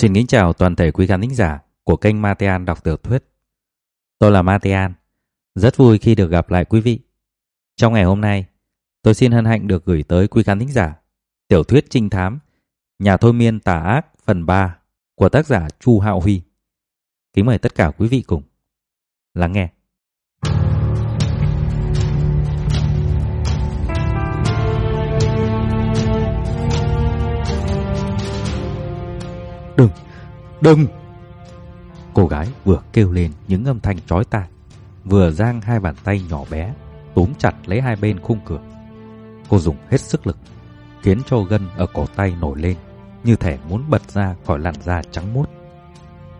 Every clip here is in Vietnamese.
Xin kính chào toàn thể quý khán thính giả của kênh Matean đọc tiểu thuyết. Tôi là Matean, rất vui khi được gặp lại quý vị. Trong ngày hôm nay, tôi xin hân hạnh được gửi tới quý khán thính giả tiểu thuyết trinh thám Nhà thôi miên tà ác phần 3 của tác giả Chu Hạo Huy. Kính mời tất cả quý vị cùng lắng nghe. Đừng, đừng! Cô gái vừa kêu lên những âm thanh chói tai, vừa giang hai bàn tay nhỏ bé túm chặt lấy hai bên khung cửa. Cô dùng hết sức lực, khiến cho gân ở cổ tay nổi lên, như thể muốn bật ra khỏi làn da trắng muốt.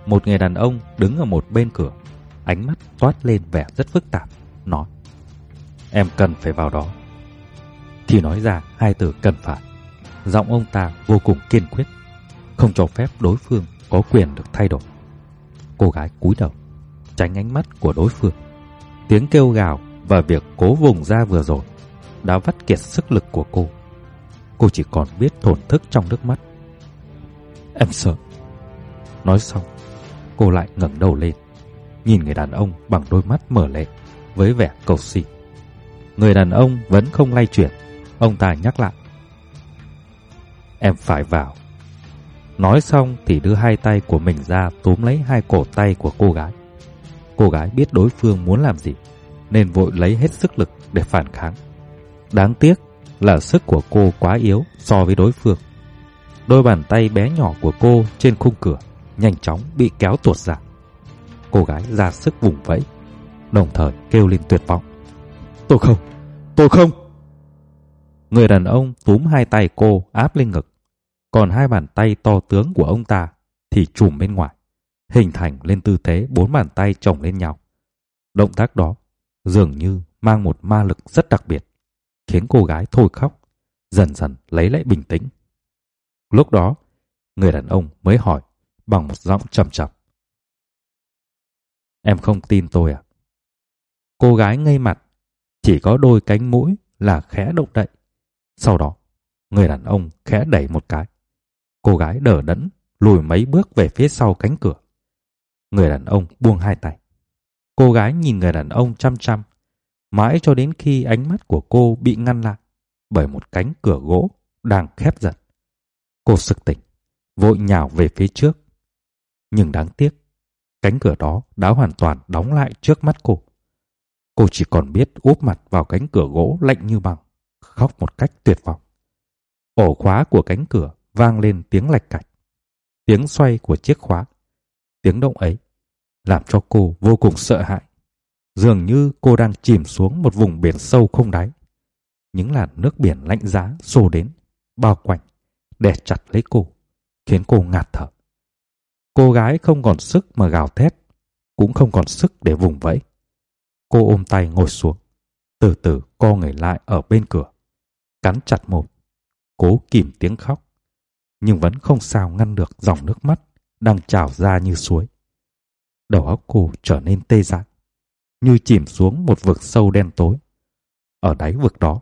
Một người đàn ông đứng ở một bên cửa, ánh mắt toát lên vẻ rất phức tạp, nói: "Em cần phải vào đó." Thì nói ra hai từ cần phải, giọng ông ta vô cùng kiên quyết không cho phép đối phương có quyền được thay đổi. Cô gái cúi đầu, tránh ánh mắt của đối phương. Tiếng kêu gào và việc cố vùng ra vừa rồi đã vắt kiệt sức lực của cô. Cô chỉ còn biết thổn thức trong nước mắt. Em sợ. Nói xong, cô lại ngẩng đầu lên, nhìn người đàn ông bằng đôi mắt mở lệ với vẻ cầu xin. Người đàn ông vẫn không lay chuyển, ông ta nhắc lại. Em phải vào. Nói xong thì đưa hai tay của mình ra túm lấy hai cổ tay của cô gái. Cô gái biết đối phương muốn làm gì, nên vội lấy hết sức lực để phản kháng. Đáng tiếc là sức của cô quá yếu so với đối phương. Đôi bàn tay bé nhỏ của cô trên khung cửa nhanh chóng bị kéo tuột ra. Cô gái ra sức vùng vẫy, đồng thời kêu lên tuyệt vọng. Tôi không, tôi không. Người đàn ông túm hai tay cô áp lên ngực, còn hai bàn tay to tướng của ông ta thì chùm bên ngoài, hình thành lên tư thế bốn bàn tay chồng lên nhau. Động tác đó dường như mang một ma lực rất đặc biệt, khiến cô gái thôi khóc, dần dần lấy lại bình tĩnh. Lúc đó, người đàn ông mới hỏi bằng một giọng trầm trầm. Em không tin tôi à? Cô gái ngây mặt, chỉ có đôi cánh mũi là khẽ động đậy. Sau đó, người đàn ông khẽ đẩy một cái. Cô gái đỡ đẫn, lùi mấy bước về phía sau cánh cửa. Người đàn ông buông hai tay. Cô gái nhìn người đàn ông chăm chăm, mãi cho đến khi ánh mắt của cô bị ngăn lại bởi một cánh cửa gỗ đang khép dần. Cô sực tỉnh, vội nhào về phía trước. Nhưng đáng tiếc, cánh cửa đó đã hoàn toàn đóng lại trước mắt cô. Cô chỉ còn biết úp mặt vào cánh cửa gỗ lạnh như bằng, khóc một cách tuyệt vọng. Ổ khóa của cánh cửa vang lên tiếng lạch cạch. Tiếng xoay của chiếc khóa. Tiếng động ấy làm cho cô vô cùng sợ hãi. Dường như cô đang chìm xuống một vùng biển sâu không đáy. Những làn nước biển lạnh giá xô đến, bao quanh, đè chặt lấy cô, khiến cô ngạt thở. Cô gái không còn sức mà gào thét, cũng không còn sức để vùng vẫy. Cô ôm tay ngồi xuống, từ từ co người lại ở bên cửa, cắn chặt một, cố kìm tiếng khóc nhưng vẫn không sao ngăn được dòng nước mắt đang trào ra như suối. Đầu óc cô trở nên tê dại, như chìm xuống một vực sâu đen tối. Ở đáy vực đó,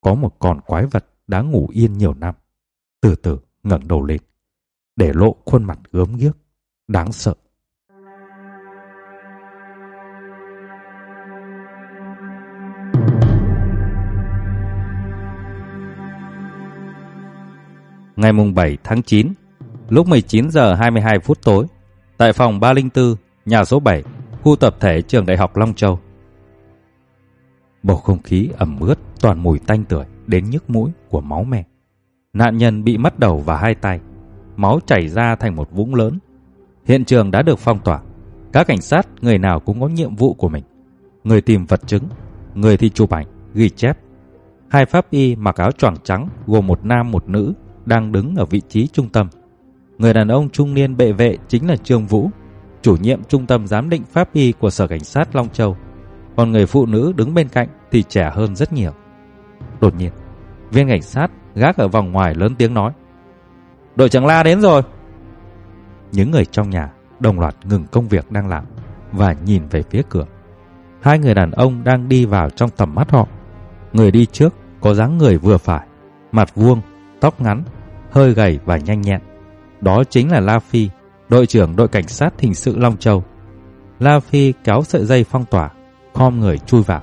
có một con quái vật đã ngủ yên nhiều năm, từ từ ngẩng đầu lên, để lộ khuôn mặt gớm ghiếc, đáng sợ. Ngày mùng 7 tháng 9, lúc 19 giờ 22 phút tối, tại phòng 304, nhà số 7, khu tập thể trường Đại học Long Châu. Bầu không khí ẩm ướt toàn mùi tanh tưởi đến nhức mũi của máu me. Nạn nhân bị mất đầu và hai tay, máu chảy ra thành một vũng lớn. Hiện trường đã được phong tỏa. Các cảnh sát người nào cũng có nhiệm vụ của mình. Người tìm vật chứng, người thì chụp ảnh, ghi chép. Hai pháp y mặc áo choàng trắng gồm một nam một nữ đang đứng ở vị trí trung tâm. Người đàn ông trung niên bệ vệ chính là Trương Vũ, chủ nhiệm trung tâm giám định pháp y của Sở Cảnh sát Long Châu. Còn người phụ nữ đứng bên cạnh thì trẻ hơn rất nhiều. Đột nhiên, viên cảnh sát gác ở vòng ngoài lớn tiếng nói. Đội trưởng La đến rồi. Những người trong nhà đồng loạt ngừng công việc đang làm và nhìn về phía cửa. Hai người đàn ông đang đi vào trong tầm mắt họ. Người đi trước có dáng người vừa phải, mặt vuông, tóc ngắn, hơi gầy và nhanh nhẹn. Đó chính là La Phi, đội trưởng đội cảnh sát hình sự Long Châu. La Phi kéo sợi dây phong tỏa, khom người chui vào,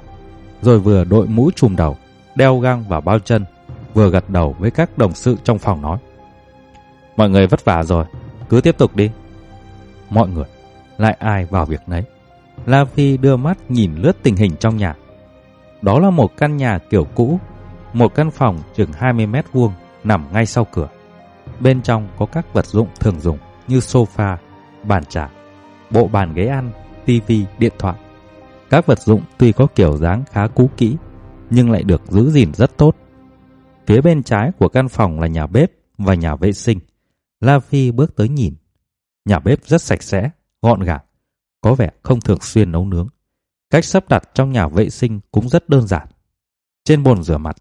rồi vừa đội mũ trùm đầu, đeo găng vào bao chân, vừa gật đầu với các đồng sự trong phòng nói. Mọi người vất vả rồi, cứ tiếp tục đi. Mọi người, lại ai vào việc nấy. La Phi đưa mắt nhìn lướt tình hình trong nhà. Đó là một căn nhà kiểu cũ, một căn phòng chừng 20 mét vuông nằm ngay sau cửa. Bên trong có các vật dụng thường dùng như sofa, bàn trà, bộ bàn ghế ăn, tivi, điện thoại. Các vật dụng tuy có kiểu dáng khá cũ kỹ, nhưng lại được giữ gìn rất tốt. Phía bên trái của căn phòng là nhà bếp và nhà vệ sinh. La Phi bước tới nhìn. Nhà bếp rất sạch sẽ, gọn gàng, có vẻ không thường xuyên nấu nướng. Cách sắp đặt trong nhà vệ sinh cũng rất đơn giản. Trên bồn rửa mặt,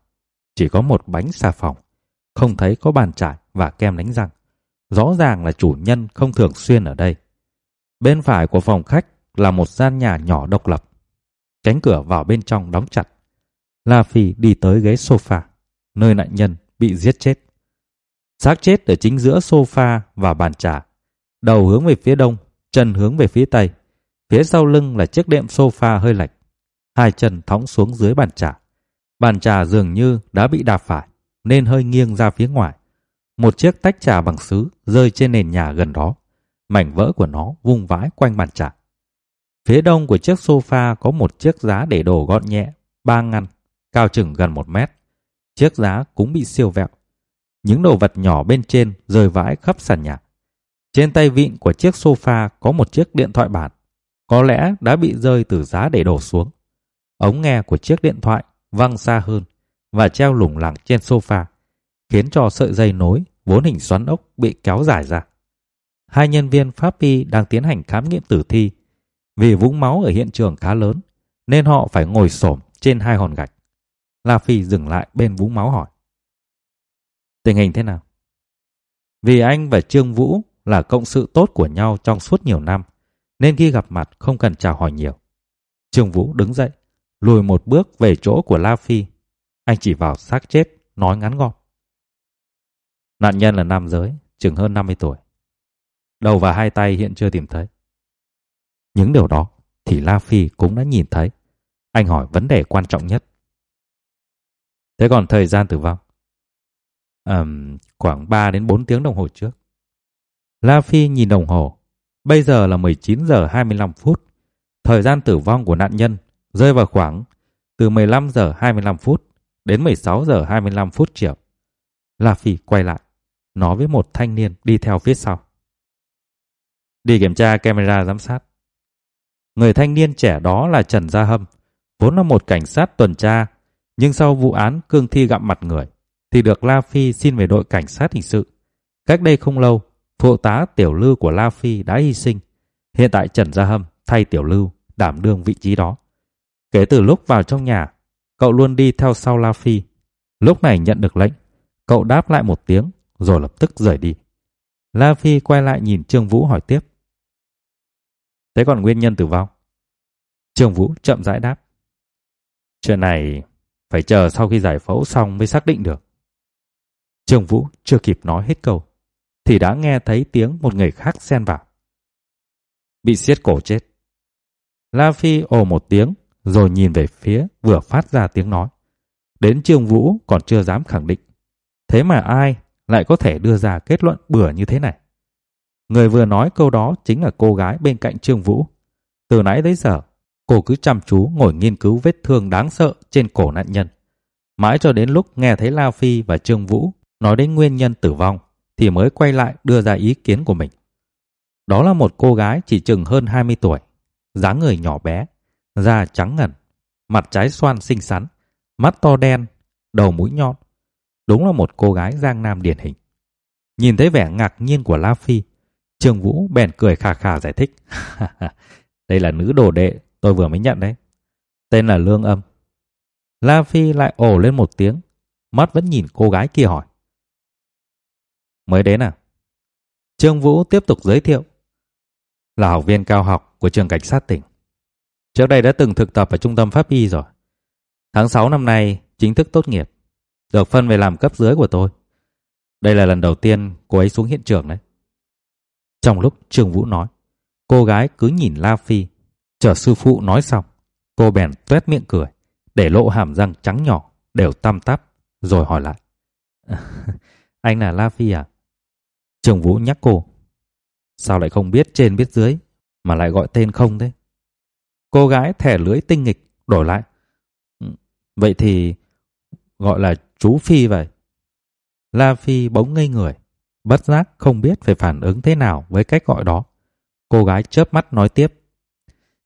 chỉ có một bánh xà phòng, không thấy có bàn chải và kem đánh răng. Rõ ràng là chủ nhân không thường xuyên ở đây. Bên phải của phòng khách là một gian nhà nhỏ độc lập. Cánh cửa vào bên trong đóng chặt. La Phi đi tới ghế sofa, nơi nạn nhân bị giết chết. Xác chết ở chính giữa sofa và bàn trà, đầu hướng về phía đông, chân hướng về phía tây. Phía sau lưng là chiếc đệm sofa hơi lệch, hai chân thõng xuống dưới bàn trà. Bàn trà dường như đã bị đạp phải, nên hơi nghiêng ra phía ngoài. Một chiếc tách trà bằng sứ rơi trên nền nhà gần đó. Mảnh vỡ của nó vung vãi quanh bàn trà. Phía đông của chiếc sofa có một chiếc giá để đồ gọn nhẹ, ba ngăn, cao chừng gần một mét. Chiếc giá cũng bị siêu vẹo. Những đồ vật nhỏ bên trên rơi vãi khắp sàn nhà. Trên tay vịn của chiếc sofa có một chiếc điện thoại bản. Có lẽ đã bị rơi từ giá để đổ xuống. Ống nghe của chiếc điện thoại văng xa hơn và treo lủng lẳng trên sofa, khiến cho sợi dây nối vốn hình xoắn ốc bị kéo dài ra. Hai nhân viên pháp y đang tiến hành khám nghiệm tử thi. Vì vũng máu ở hiện trường khá lớn, nên họ phải ngồi xổm trên hai hòn gạch. La Phi dừng lại bên vũng máu hỏi. Tình hình thế nào? Vì anh và Trương Vũ là cộng sự tốt của nhau trong suốt nhiều năm, nên khi gặp mặt không cần chào hỏi nhiều. Trương Vũ đứng dậy, lùi một bước về chỗ của La Phi. Anh chỉ vào xác chết, nói ngắn gọn. Nạn nhân là nam giới, chừng hơn 50 tuổi. Đầu và hai tay hiện chưa tìm thấy. Những điều đó thì La Phi cũng đã nhìn thấy. Anh hỏi vấn đề quan trọng nhất. Thế còn thời gian tử vong? À, khoảng 3 đến 4 tiếng đồng hồ trước. La Phi nhìn đồng hồ. Bây giờ là 19 giờ 25 phút. Thời gian tử vong của nạn nhân rơi vào khoảng từ 15 giờ 25 phút đến 16 giờ 25 phút chiều. La Phi quay lại, nói với một thanh niên đi theo phía sau. Đi kiểm tra camera giám sát. Người thanh niên trẻ đó là Trần Gia Hâm, vốn là một cảnh sát tuần tra, nhưng sau vụ án cương thi gặm mặt người, thì được La Phi xin về đội cảnh sát hình sự. Cách đây không lâu, phụ tá Tiểu Lưu của La Phi đã hy sinh. Hiện tại Trần Gia Hâm thay Tiểu Lưu đảm đương vị trí đó. Kể từ lúc vào trong nhà, cậu luôn đi theo sau La Phi. Lúc này nhận được lệnh, cậu đáp lại một tiếng rồi lập tức rời đi. La Phi quay lại nhìn Trương Vũ hỏi tiếp. Thế còn nguyên nhân tử vong? Trương Vũ chậm rãi đáp. Chuyện này phải chờ sau khi giải phẫu xong mới xác định được. Trương Vũ chưa kịp nói hết câu, thì đã nghe thấy tiếng một người khác xen vào. Bị siết cổ chết. La Phi ồ một tiếng, rồi nhìn về phía vừa phát ra tiếng nói. Đến Trương Vũ còn chưa dám khẳng định. Thế mà ai lại có thể đưa ra kết luận bừa như thế này? Người vừa nói câu đó chính là cô gái bên cạnh Trương Vũ. Từ nãy tới giờ, cô cứ chăm chú ngồi nghiên cứu vết thương đáng sợ trên cổ nạn nhân. Mãi cho đến lúc nghe thấy La Phi và Trương Vũ nói đến nguyên nhân tử vong thì mới quay lại đưa ra ý kiến của mình. Đó là một cô gái chỉ chừng hơn 20 tuổi, dáng người nhỏ bé, da trắng ngần, mặt trái xoan xinh xắn, mắt to đen, đầu mũi nhọn. Đúng là một cô gái giang nam điển hình. Nhìn thấy vẻ ngạc nhiên của La Phi, Trương Vũ bèn cười khà khà giải thích. Đây là nữ đồ đệ tôi vừa mới nhận đấy. Tên là Lương Âm. La Phi lại ồ lên một tiếng, mắt vẫn nhìn cô gái kia hỏi. Mới đến à? Trương Vũ tiếp tục giới thiệu. Là học viên cao học của trường cảnh sát tỉnh. Trước đây đã từng thực tập ở trung tâm pháp y rồi. Tháng 6 năm nay chính thức tốt nghiệp. Được phân về làm cấp dưới của tôi. Đây là lần đầu tiên cô ấy xuống hiện trường đấy. Trong lúc Trương Vũ nói, cô gái cứ nhìn La Phi. Chờ sư phụ nói xong, cô bèn tuét miệng cười, để lộ hàm răng trắng nhỏ, đều tăm tắp, rồi hỏi lại. Anh là La Phi à? Trương Vũ nhắc cô. Sao lại không biết trên biết dưới, mà lại gọi tên không thế? Cô gái thẻ lưỡi tinh nghịch, đổi lại. Ừ, vậy thì gọi là chú Phi vậy. La Phi bỗng ngây người, bất giác không biết phải phản ứng thế nào với cách gọi đó. Cô gái chớp mắt nói tiếp.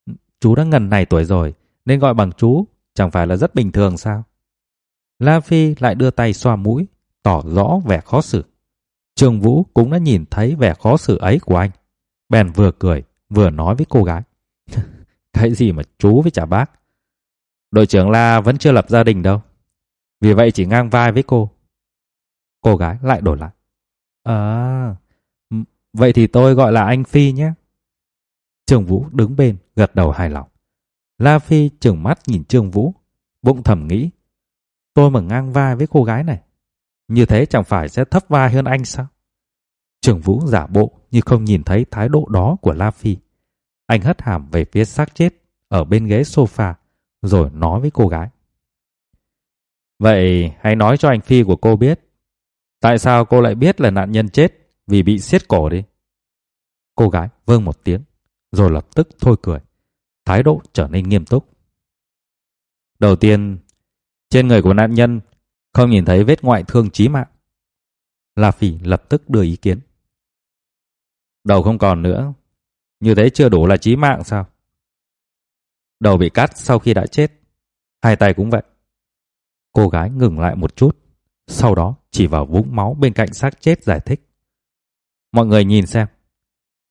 Ừ, chú đã ngần này tuổi rồi, nên gọi bằng chú, chẳng phải là rất bình thường sao? La Phi lại đưa tay xoa mũi, tỏ rõ vẻ khó xử. Trường Vũ cũng đã nhìn thấy vẻ khó xử ấy của anh. Bèn vừa cười, vừa nói với cô gái. Cái gì mà chú với chả bác? Đội trưởng La vẫn chưa lập gia đình đâu. Vì vậy chỉ ngang vai với cô. Cô gái lại đổi lại. À, vậy thì tôi gọi là anh Phi nhé. Trương Vũ đứng bên, gật đầu hài lòng. La Phi trừng mắt nhìn Trương Vũ, bụng thầm nghĩ. Tôi mà ngang vai với cô gái này. Như thế chẳng phải sẽ thấp vai hơn anh sao? Trường Vũ giả bộ như không nhìn thấy thái độ đó của La Phi. Anh hất hàm về phía xác chết ở bên ghế sofa rồi nói với cô gái. Vậy hãy nói cho anh Phi của cô biết Tại sao cô lại biết là nạn nhân chết vì bị siết cổ đi? Cô gái vâng một tiếng, rồi lập tức thôi cười. Thái độ trở nên nghiêm túc. Đầu tiên, trên người của nạn nhân không nhìn thấy vết ngoại thương chí mạng. La Phỉ lập tức đưa ý kiến. Đầu không còn nữa. Như thế chưa đủ là chí mạng sao? Đầu bị cắt sau khi đã chết. Hai tay cũng vậy. Cô gái ngừng lại một chút, sau đó chỉ vào vũng máu bên cạnh xác chết giải thích. Mọi người nhìn xem.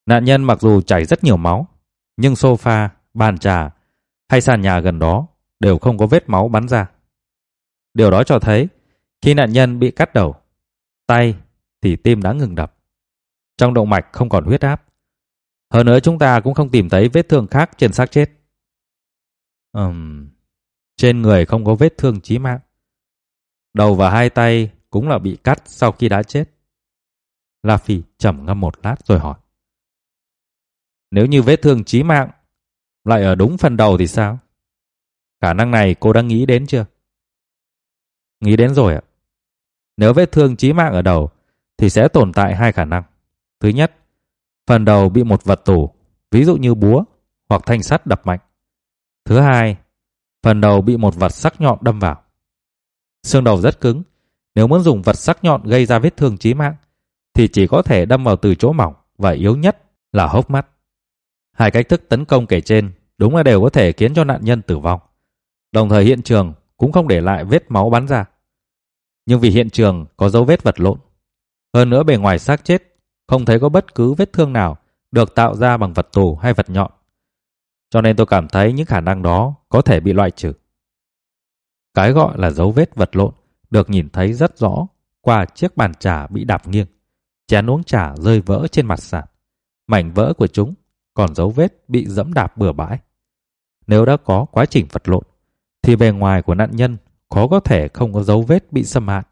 Nạn nhân mặc dù chảy rất nhiều máu, nhưng sofa, bàn trà hay sàn nhà gần đó đều không có vết máu bắn ra. Điều đó cho thấy khi nạn nhân bị cắt đầu, tay thì tim đã ngừng đập. Trong động mạch không còn huyết áp. Hơn nữa chúng ta cũng không tìm thấy vết thương khác trên xác chết. Ừm, trên người không có vết thương chí mạng. Đầu và hai tay cũng là bị cắt sau khi đã chết. La Phi trầm ngâm một lát rồi hỏi. Nếu như vết thương chí mạng lại ở đúng phần đầu thì sao? Khả năng này cô đã nghĩ đến chưa? Nghĩ đến rồi ạ. Nếu vết thương chí mạng ở đầu thì sẽ tồn tại hai khả năng. Thứ nhất, phần đầu bị một vật tủ, ví dụ như búa hoặc thanh sắt đập mạnh. Thứ hai, phần đầu bị một vật sắc nhọn đâm vào. Xương đầu rất cứng, nếu muốn dùng vật sắc nhọn gây ra vết thương chí mạng thì chỉ có thể đâm vào từ chỗ mỏng và yếu nhất là hốc mắt. Hai cách thức tấn công kể trên đúng là đều có thể khiến cho nạn nhân tử vong. Đồng thời hiện trường cũng không để lại vết máu bắn ra. Nhưng vì hiện trường có dấu vết vật lộn, hơn nữa bề ngoài xác chết không thấy có bất cứ vết thương nào được tạo ra bằng vật tù hay vật nhọn. Cho nên tôi cảm thấy những khả năng đó có thể bị loại trừ. Cái gọi là dấu vết vật lộn được nhìn thấy rất rõ qua chiếc bàn trà bị đạp nghiêng, chén uống trà rơi vỡ trên mặt sàn. Mảnh vỡ của chúng còn dấu vết bị dẫm đạp bừa bãi. Nếu đã có quá trình vật lộn, thì bề ngoài của nạn nhân khó có thể không có dấu vết bị xâm hại.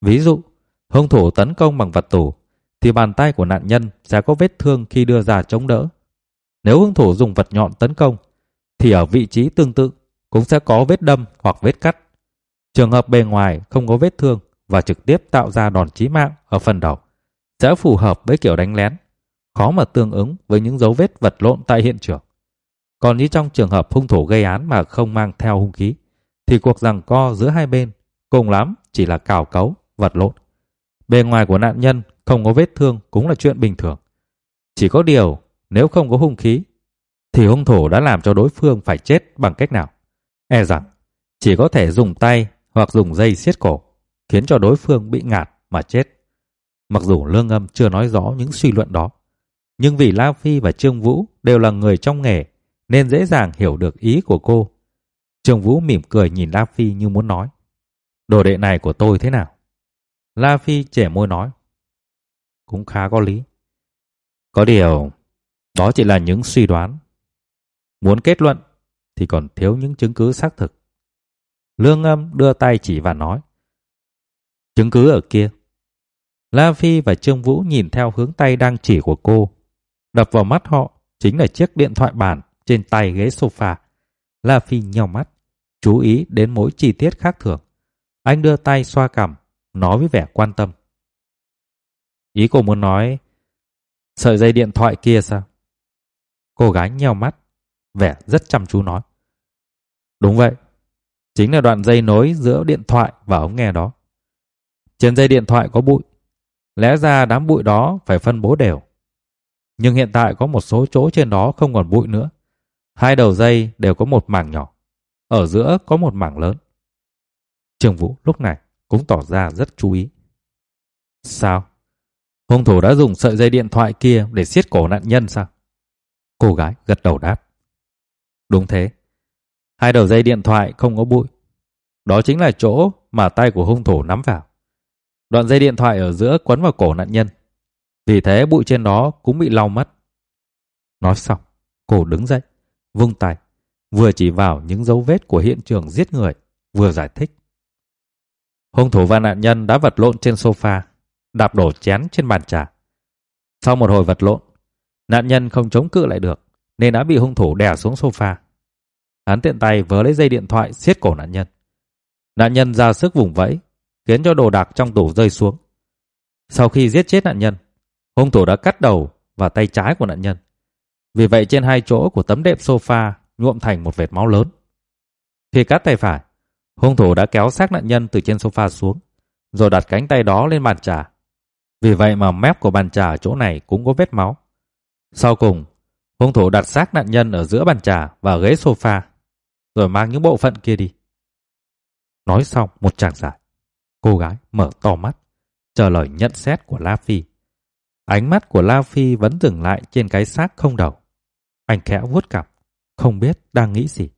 Ví dụ, hung thủ tấn công bằng vật tù thì bàn tay của nạn nhân sẽ có vết thương khi đưa ra chống đỡ. Nếu hung thủ dùng vật nhọn tấn công, thì ở vị trí tương tự cũng sẽ có vết đâm hoặc vết cắt. Trường hợp bề ngoài không có vết thương và trực tiếp tạo ra đòn chí mạng ở phần đầu sẽ phù hợp với kiểu đánh lén, khó mà tương ứng với những dấu vết vật lộn tại hiện trường. Còn như trong trường hợp hung thủ gây án mà không mang theo hung khí, thì cuộc giằng co giữa hai bên cùng lắm chỉ là cào cấu, vật lộn. Bề ngoài của nạn nhân không có vết thương cũng là chuyện bình thường. Chỉ có điều, nếu không có hung khí, thì hung thủ đã làm cho đối phương phải chết bằng cách nào? E rằng, chỉ có thể dùng tay hoặc dùng dây siết cổ, khiến cho đối phương bị ngạt mà chết. Mặc dù Lương Âm chưa nói rõ những suy luận đó, nhưng vì La Phi và Trương Vũ đều là người trong nghề nên dễ dàng hiểu được ý của cô. Trương Vũ mỉm cười nhìn La Phi như muốn nói, đồ đệ này của tôi thế nào? La Phi trẻ môi nói, cũng khá có lý. Có điều, đó chỉ là những suy đoán. Muốn kết luận thì còn thiếu những chứng cứ xác thực. Lương âm đưa tay chỉ và nói. Chứng cứ ở kia. La Phi và Trương Vũ nhìn theo hướng tay đang chỉ của cô, đập vào mắt họ chính là chiếc điện thoại bàn trên tay ghế sofa. La Phi nheo mắt, chú ý đến mỗi chi tiết khác thường. Anh đưa tay xoa cằm, nói với vẻ quan tâm. Ý cô muốn nói sợi dây điện thoại kia sao? Cô gái nheo mắt, vẻ rất chăm chú nói. Đúng vậy, chính là đoạn dây nối giữa điện thoại và ống nghe đó. Trên dây điện thoại có bụi, lẽ ra đám bụi đó phải phân bố đều. Nhưng hiện tại có một số chỗ trên đó không còn bụi nữa. Hai đầu dây đều có một mảng nhỏ, ở giữa có một mảng lớn. Trường Vũ lúc này cũng tỏ ra rất chú ý. Sao? Hung thủ đã dùng sợi dây điện thoại kia để siết cổ nạn nhân sao? Cô gái gật đầu đáp. Đúng thế. Hai đầu dây điện thoại không có bụi. Đó chính là chỗ mà tay của hung thủ nắm vào. Đoạn dây điện thoại ở giữa quấn vào cổ nạn nhân. Vì thế bụi trên đó cũng bị lau mất. Nói xong, cô đứng dậy, vung tay, vừa chỉ vào những dấu vết của hiện trường giết người, vừa giải thích. Hung thủ và nạn nhân đã vật lộn trên sofa, đạp đổ chén trên bàn trà. Sau một hồi vật lộn, nạn nhân không chống cự lại được, nên đã bị hung thủ đè xuống sofa. Hắn tiện tay vớ lấy dây điện thoại siết cổ nạn nhân. Nạn nhân ra sức vùng vẫy, khiến cho đồ đạc trong tủ rơi xuống. Sau khi giết chết nạn nhân, hung thủ đã cắt đầu và tay trái của nạn nhân. Vì vậy trên hai chỗ của tấm đệm sofa nhuộm thành một vệt máu lớn. Khi cắt tay phải, hung thủ đã kéo xác nạn nhân từ trên sofa xuống, rồi đặt cánh tay đó lên bàn trà. Vì vậy mà mép của bàn trà ở chỗ này cũng có vết máu. Sau cùng, hung thủ đặt xác nạn nhân ở giữa bàn trà và ghế sofa, rồi mang những bộ phận kia đi. Nói xong một tràng giải, cô gái mở to mắt, chờ lời nhận xét của La Phi. Ánh mắt của La Phi vẫn dừng lại trên cái xác không đầu. Anh khẽ vuốt cằm, không biết đang nghĩ gì.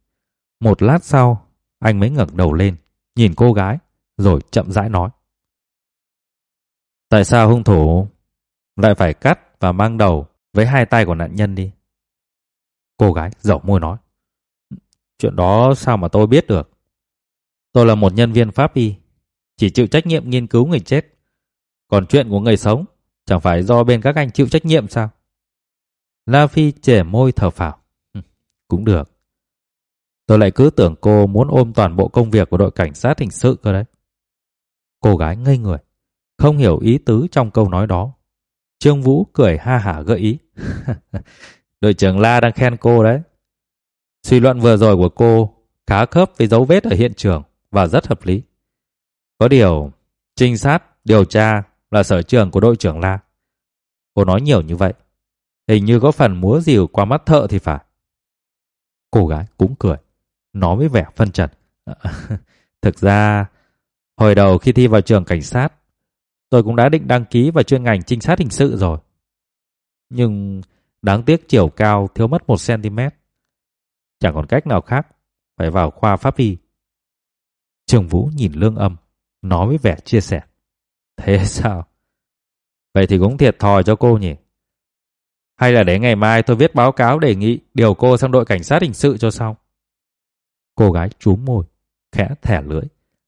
Một lát sau, anh mới ngẩng đầu lên, nhìn cô gái, rồi chậm rãi nói. Tại sao hung thủ lại phải cắt và mang đầu với hai tay của nạn nhân đi? Cô gái dẫu môi nói. Chuyện đó sao mà tôi biết được? Tôi là một nhân viên pháp y, chỉ chịu trách nhiệm nghiên cứu người chết. Còn chuyện của người sống chẳng phải do bên các anh chịu trách nhiệm sao? La Phi trẻ môi thở phào. Cũng được. Tôi lại cứ tưởng cô muốn ôm toàn bộ công việc của đội cảnh sát hình sự cơ đấy. Cô gái ngây người, không hiểu ý tứ trong câu nói đó. Trương Vũ cười ha hả gợi ý. đội trưởng La đang khen cô đấy. Suy luận vừa rồi của cô khá khớp với dấu vết ở hiện trường và rất hợp lý. Có điều, trinh sát, điều tra là sở trường của đội trưởng La. Cô nói nhiều như vậy. Hình như có phần múa dìu qua mắt thợ thì phải. Cô gái cũng cười, nói với vẻ phân trần. Thực ra, hồi đầu khi thi vào trường cảnh sát, tôi cũng đã định đăng ký vào chuyên ngành trinh sát hình sự rồi. Nhưng đáng tiếc chiều cao thiếu mất 1cm. Chẳng còn cách nào khác, phải vào khoa pháp y. Trường Vũ nhìn lương âm, nói với vẻ chia sẻ. Thế sao? Vậy thì cũng thiệt thòi cho cô nhỉ? Hay là để ngày mai tôi viết báo cáo đề nghị điều cô sang đội cảnh sát hình sự cho xong? Cô gái trú môi, khẽ thẻ lưỡi,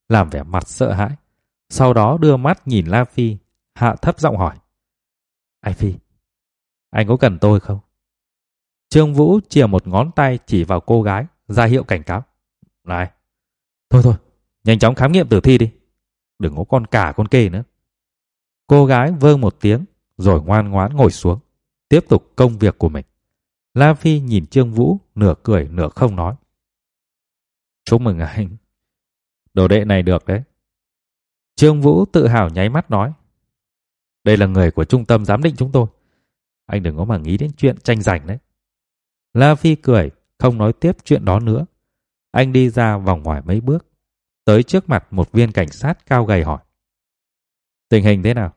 làm vẻ mặt sợ hãi. Sau đó đưa mắt nhìn La Phi, hạ thấp giọng hỏi. Anh Phi, anh có cần tôi không? Trương Vũ chìa một ngón tay chỉ vào cô gái, ra hiệu cảnh cáo. Này, thôi thôi, nhanh chóng khám nghiệm tử thi đi. Đừng có con cả con kê nữa. Cô gái vơ một tiếng, rồi ngoan ngoãn ngồi xuống, tiếp tục công việc của mình. La Phi nhìn Trương Vũ, nửa cười nửa không nói. Chúc mừng anh. Đồ đệ này được đấy. Trương Vũ tự hào nháy mắt nói. Đây là người của trung tâm giám định chúng tôi. Anh đừng có mà nghĩ đến chuyện tranh giành đấy. La Phi cười, không nói tiếp chuyện đó nữa. Anh đi ra vòng ngoài mấy bước, tới trước mặt một viên cảnh sát cao gầy hỏi. Tình hình thế nào?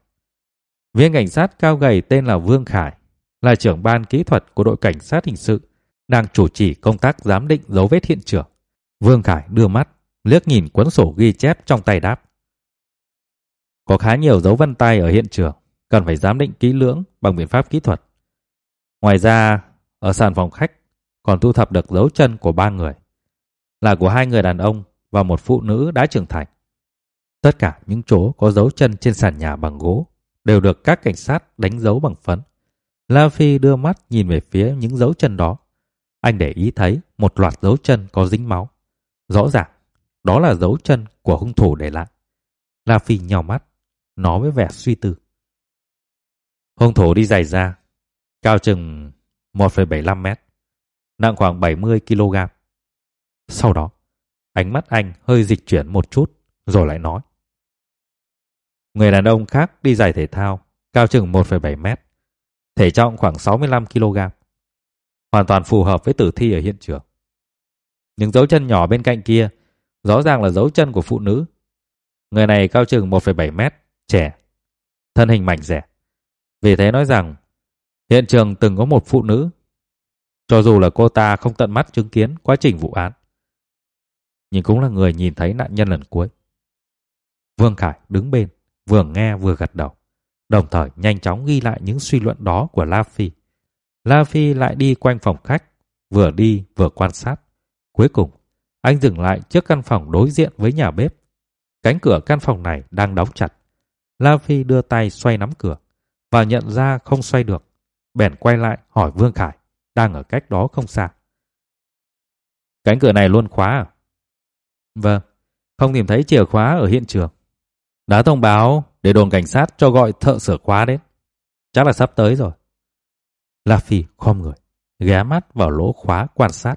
Viên cảnh sát cao gầy tên là Vương Khải, là trưởng ban kỹ thuật của đội cảnh sát hình sự, đang chủ trì công tác giám định dấu vết hiện trường. Vương Khải đưa mắt, liếc nhìn cuốn sổ ghi chép trong tay đáp. Có khá nhiều dấu vân tay ở hiện trường, cần phải giám định kỹ lưỡng bằng biện pháp kỹ thuật. Ngoài ra, ở sàn phòng khách còn thu thập được dấu chân của ba người, là của hai người đàn ông và một phụ nữ đã trưởng thành. Tất cả những chỗ có dấu chân trên sàn nhà bằng gỗ đều được các cảnh sát đánh dấu bằng phấn. La Phi đưa mắt nhìn về phía những dấu chân đó. Anh để ý thấy một loạt dấu chân có dính máu. Rõ ràng, đó là dấu chân của hung thủ để lại. La Phi nhào mắt, nó với vẻ suy tư. Hung thủ đi giày ra, cao chừng 1,75 mét, nặng khoảng 70 kg. Sau đó, ánh mắt anh hơi dịch chuyển một chút, rồi lại nói. Người đàn ông khác đi giày thể thao, cao chừng 1,7 mét, thể trọng khoảng 65 kg. Hoàn toàn phù hợp với tử thi ở hiện trường. Những dấu chân nhỏ bên cạnh kia rõ ràng là dấu chân của phụ nữ. Người này cao chừng 1,7 mét, trẻ, thân hình mảnh rẻ. Vì thế nói rằng hiện trường từng có một phụ nữ. Cho dù là cô ta không tận mắt chứng kiến quá trình vụ án, nhưng cũng là người nhìn thấy nạn nhân lần cuối. Vương Khải đứng bên, vừa nghe vừa gật đầu, đồng thời nhanh chóng ghi lại những suy luận đó của La Phi. La Phi lại đi quanh phòng khách, vừa đi vừa quan sát. Cuối cùng, anh dừng lại trước căn phòng đối diện với nhà bếp. Cánh cửa căn phòng này đang đóng chặt. La Phi đưa tay xoay nắm cửa và nhận ra không xoay được. Bèn quay lại hỏi Vương Khải, đang ở cách đó không xa. Cánh cửa này luôn khóa à? Vâng, không tìm thấy chìa khóa ở hiện trường. Đã thông báo để đồn cảnh sát cho gọi thợ sửa khóa đến. Chắc là sắp tới rồi. La Phi khom người, ghé mắt vào lỗ khóa quan sát.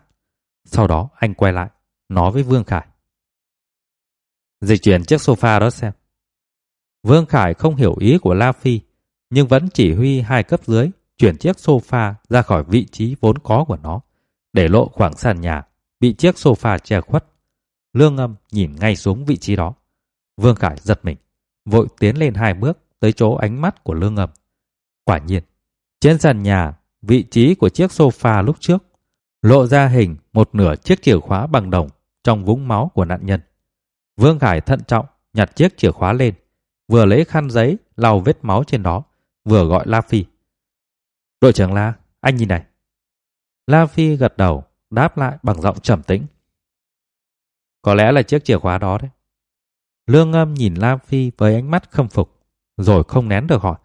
Sau đó anh quay lại, nói với Vương Khải. Dịch chuyển chiếc sofa đó xem. Vương Khải không hiểu ý của La Phi, nhưng vẫn chỉ huy hai cấp dưới chuyển chiếc sofa ra khỏi vị trí vốn có của nó, để lộ khoảng sàn nhà, bị chiếc sofa che khuất. Lương âm nhìn ngay xuống vị trí đó. Vương Khải giật mình, vội tiến lên hai bước tới chỗ ánh mắt của lương âm. Quả nhiên, trên sàn nhà, vị trí của chiếc sofa lúc trước, lộ ra hình một nửa chiếc chìa khóa bằng đồng trong vũng máu của nạn nhân. Vương Khải thận trọng nhặt chiếc chìa khóa lên, vừa lấy khăn giấy lau vết máu trên đó, vừa gọi La Phi. Đội trưởng La, anh nhìn này. La Phi gật đầu, đáp lại bằng giọng trầm tĩnh. Có lẽ là chiếc chìa khóa đó đấy. Lương âm nhìn La Phi với ánh mắt khâm phục, rồi không nén được hỏi.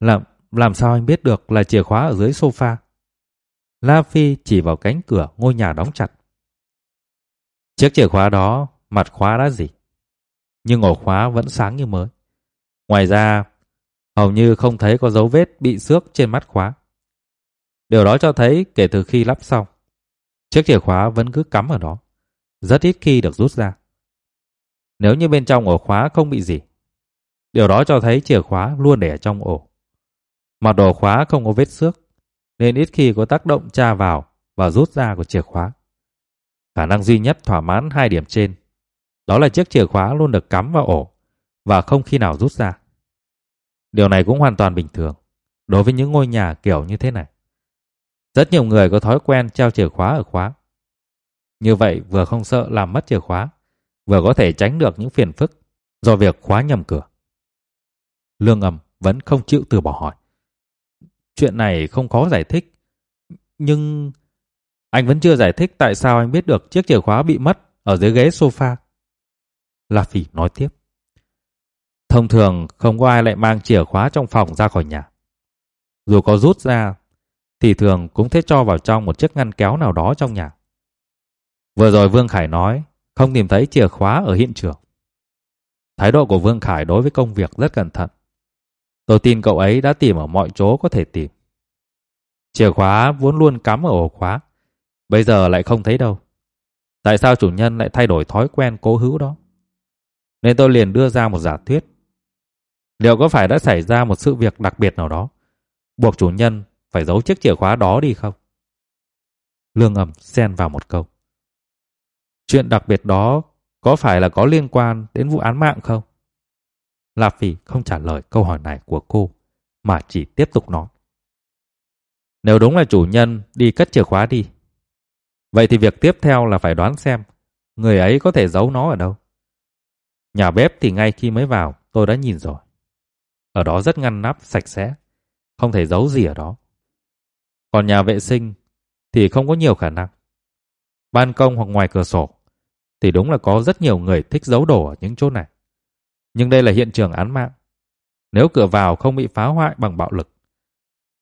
Làm, làm sao anh biết được là chìa khóa ở dưới sofa? La Phi chỉ vào cánh cửa ngôi nhà đóng chặt. Chiếc chìa khóa đó, mặt khóa đã gì? Nhưng ổ khóa vẫn sáng như mới. Ngoài ra, hầu như không thấy có dấu vết bị xước trên mắt khóa. Điều đó cho thấy kể từ khi lắp xong, chiếc chìa khóa vẫn cứ cắm ở đó, rất ít khi được rút ra. Nếu như bên trong ổ khóa không bị gì, điều đó cho thấy chìa khóa luôn để ở trong ổ. Mặt đồ khóa không có vết xước, nên ít khi có tác động tra vào và rút ra của chìa khóa. Khả năng duy nhất thỏa mãn hai điểm trên, đó là chiếc chìa khóa luôn được cắm vào ổ và không khi nào rút ra. Điều này cũng hoàn toàn bình thường đối với những ngôi nhà kiểu như thế này. Rất nhiều người có thói quen treo chìa khóa ở khóa. Như vậy vừa không sợ làm mất chìa khóa, vừa có thể tránh được những phiền phức do việc khóa nhầm cửa. Lương ầm vẫn không chịu từ bỏ hỏi. Chuyện này không khó giải thích, nhưng anh vẫn chưa giải thích tại sao anh biết được chiếc chìa khóa bị mất ở dưới ghế sofa. La Phỉ nói tiếp. Thông thường không có ai lại mang chìa khóa trong phòng ra khỏi nhà. Dù có rút ra, thì thường cũng thế cho vào trong một chiếc ngăn kéo nào đó trong nhà. Vừa rồi Vương Khải nói không tìm thấy chìa khóa ở hiện trường. Thái độ của Vương Khải đối với công việc rất cẩn thận. Tôi tin cậu ấy đã tìm ở mọi chỗ có thể tìm. Chìa khóa vốn luôn cắm ở ổ khóa, bây giờ lại không thấy đâu. Tại sao chủ nhân lại thay đổi thói quen cố hữu đó? Nên tôi liền đưa ra một giả thuyết. Liệu có phải đã xảy ra một sự việc đặc biệt nào đó, buộc chủ nhân phải giấu chiếc chìa khóa đó đi không? Lương ẩm xen vào một câu. Chuyện đặc biệt đó có phải là có liên quan đến vụ án mạng không? Lạp Phỉ không trả lời câu hỏi này của cô, mà chỉ tiếp tục nói. Nếu đúng là chủ nhân đi cất chìa khóa đi, vậy thì việc tiếp theo là phải đoán xem người ấy có thể giấu nó ở đâu. Nhà bếp thì ngay khi mới vào tôi đã nhìn rồi. Ở đó rất ngăn nắp, sạch sẽ, không thể giấu gì ở đó. Còn nhà vệ sinh thì không có nhiều khả năng. Ban công hoặc ngoài cửa sổ thì đúng là có rất nhiều người thích giấu đồ ở những chỗ này. Nhưng đây là hiện trường án mạng. Nếu cửa vào không bị phá hoại bằng bạo lực,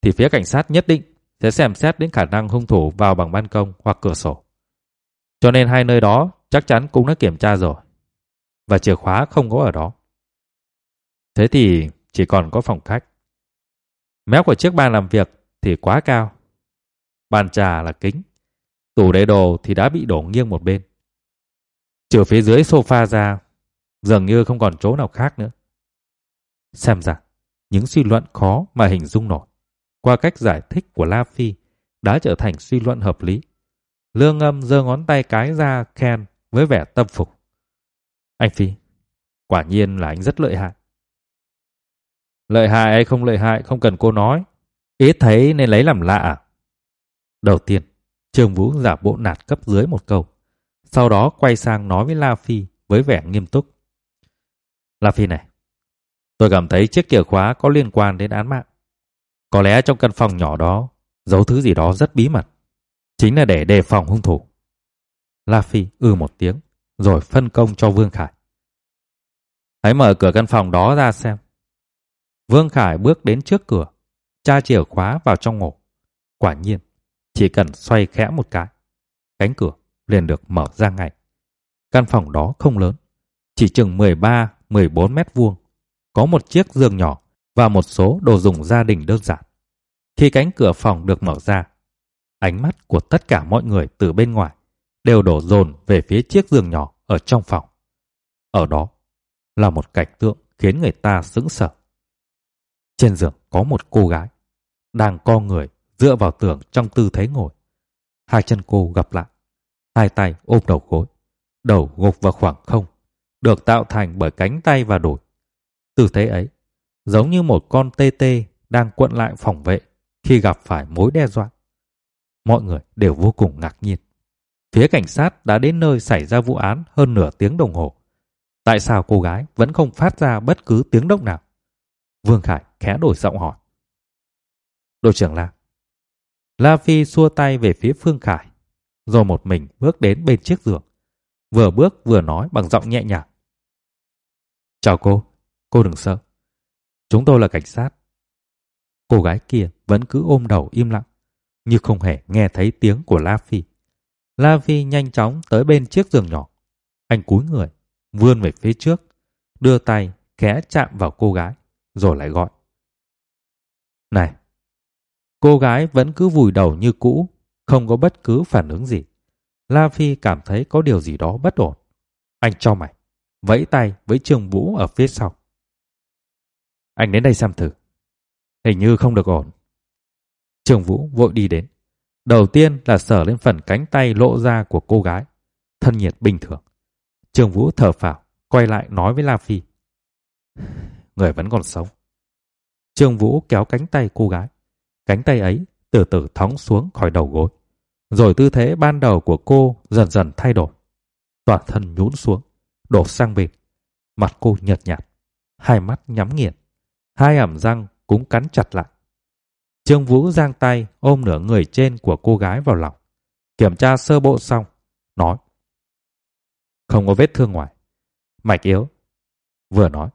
thì phía cảnh sát nhất định sẽ xem xét đến khả năng hung thủ vào bằng ban công hoặc cửa sổ. Cho nên hai nơi đó chắc chắn cũng đã kiểm tra rồi. Và chìa khóa không có ở đó. Thế thì chỉ còn có phòng khách. Mép của chiếc bàn làm việc thì quá cao. Bàn trà là kính. Tủ để đồ thì đã bị đổ nghiêng một bên. Trừ phía dưới sofa ra, dường như không còn chỗ nào khác nữa. Xem ra, những suy luận khó mà hình dung nổi qua cách giải thích của La Phi đã trở thành suy luận hợp lý. Lương âm giơ ngón tay cái ra khen với vẻ tâm phục. Anh Phi, quả nhiên là anh rất lợi hại. Lợi hại hay không lợi hại không cần cô nói. Ý thấy nên lấy làm lạ à? Đầu tiên, Trương Vũ giả bộ nạt cấp dưới một câu. Sau đó quay sang nói với La Phi với vẻ nghiêm túc. La Phi này, tôi cảm thấy chiếc chìa khóa có liên quan đến án mạng. Có lẽ trong căn phòng nhỏ đó giấu thứ gì đó rất bí mật. Chính là để đề phòng hung thủ. La Phi ư một tiếng, rồi phân công cho Vương Khải. Hãy mở cửa căn phòng đó ra xem. Vương Khải bước đến trước cửa, tra chìa khóa vào trong ngộ. Quả nhiên, chỉ cần xoay khẽ một cái, cánh cửa liền được mở ra ngay. Căn phòng đó không lớn, chỉ chừng 13-14 mét vuông. Có một chiếc giường nhỏ và một số đồ dùng gia đình đơn giản. Khi cánh cửa phòng được mở ra, ánh mắt của tất cả mọi người từ bên ngoài đều đổ dồn về phía chiếc giường nhỏ ở trong phòng. Ở đó là một cảnh tượng khiến người ta sững sờ. Trên giường có một cô gái đang co người dựa vào tường trong tư thế ngồi. Hai chân cô gặp lại, hai tay ôm đầu gối, đầu gục vào khoảng không, được tạo thành bởi cánh tay và đùi. Tư thế ấy giống như một con tê tê đang quận lại phòng vệ khi gặp phải mối đe dọa. Mọi người đều vô cùng ngạc nhiên. Phía cảnh sát đã đến nơi xảy ra vụ án hơn nửa tiếng đồng hồ. Tại sao cô gái vẫn không phát ra bất cứ tiếng động nào? Vương Khải khẽ đổi giọng hỏi. Đội trưởng La. La Phi xua tay về phía Phương Khải, rồi một mình bước đến bên chiếc giường. Vừa bước vừa nói bằng giọng nhẹ nhàng. Chào cô, cô đừng sợ. Chúng tôi là cảnh sát. Cô gái kia vẫn cứ ôm đầu im lặng, như không hề nghe thấy tiếng của La Phi. La Phi nhanh chóng tới bên chiếc giường nhỏ. Anh cúi người, vươn về phía trước, đưa tay khẽ chạm vào cô gái, rồi lại gọi. Này! Cô gái vẫn cứ vùi đầu như cũ, không có bất cứ phản ứng gì. La Phi cảm thấy có điều gì đó bất ổn. Anh cho mày, vẫy tay với Trương Vũ ở phía sau. Anh đến đây xem thử. Hình như không được ổn. Trường Vũ vội đi đến. Đầu tiên là sở lên phần cánh tay lộ ra của cô gái. Thân nhiệt bình thường. Trường Vũ thở phào, quay lại nói với La Phi. Người vẫn còn sống. Trường Vũ kéo cánh tay cô gái. Cánh tay ấy từ từ thóng xuống khỏi đầu gối. Rồi tư thế ban đầu của cô dần dần thay đổi. Toàn thân nhún xuống, đổ sang bên. Mặt cô nhợt nhạt, hai mắt nhắm nghiền. Hai ẩm răng cũng cắn chặt lại. Trương Vũ giang tay ôm nửa người trên của cô gái vào lòng. Kiểm tra sơ bộ xong, nói. Không có vết thương ngoài. Mạch yếu. Vừa nói,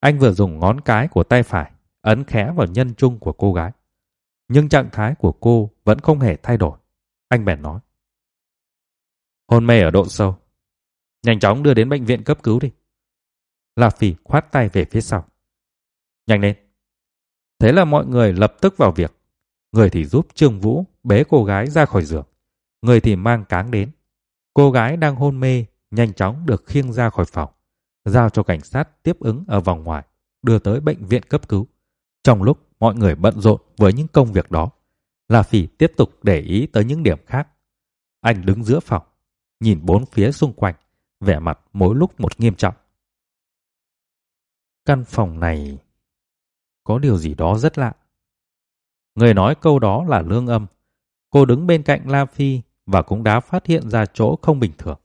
anh vừa dùng ngón cái của tay phải ấn khẽ vào nhân trung của cô gái. Nhưng trạng thái của cô vẫn không hề thay đổi. Anh bèn nói. Hôn mê ở độ sâu. Nhanh chóng đưa đến bệnh viện cấp cứu đi. La Phi khoát tay về phía sau. Nhanh lên. Thế là mọi người lập tức vào việc. Người thì giúp Trương Vũ bế cô gái ra khỏi giường. Người thì mang cáng đến. Cô gái đang hôn mê nhanh chóng được khiêng ra khỏi phòng. Giao cho cảnh sát tiếp ứng ở vòng ngoài. Đưa tới bệnh viện cấp cứu. Trong lúc mọi người bận rộn với những công việc đó, La Phi tiếp tục để ý tới những điểm khác. Anh đứng giữa phòng, nhìn bốn phía xung quanh, vẻ mặt mỗi lúc một nghiêm trọng. Căn phòng này có điều gì đó rất lạ. Người nói câu đó là lương âm. Cô đứng bên cạnh La Phi và cũng đã phát hiện ra chỗ không bình thường.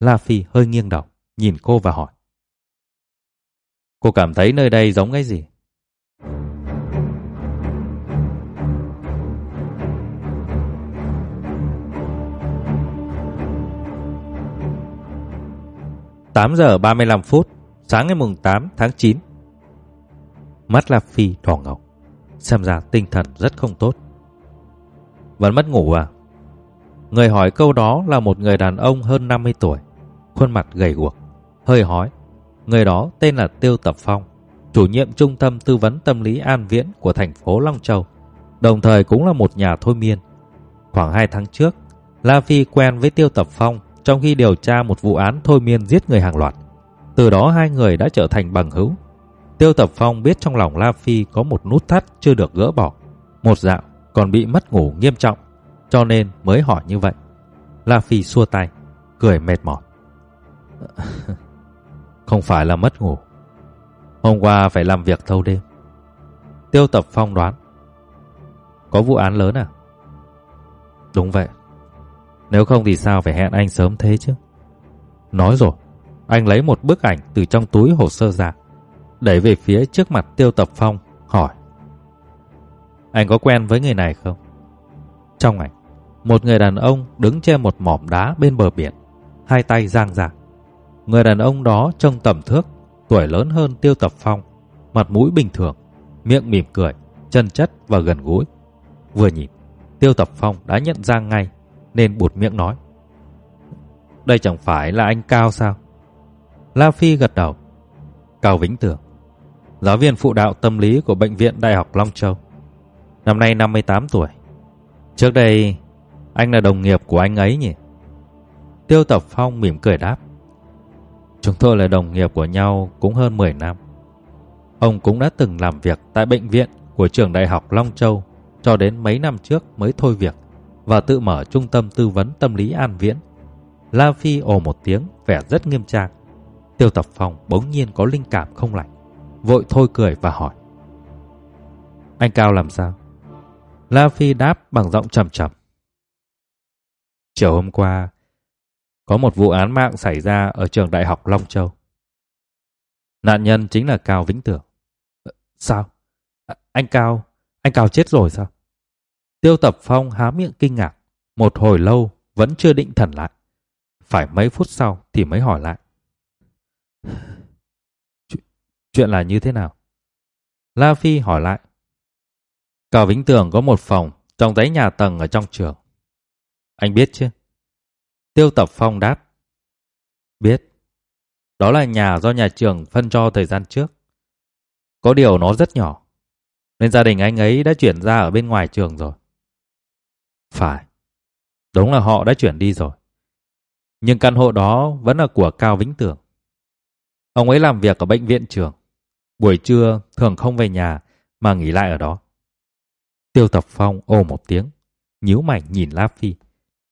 La Phi hơi nghiêng đầu, nhìn cô và hỏi. Cô cảm thấy nơi đây giống cái gì? Tám giờ ba mươi lăm phút, sáng ngày mùng tám tháng chín Mắt La Phi đỏ ngầu. xem ra tinh thần rất không tốt. Vẫn mất ngủ à? Người hỏi câu đó là một người đàn ông hơn 50 tuổi, khuôn mặt gầy guộc, hơi hói. Người đó tên là Tiêu Tập Phong, chủ nhiệm trung tâm tư vấn tâm lý an viễn của thành phố Long Châu, đồng thời cũng là một nhà thôi miên. Khoảng 2 tháng trước, La Phi quen với Tiêu Tập Phong trong khi điều tra một vụ án thôi miên giết người hàng loạt. Từ đó hai người đã trở thành bằng hữu. Tiêu Tập Phong biết trong lòng La Phi có một nút thắt chưa được gỡ bỏ, một dạo còn bị mất ngủ nghiêm trọng, cho nên mới hỏi như vậy. La Phi xua tay, cười mệt mỏi. Không phải là mất ngủ. Hôm qua phải làm việc thâu đêm. Tiêu Tập Phong đoán. Có vụ án lớn à? Đúng vậy. Nếu không thì sao phải hẹn anh sớm thế chứ? Nói rồi, anh lấy một bức ảnh từ trong túi hồ sơ ra, đẩy về phía trước mặt Tiêu Tập Phong, hỏi. Anh có quen với người này không? Trong ảnh, một người đàn ông đứng trên một mỏm đá bên bờ biển, hai tay giang ra. Người đàn ông đó trông tầm thước, tuổi lớn hơn Tiêu Tập Phong, mặt mũi bình thường, miệng mỉm cười, chân chất và gần gũi. Vừa nhìn, Tiêu Tập Phong đã nhận ra ngay, nên buột miệng nói. Đây chẳng phải là anh Cao sao? La Phi gật đầu. Cao Vĩnh Tường, giáo viên phụ đạo tâm lý của Bệnh viện Đại học Long Châu. Năm nay 58 tuổi. Trước đây, anh là đồng nghiệp của anh ấy nhỉ? Tiêu Tập Phong mỉm cười đáp. Chúng tôi là đồng nghiệp của nhau cũng hơn 10 năm. Ông cũng đã từng làm việc tại bệnh viện của trường đại học Long Châu cho đến mấy năm trước mới thôi việc và tự mở trung tâm tư vấn tâm lý an viễn. La Phi ồ một tiếng, vẻ rất nghiêm trang. Tiêu Tập Phong bỗng nhiên có linh cảm không lành, vội thôi cười và hỏi. Anh Cao làm sao? La Phi đáp bằng giọng trầm trầm. Chiều hôm qua, có một vụ án mạng xảy ra ở trường đại học Long Châu. Nạn nhân chính là Cao Vĩnh Tưởng. Ờ, sao? À, anh Cao, anh Cao chết rồi sao? Tiêu Tập Phong há miệng kinh ngạc, một hồi lâu vẫn chưa định thần lại. Phải mấy phút sau thì mới hỏi lại. Chuyện là như thế nào? La Phi hỏi lại. Cao Vĩnh Tường có một phòng trong giấy nhà tầng ở trong trường. Anh biết chứ? Tiêu Tập Phong đáp. Biết. Đó là nhà do nhà trường phân cho thời gian trước. Có điều nó rất nhỏ. Nên gia đình anh ấy đã chuyển ra ở bên ngoài trường rồi. Phải. Đúng là họ đã chuyển đi rồi. Nhưng căn hộ đó vẫn là của Cao Vĩnh Tường. Ông ấy làm việc ở bệnh viện trường. Buổi trưa thường không về nhà mà nghỉ lại ở đó. Tiêu Tập Phong ồ một tiếng, nhíu mày nhìn La Phi,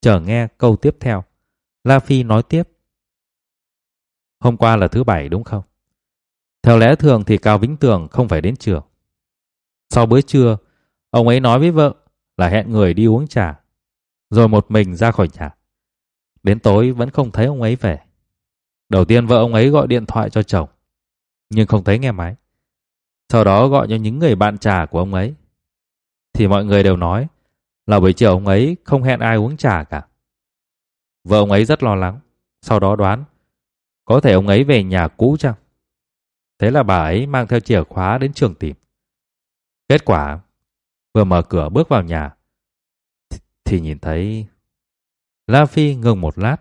chờ nghe câu tiếp theo. La Phi nói tiếp. Hôm qua là thứ bảy đúng không? Theo lẽ thường thì Cao Vĩnh Tường không phải đến trường. Sau bữa trưa, ông ấy nói với vợ là hẹn người đi uống trà, rồi một mình ra khỏi nhà. Đến tối vẫn không thấy ông ấy về. Đầu tiên vợ ông ấy gọi điện thoại cho chồng, nhưng không thấy nghe máy. Sau đó gọi cho những người bạn trà của ông ấy. Thì mọi người đều nói là buổi chiều ông ấy không hẹn ai uống trà cả. Vợ ông ấy rất lo lắng, sau đó đoán có thể ông ấy về nhà cũ chăng? Thế là bà ấy mang theo chìa khóa đến trường tìm. Kết quả, vừa mở cửa bước vào nhà, thì nhìn thấy... La Phi ngừng một lát,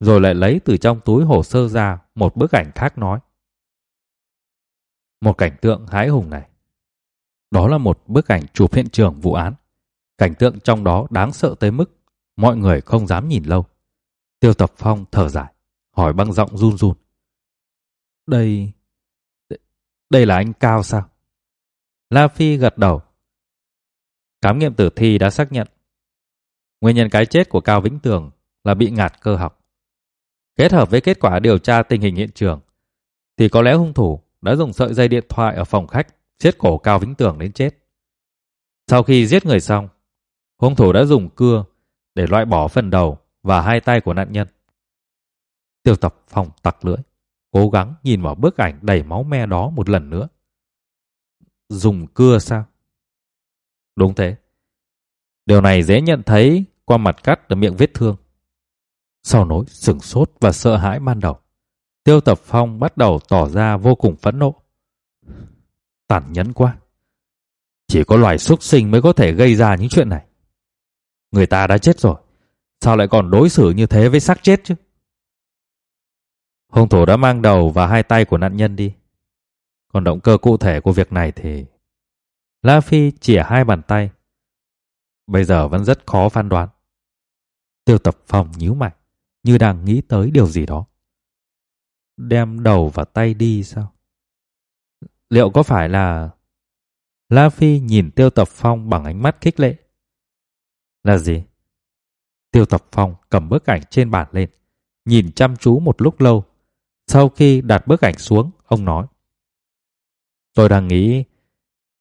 rồi lại lấy từ trong túi hồ sơ ra một bức ảnh khác nói. Một cảnh tượng hãi hùng này. Đó là một bức ảnh chụp hiện trường vụ án. Cảnh tượng trong đó đáng sợ tới mức mọi người không dám nhìn lâu. Tiêu Tập Phong thở dài, hỏi băng giọng run run. Đây... Đây là anh Cao sao? La Phi gật đầu. Khám nghiệm tử thi đã xác nhận. Nguyên nhân cái chết của Cao Vĩnh Tường là bị ngạt cơ học. Kết hợp với kết quả điều tra tình hình hiện trường, thì có lẽ hung thủ đã dùng sợi dây điện thoại ở phòng khách giết cổ Cao Vĩnh Tường đến chết. Sau khi giết người xong, hung thủ đã dùng cưa để loại bỏ phần đầu và hai tay của nạn nhân. Tiêu tập phòng tặc lưỡi, cố gắng nhìn vào bức ảnh đầy máu me đó một lần nữa. Dùng cưa sao? Đúng thế. Điều này dễ nhận thấy qua mặt cắt ở miệng vết thương. Sau nỗi sửng sốt và sợ hãi ban đầu, Tiêu Tập Phong bắt đầu tỏ ra vô cùng phẫn nộ. Tàn nhẫn quá. Chỉ có loài xuất sinh mới có thể gây ra những chuyện này. Người ta đã chết rồi. Sao lại còn đối xử như thế với xác chết chứ? Hung thủ đã mang đầu và hai tay của nạn nhân đi. Còn động cơ cụ thể của việc này thì... La Phi chỉa hai bàn tay. Bây giờ vẫn rất khó phán đoán. Tiêu tập phòng nhíu mày, như đang nghĩ tới điều gì đó. Đem đầu và tay đi sao? Liệu có phải là... La Phi nhìn Tiêu Tập Phong bằng ánh mắt khích lệ. Là gì? Tiêu Tập Phong cầm bức ảnh trên bàn lên, nhìn chăm chú một lúc lâu. Sau khi đặt bức ảnh xuống, ông nói. Tôi đang nghĩ,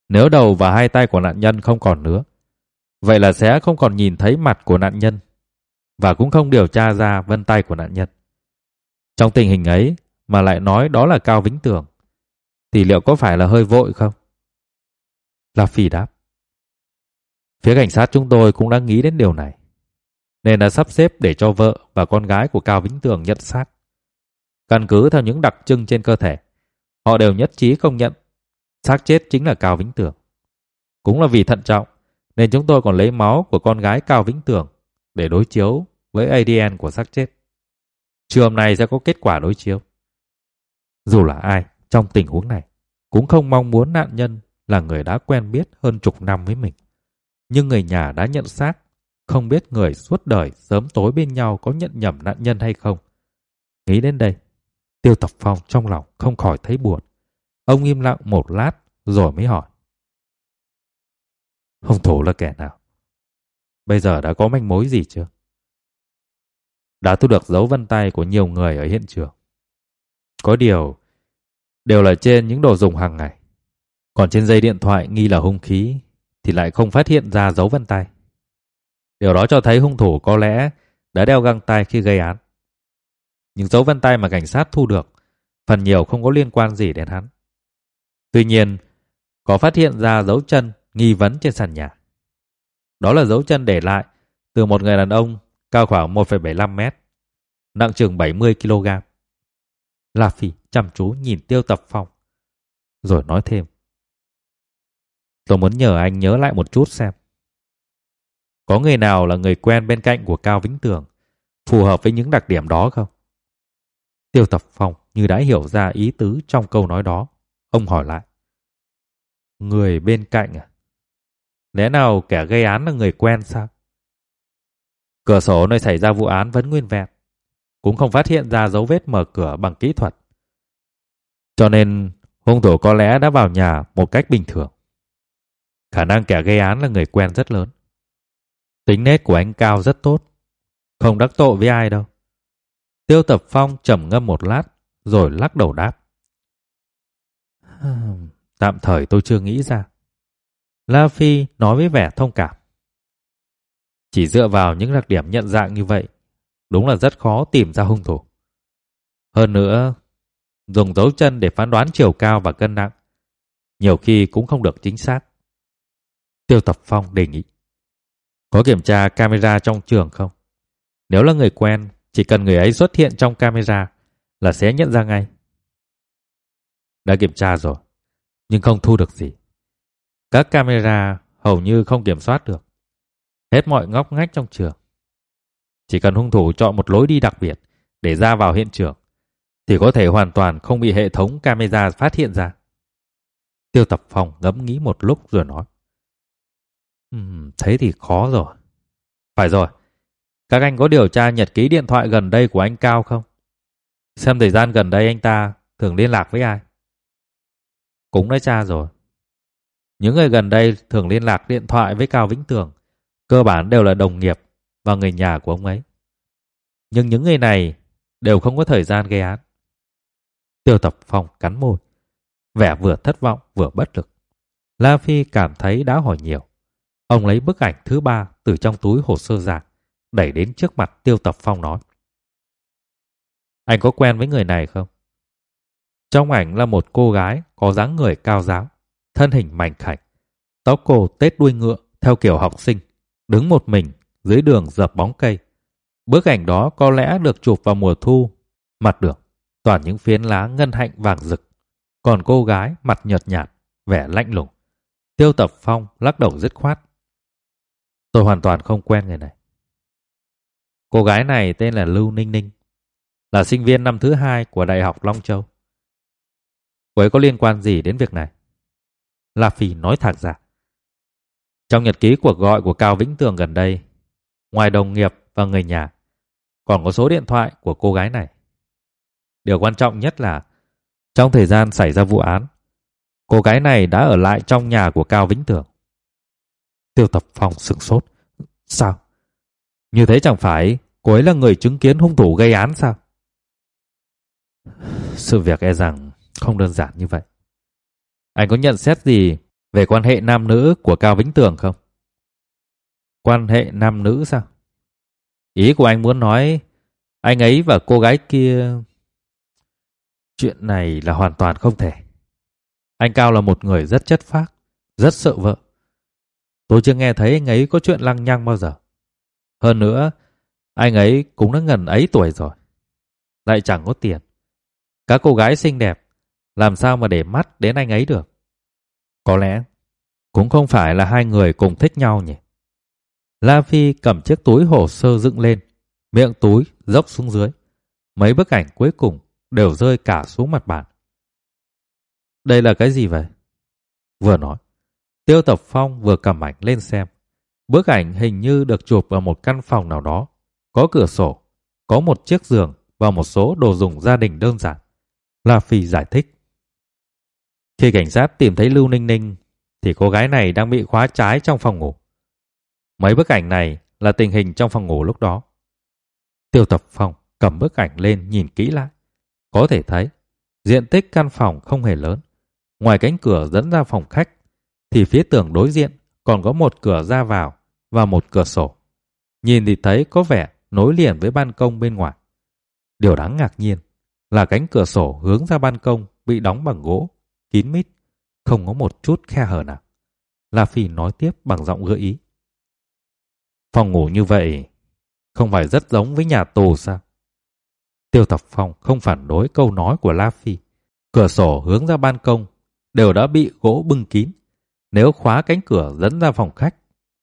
nếu đầu và hai tay của nạn nhân không còn nữa, vậy là sẽ không còn nhìn thấy mặt của nạn nhân và cũng không điều tra ra vân tay của nạn nhân. Trong tình hình ấy mà lại nói đó là Cao Vĩnh Tường, thì liệu có phải là hơi vội không? La Phi đáp. Phía cảnh sát chúng tôi cũng đã nghĩ đến điều này, nên đã sắp xếp để cho vợ và con gái của Cao Vĩnh Tường nhận xác. Căn cứ theo những đặc trưng trên cơ thể, họ đều nhất trí công nhận xác chết chính là Cao Vĩnh Tường. Cũng là vì thận trọng, nên chúng tôi còn lấy máu của con gái Cao Vĩnh Tường để đối chiếu với ADN của xác chết. Trưa hôm nay sẽ có kết quả đối chiếu. Dù là ai trong tình huống này, cũng không mong muốn nạn nhân là người đã quen biết hơn chục năm với mình. Nhưng người nhà đã nhận xác, không biết người suốt đời sớm tối bên nhau có nhận nhầm nạn nhân hay không. Nghĩ đến đây, Tiêu Tập Phong trong lòng không khỏi thấy buồn. Ông im lặng một lát rồi mới hỏi. Hung thủ là kẻ nào? Bây giờ đã có manh mối gì chưa? Đã thu được dấu vân tay của nhiều người ở hiện trường. Có điều, đều là trên những đồ dùng hàng ngày. Còn trên dây điện thoại nghi là hung khí thì lại không phát hiện ra dấu vân tay. Điều đó cho thấy hung thủ có lẽ đã đeo găng tay khi gây án. Những dấu vân tay mà cảnh sát thu được phần nhiều không có liên quan gì đến hắn. Tuy nhiên, có phát hiện ra dấu chân nghi vấn trên sàn nhà. Đó là dấu chân để lại từ một người đàn ông cao khoảng 1,75 mét, nặng chừng 70 kg. La Phi chăm chú nhìn Tiêu Tập Phong, rồi nói thêm. Tôi muốn nhờ anh nhớ lại một chút xem. Có người nào là người quen bên cạnh của Cao Vĩnh Tường, phù hợp với những đặc điểm đó không? Tiêu Tập Phong như đã hiểu ra ý tứ trong câu nói đó. Ông hỏi lại. Người bên cạnh à? Lẽ nào kẻ gây án là người quen sao? Cửa sổ nơi xảy ra vụ án vẫn nguyên vẹn. Cũng không phát hiện ra dấu vết mở cửa bằng kỹ thuật. Cho nên hung thủ có lẽ đã vào nhà một cách bình thường. Khả năng kẻ gây án là người quen rất lớn. Tính nết của anh Cao rất tốt. Không đắc tội với ai đâu. Tiêu Tập Phong trầm ngâm một lát rồi lắc đầu đáp. Tạm thời tôi chưa nghĩ ra. La Phi nói với vẻ thông cảm. Chỉ dựa vào những đặc điểm nhận dạng như vậy, đúng là rất khó tìm ra hung thủ. Hơn nữa, dùng dấu chân để phán đoán chiều cao và cân nặng, nhiều khi cũng không được chính xác. Tiêu Tập Phong đề nghị. Có kiểm tra camera trong trường không? Nếu là người quen, chỉ cần người ấy xuất hiện trong camera là sẽ nhận ra ngay. Đã kiểm tra rồi, nhưng không thu được gì. Các camera hầu như không kiểm soát được. Hết mọi ngóc ngách trong trường. Chỉ cần hung thủ chọn một lối đi đặc biệt để ra vào hiện trường, thì có thể hoàn toàn không bị hệ thống camera phát hiện ra. Tiêu tập phòng ngẫm nghĩ một lúc rồi nói. Uhm, thế thì khó rồi. Phải rồi. Các anh có điều tra nhật ký điện thoại gần đây của anh Cao không? Xem thời gian gần đây anh ta thường liên lạc với ai? Cũng đã tra rồi. Những người gần đây thường liên lạc điện thoại với Cao Vĩnh Tường, cơ bản đều là đồng nghiệp và người nhà của ông ấy. Nhưng những người này đều không có thời gian gây án. Tiêu Tập Phong cắn môi, vẻ vừa thất vọng vừa bất lực. La Phi cảm thấy đã hỏi nhiều. Ông lấy bức ảnh thứ ba từ trong túi hồ sơ ra, đẩy đến trước mặt Tiêu Tập Phong nói. Anh có quen với người này không? Trong ảnh là một cô gái có dáng người cao giáo, thân hình mảnh khảnh, tóc cô tết đuôi ngựa theo kiểu học sinh, đứng một mình dưới đường dập bóng cây. Bức ảnh đó có lẽ được chụp vào mùa thu, mặt đường toàn những phiến lá ngân hạnh vàng rực, còn cô gái mặt nhợt nhạt, vẻ lạnh lùng, Tiêu Tập Phong lắc đầu dứt khoát. Tôi hoàn toàn không quen người này. Cô gái này tên là Lưu Ninh Ninh, là sinh viên năm thứ hai của Đại học Long Châu. Cô ấy có liên quan gì đến việc này? La Phi nói thẳng ra. Trong nhật ký cuộc gọi của Cao Vĩnh Tường gần đây, ngoài đồng nghiệp và người nhà, còn có số điện thoại của cô gái này. Điều quan trọng nhất là trong thời gian xảy ra vụ án, cô gái này đã ở lại trong nhà của Cao Vĩnh Tường. Tiêu Tập Phong sửng sốt. Sao? Như thế chẳng phải cô ấy là người chứng kiến hung thủ gây án sao? Sự việc e rằng không đơn giản như vậy. Anh có nhận xét gì về quan hệ nam nữ của Cao Vĩnh Tường không? Quan hệ nam nữ sao? Ý của anh muốn nói anh ấy và cô gái kia... Chuyện này là hoàn toàn không thể. Anh Cao là một người rất chất phác, rất sợ vợ. Tôi chưa nghe thấy anh ấy có chuyện lăng nhăng bao giờ. Hơn nữa, anh ấy cũng đã ngần ấy tuổi rồi. Lại chẳng có tiền. Các cô gái xinh đẹp, làm sao mà để mắt đến anh ấy được? Có lẽ cũng không phải là hai người cùng thích nhau nhỉ. La Phi cầm chiếc túi hồ sơ dựng lên, miệng túi dốc xuống dưới. Mấy bức ảnh cuối cùng đều rơi cả xuống mặt bàn. Đây là cái gì vậy? Vừa nói, Tiêu Tập Phong vừa cầm ảnh lên xem. Bức ảnh hình như được chụp ở một căn phòng nào đó. Có cửa sổ, có một chiếc giường và một số đồ dùng gia đình đơn giản. La Phi giải thích. Khi cảnh sát tìm thấy Lưu Ninh Ninh thì cô gái này đang bị khóa trái trong phòng ngủ. Mấy bức ảnh này là tình hình trong phòng ngủ lúc đó. Tiêu Tập Phong cầm bức ảnh lên nhìn kỹ lại. Có thể thấy, diện tích căn phòng không hề lớn. Ngoài cánh cửa dẫn ra phòng khách, thì phía tường đối diện còn có một cửa ra vào và một cửa sổ. Nhìn thì thấy có vẻ nối liền với ban công bên ngoài. Điều đáng ngạc nhiên là cánh cửa sổ hướng ra ban công bị đóng bằng gỗ, kín mít, không có một chút khe hở nào. La Phi nói tiếp bằng giọng gợi ý. Phòng ngủ như vậy không phải rất giống với nhà tù sao? Tiêu Tập Phong không phản đối câu nói của La Phi. Cửa sổ hướng ra ban công đều đã bị gỗ bưng kín. Nếu khóa cánh cửa dẫn ra phòng khách,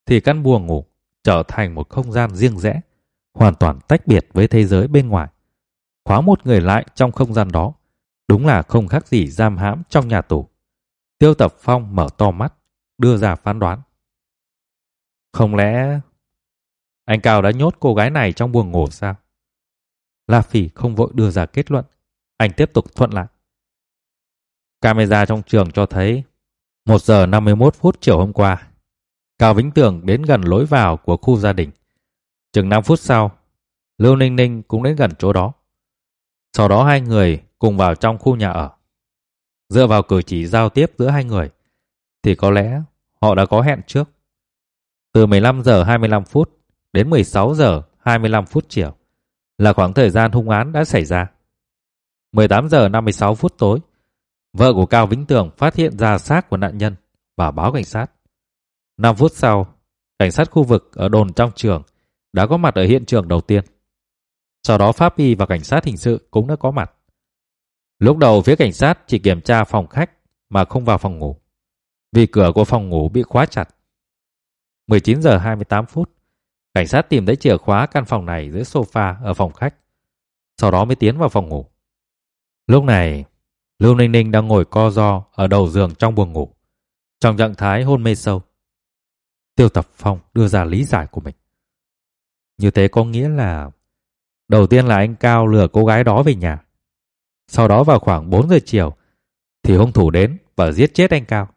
thì căn buồng ngủ trở thành một không gian riêng rẽ, hoàn toàn tách biệt với thế giới bên ngoài. Khóa một người lại trong không gian đó, đúng là không khác gì giam hãm trong nhà tù. Tiêu Tập Phong mở to mắt, đưa ra phán đoán. Không lẽ anh Cao đã nhốt cô gái này trong buồng ngủ sao? La Phỉ không vội đưa ra kết luận. Anh tiếp tục thuận lại. Camera trong trường cho thấy 1 giờ 51 phút chiều hôm qua. Cao Vĩnh Tường đến gần lối vào của khu gia đình. Chừng 5 phút sau, Lưu Ninh Ninh cũng đến gần chỗ đó. Sau đó hai người cùng vào trong khu nhà ở. Dựa vào cử chỉ giao tiếp giữa hai người, thì có lẽ họ đã có hẹn trước. Từ 15 giờ 25 phút đến 16 giờ 25 phút chiều là khoảng thời gian hung án đã xảy ra. 18 giờ 56 phút tối, vợ của Cao Vĩnh Tường phát hiện ra xác của nạn nhân và báo cảnh sát. 5 phút sau, cảnh sát khu vực ở đồn trong trường đã có mặt ở hiện trường đầu tiên. Sau đó pháp y và cảnh sát hình sự cũng đã có mặt. Lúc đầu phía cảnh sát chỉ kiểm tra phòng khách mà không vào phòng ngủ. Vì cửa của phòng ngủ bị khóa chặt. 19 giờ 28 phút, cảnh sát tìm thấy chìa khóa căn phòng này dưới sofa ở phòng khách. Sau đó mới tiến vào phòng ngủ. Lúc này, Lưu Ninh Ninh đang ngồi co ro ở đầu giường trong buồng ngủ, trong trạng thái hôn mê sâu. Tiêu Tập Phong đưa ra lý giải của mình. Như thế có nghĩa là đầu tiên là anh Cao lừa cô gái đó về nhà. Sau đó vào khoảng 4 giờ chiều thì hung thủ đến và giết chết anh Cao.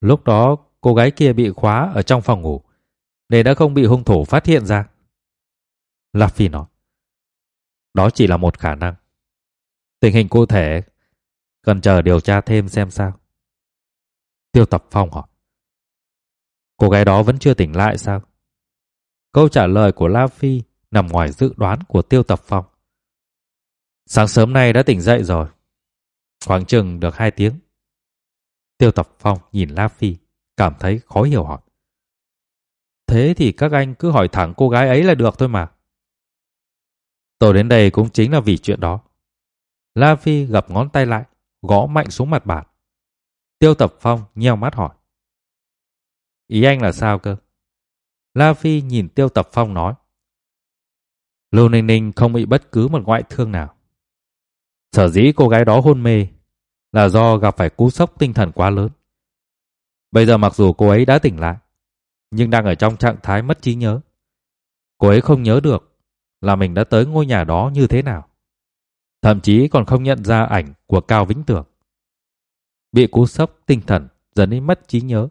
Lúc đó cô gái kia bị khóa ở trong phòng ngủ để đã không bị hung thủ phát hiện ra. Lạp Phi nói. Đó chỉ là một khả năng. Tình hình cụ thể cần chờ điều tra thêm xem sao. Tiêu Tập Phong hỏi. Cô gái đó vẫn chưa tỉnh lại sao? Câu trả lời của La Phi nằm ngoài dự đoán của Tiêu Tập Phong. Sáng sớm nay đã tỉnh dậy rồi. Khoảng chừng được hai tiếng. Tiêu Tập Phong nhìn La Phi, cảm thấy khó hiểu hỏi. Thế thì các anh cứ hỏi thẳng cô gái ấy là được thôi mà. Tôi đến đây cũng chính là vì chuyện đó. La Phi gập ngón tay lại, gõ mạnh xuống mặt bàn. Tiêu Tập Phong nheo mắt hỏi. Ý anh là sao cơ? La Phi nhìn Tiêu Tập Phong nói. Lưu Ninh Ninh không bị bất cứ một ngoại thương nào. Sở dĩ cô gái đó hôn mê là do gặp phải cú sốc tinh thần quá lớn. Bây giờ mặc dù cô ấy đã tỉnh lại, nhưng đang ở trong trạng thái mất trí nhớ. Cô ấy không nhớ được là mình đã tới ngôi nhà đó như thế nào. Thậm chí còn không nhận ra ảnh của Cao Vĩnh Tường. Bị cú sốc tinh thần dẫn đến mất trí nhớ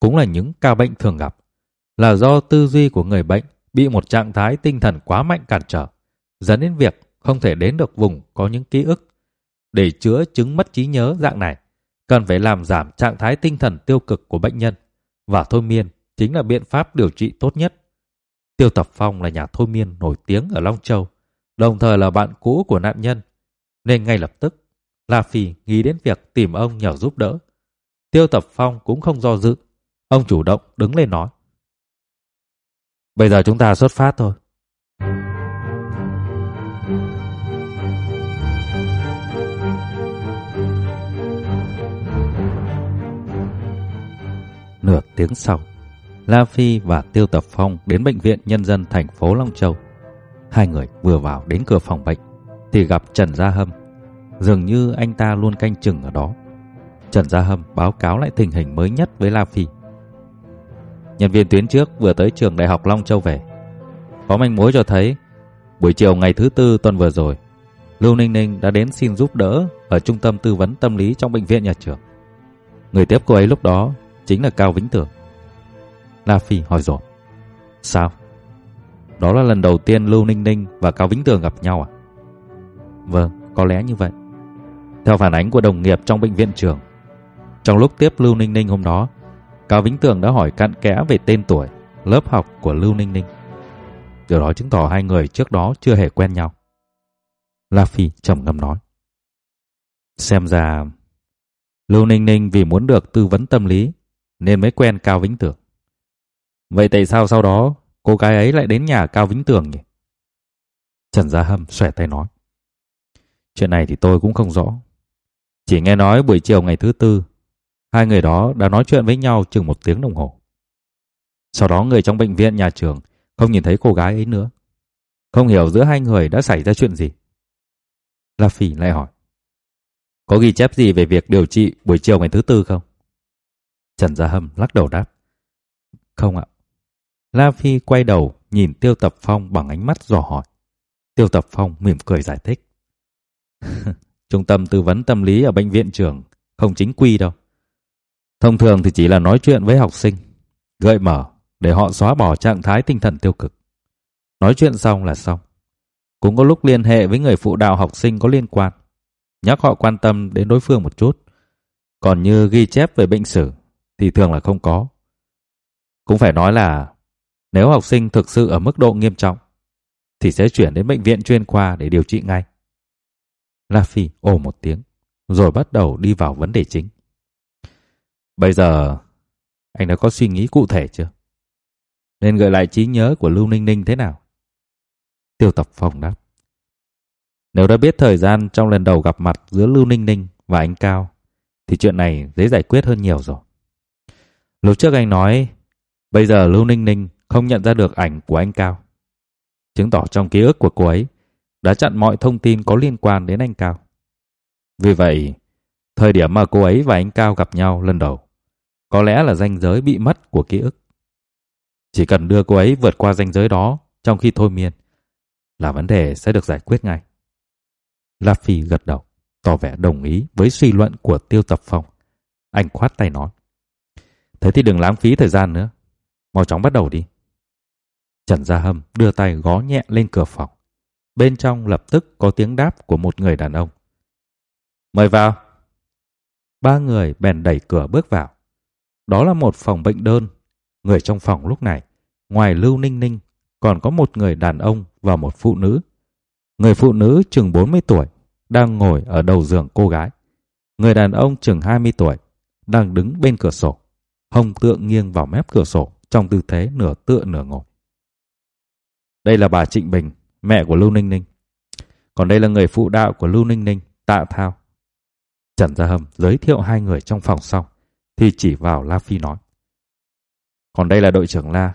cũng là những ca bệnh thường gặp, là do tư duy của người bệnh bị một trạng thái tinh thần quá mạnh cản trở, dẫn đến việc không thể đến được vùng có những ký ức. Để chữa chứng mất trí nhớ dạng này, cần phải làm giảm trạng thái tinh thần tiêu cực của bệnh nhân và thôi miên chính là biện pháp điều trị tốt nhất. Tiêu Tập Phong là nhà thôi miên nổi tiếng ở Long Châu, đồng thời là bạn cũ của nạn nhân, nên ngay lập tức La Phi nghĩ đến việc tìm ông nhờ giúp đỡ. Tiêu Tập Phong cũng không do dự, ông chủ động đứng lên nói. Bây giờ chúng ta xuất phát thôi. Nửa tiếng sau, La Phi và Tiêu Tập Phong đến bệnh viện nhân dân thành phố Long Châu. Hai người vừa vào đến cửa phòng bệnh thì gặp Trần Gia Hâm. Dường như anh ta luôn canh chừng ở đó. Trần Gia Hâm báo cáo lại tình hình mới nhất với La Phi. Nhân viên tuyến trước vừa tới trường Đại học Long Châu về. Có manh mối cho thấy buổi chiều ngày thứ tư tuần vừa rồi, Lưu Ninh Ninh đã đến xin giúp đỡ ở trung tâm tư vấn tâm lý trong bệnh viện nhà trường. Người tiếp cô ấy lúc đó chính là Cao Vĩnh Tường. La Phi hỏi dồn Sao? Đó là lần đầu tiên Lưu Ninh Ninh và Cao Vĩnh Tường gặp nhau à? Vâng, có lẽ như vậy. Theo phản ánh của đồng nghiệp trong bệnh viện trường, trong lúc tiếp Lưu Ninh Ninh hôm đó, Cao Vĩnh Tường đã hỏi cặn kẽ về tên tuổi, lớp học của Lưu Ninh Ninh. Điều đó chứng tỏ hai người trước đó chưa hề quen nhau. La Phi trầm ngâm nói. Xem ra Lưu Ninh Ninh vì muốn được tư vấn tâm lý nên mới quen Cao Vĩnh Tường. Vậy tại sao sau đó cô gái ấy lại đến nhà Cao Vĩnh Tường nhỉ? Trần Gia Hâm xòe tay nói. Chuyện này thì tôi cũng không rõ. Chỉ nghe nói buổi chiều ngày thứ tư, hai người đó đã nói chuyện với nhau chừng một tiếng đồng hồ. Sau đó người trong bệnh viện nhà trường không nhìn thấy cô gái ấy nữa. Không hiểu giữa hai người đã xảy ra chuyện gì. La Phỉ lại hỏi. Có ghi chép gì về việc điều trị buổi chiều ngày thứ tư không? Trần Gia Hâm lắc đầu đáp. Không ạ. La Phi quay đầu nhìn Tiêu Tập Phong bằng ánh mắt dò hỏi. Tiêu Tập Phong mỉm cười giải thích. Trung tâm tư vấn tâm lý ở bệnh viện trường không chính quy đâu. Thông thường thì chỉ là nói chuyện với học sinh, gợi mở để họ xóa bỏ trạng thái tinh thần tiêu cực. Nói chuyện xong là xong. Cũng có lúc liên hệ với người phụ đạo học sinh có liên quan, nhắc họ quan tâm đến đối phương một chút. Còn như ghi chép về bệnh sử thì thường là không có. Cũng phải nói là nếu học sinh thực sự ở mức độ nghiêm trọng, thì sẽ chuyển đến bệnh viện chuyên khoa để điều trị ngay. La Phi ồ một tiếng, rồi bắt đầu đi vào vấn đề chính. Bây giờ, anh đã có suy nghĩ cụ thể chưa? Nên gợi lại trí nhớ của Lưu Ninh Ninh thế nào? Tiêu Tập phòng đáp. Nếu đã biết thời gian trong lần đầu gặp mặt giữa Lưu Ninh Ninh và anh Cao, thì chuyện này dễ giải quyết hơn nhiều rồi. Lúc trước anh nói, bây giờ Lưu Ninh Ninh không nhận ra được ảnh của anh Cao. Chứng tỏ trong ký ức của cô ấy đã chặn mọi thông tin có liên quan đến anh Cao. Vì vậy, thời điểm mà cô ấy và anh Cao gặp nhau lần đầu, có lẽ là ranh giới bị mất của ký ức. Chỉ cần đưa cô ấy vượt qua ranh giới đó trong khi thôi miên, là vấn đề sẽ được giải quyết ngay. La Phi gật đầu, tỏ vẻ đồng ý với suy luận của Tiêu Tập Phong. Anh khoát tay nói. Thế thì đừng lãng phí thời gian nữa. Mau chóng bắt đầu đi. Trần Gia Hâm đưa tay gõ nhẹ lên cửa phòng. Bên trong lập tức có tiếng đáp của một người đàn ông. Mời vào. Ba người bèn đẩy cửa bước vào. Đó là một phòng bệnh đơn. Người trong phòng lúc này, ngoài Lưu Ninh Ninh, còn có một người đàn ông và một phụ nữ. Người phụ nữ chừng 40 tuổi, đang ngồi ở đầu giường cô gái. Người đàn ông chừng 20 tuổi, đang đứng bên cửa sổ, hồng tượng nghiêng vào mép cửa sổ trong tư thế nửa tựa nửa ngồi. Đây là bà Trịnh Bình, mẹ của Lưu Ninh Ninh. Còn đây là người phụ đạo của Lưu Ninh Ninh, Tạ Thao. Trần Gia Hâm giới thiệu hai người trong phòng sau, thì chỉ vào La Phi nói. Còn đây là đội trưởng La,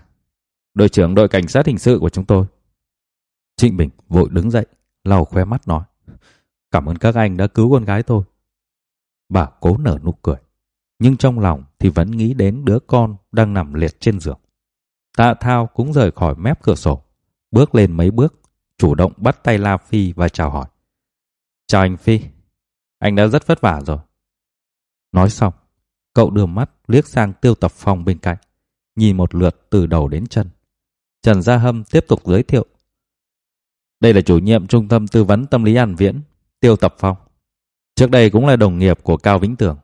đội trưởng đội cảnh sát hình sự của chúng tôi. Trịnh Bình vội đứng dậy, lau khóe mắt nói. Cảm ơn các anh đã cứu con gái tôi. Bà cố nở nụ cười, nhưng trong lòng thì vẫn nghĩ đến đứa con đang nằm liệt trên giường. Tạ Thao cũng rời khỏi mép cửa sổ, bước lên mấy bước, chủ động bắt tay La Phi và chào hỏi. Chào anh Phi, anh đã rất vất vả rồi. Nói xong, cậu đưa mắt liếc sang tiêu tập phòng bên cạnh, nhìn một lượt từ đầu đến chân. Trần Gia Hâm tiếp tục giới thiệu. Đây là chủ nhiệm trung tâm tư vấn tâm lý An Viễn, Tiêu Tập Phong. Trước đây cũng là đồng nghiệp của Cao Vĩnh Tường.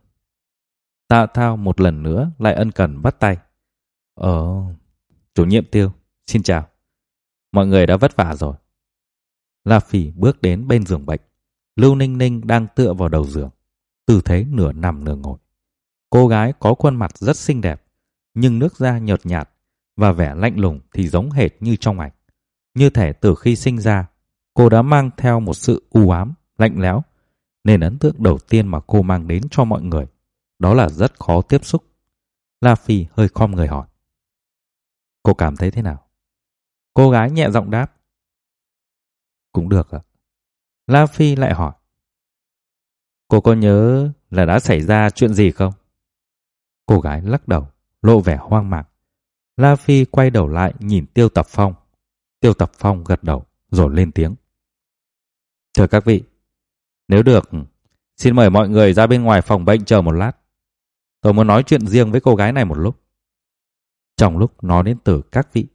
Tạ Thao một lần nữa lại ân cần bắt tay. Ờ, chủ nhiệm Tiêu, xin chào. Mọi người đã vất vả rồi. La Phỉ bước đến bên giường bệnh. Lưu Ninh Ninh đang tựa vào đầu giường, tư thế nửa nằm nửa ngồi. Cô gái có khuôn mặt rất xinh đẹp, nhưng nước da nhợt nhạt và vẻ lạnh lùng thì giống hệt như trong ảnh. Như thể từ khi sinh ra, cô đã mang theo một sự u ám, lạnh lẽo, nên ấn tượng đầu tiên mà cô mang đến cho mọi người, đó là rất khó tiếp xúc. La Phi hơi khom người hỏi. Cô cảm thấy thế nào? Cô gái nhẹ giọng đáp. Cũng được ạ. La Phi lại hỏi. Cô có nhớ là đã xảy ra chuyện gì không? Cô gái lắc đầu, lộ vẻ hoang mang. La Phi quay đầu lại nhìn Tiêu Tập Phong. Tiêu Tập Phong gật đầu, rồi lên tiếng. Thưa các vị, nếu được, xin mời mọi người ra bên ngoài phòng bệnh chờ một lát. Tôi muốn nói chuyện riêng với cô gái này một lúc. Trong lúc nói đến từ các vị,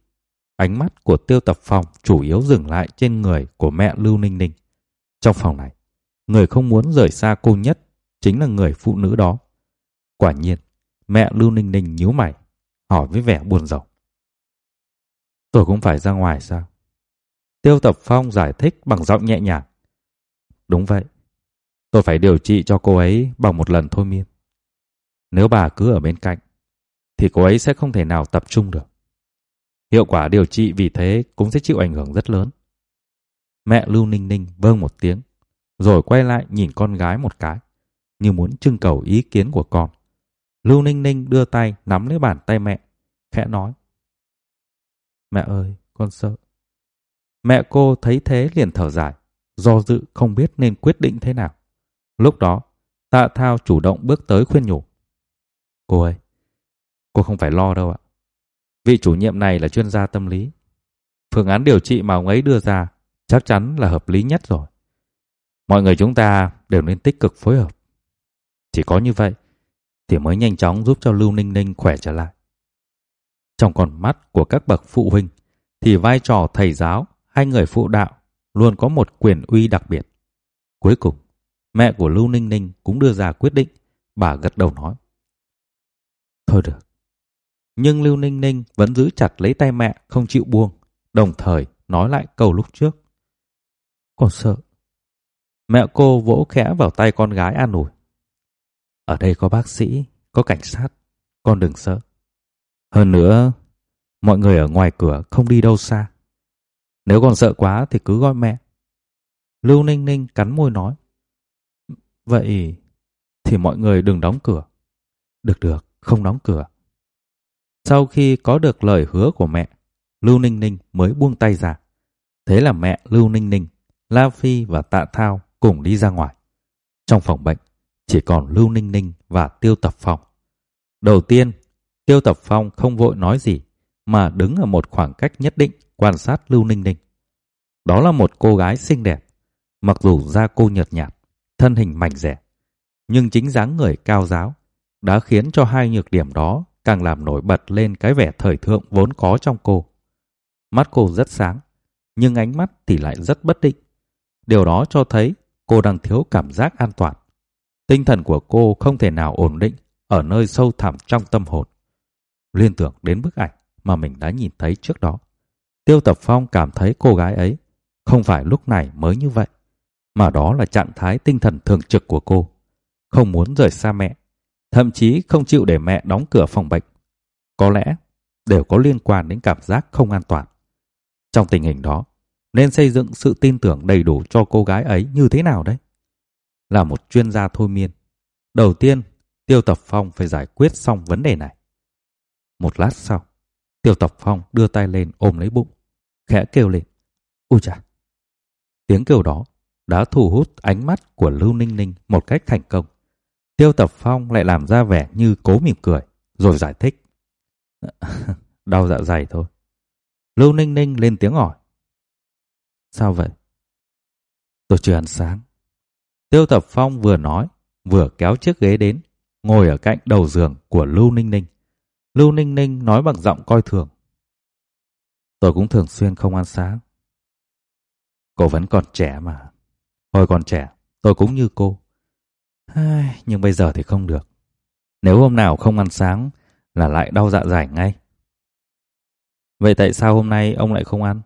ánh mắt của Tiêu Tập Phong chủ yếu dừng lại trên người của mẹ Lưu Ninh Ninh. Trong phòng này, người không muốn rời xa cô nhất chính là người phụ nữ đó. Quả nhiên, mẹ Lưu Ninh Ninh nhíu mày, hỏi với vẻ buồn rầu. Tôi cũng phải ra ngoài sao? Tiêu Tập Phong giải thích bằng giọng nhẹ nhàng. Đúng vậy, tôi phải điều trị cho cô ấy bằng một lần thôi miên. Nếu bà cứ ở bên cạnh, thì cô ấy sẽ không thể nào tập trung được. Hiệu quả điều trị vì thế cũng sẽ chịu ảnh hưởng rất lớn. Mẹ Lưu Ninh Ninh vâng một tiếng, rồi quay lại nhìn con gái một cái, như muốn trưng cầu ý kiến của con. Lưu Ninh Ninh đưa tay nắm lấy bàn tay mẹ, khẽ nói. Mẹ ơi, con sợ. Mẹ cô thấy thế liền thở dài, do dự không biết nên quyết định thế nào. Lúc đó, Tạ Thao chủ động bước tới khuyên nhủ. Cô ơi, cô không phải lo đâu ạ. Vị chủ nhiệm này là chuyên gia tâm lý. Phương án điều trị mà ông ấy đưa ra chắc chắn là hợp lý nhất rồi. Mọi người chúng ta đều nên tích cực phối hợp. Chỉ có như vậy thì mới nhanh chóng giúp cho Lưu Ninh Ninh khỏe trở lại. Trong con mắt của các bậc phụ huynh thì vai trò thầy giáo hay người phụ đạo luôn có một quyền uy đặc biệt. Cuối cùng, mẹ của Lưu Ninh Ninh cũng đưa ra quyết định, bà gật đầu nói. Thôi được. Nhưng Lưu Ninh Ninh vẫn giữ chặt lấy tay mẹ không chịu buông, đồng thời nói lại câu lúc trước. Con sợ. Mẹ cô vỗ khẽ vào tay con gái an ủi. Ở đây có bác sĩ, có cảnh sát, con đừng sợ. Hơn nữa, mọi người ở ngoài cửa không đi đâu xa. Nếu còn sợ quá thì cứ gọi mẹ. Lưu Ninh Ninh cắn môi nói. Vậy thì mọi người đừng đóng cửa. Được được, không đóng cửa. Sau khi có được lời hứa của mẹ, Lưu Ninh Ninh mới buông tay ra. Thế là mẹ Lưu Ninh Ninh, La Phi và Tạ Thao cùng đi ra ngoài. Trong phòng bệnh, chỉ còn Lưu Ninh Ninh và Tiêu Tập Phong. Đầu tiên, Tiêu Tập Phong không vội nói gì, mà đứng ở một khoảng cách nhất định quan sát Lưu Ninh Ninh. Đó là một cô gái xinh đẹp, mặc dù da cô nhợt nhạt, thân hình mảnh rẻ, nhưng chính dáng người cao giáo đã khiến cho hai nhược điểm đó càng làm nổi bật lên cái vẻ thời thượng vốn có trong cô. Mắt cô rất sáng, nhưng ánh mắt thì lại rất bất định. Điều đó cho thấy cô đang thiếu cảm giác an toàn. Tinh thần của cô không thể nào ổn định ở nơi sâu thẳm trong tâm hồn. Liên tưởng đến bức ảnh mà mình đã nhìn thấy trước đó. Tiêu Tập Phong cảm thấy cô gái ấy không phải lúc này mới như vậy, mà đó là trạng thái tinh thần thường trực của cô. Không muốn rời xa mẹ, thậm chí không chịu để mẹ đóng cửa phòng bệnh. Có lẽ đều có liên quan đến cảm giác không an toàn. Trong tình hình đó, nên xây dựng sự tin tưởng đầy đủ cho cô gái ấy như thế nào đấy? Là một chuyên gia thôi miên. Đầu tiên, Tiêu Tập Phong phải giải quyết xong vấn đề này. Một lát sau, Tiêu Tập Phong đưa tay lên ôm lấy bụng, khẽ kêu lên. Ui chà! Tiếng kêu đó đã thu hút ánh mắt của Lưu Ninh Ninh một cách thành công. Tiêu Tập Phong lại làm ra vẻ như cố mỉm cười, rồi giải thích. Đau dạ dày thôi. Lưu Ninh Ninh lên tiếng hỏi. Sao vậy? Tôi chưa ăn sáng. Tiêu Tập Phong vừa nói, vừa kéo chiếc ghế đến, ngồi ở cạnh đầu giường của Lưu Ninh Ninh. Lưu Ninh Ninh nói bằng giọng coi thường. Tôi cũng thường xuyên không ăn sáng. Cô vẫn còn trẻ mà. Hồi còn trẻ, tôi cũng như cô. Nhưng bây giờ thì không được. Nếu hôm nào không ăn sáng là lại đau dạ dày ngay. Vậy tại sao hôm nay ông lại không ăn?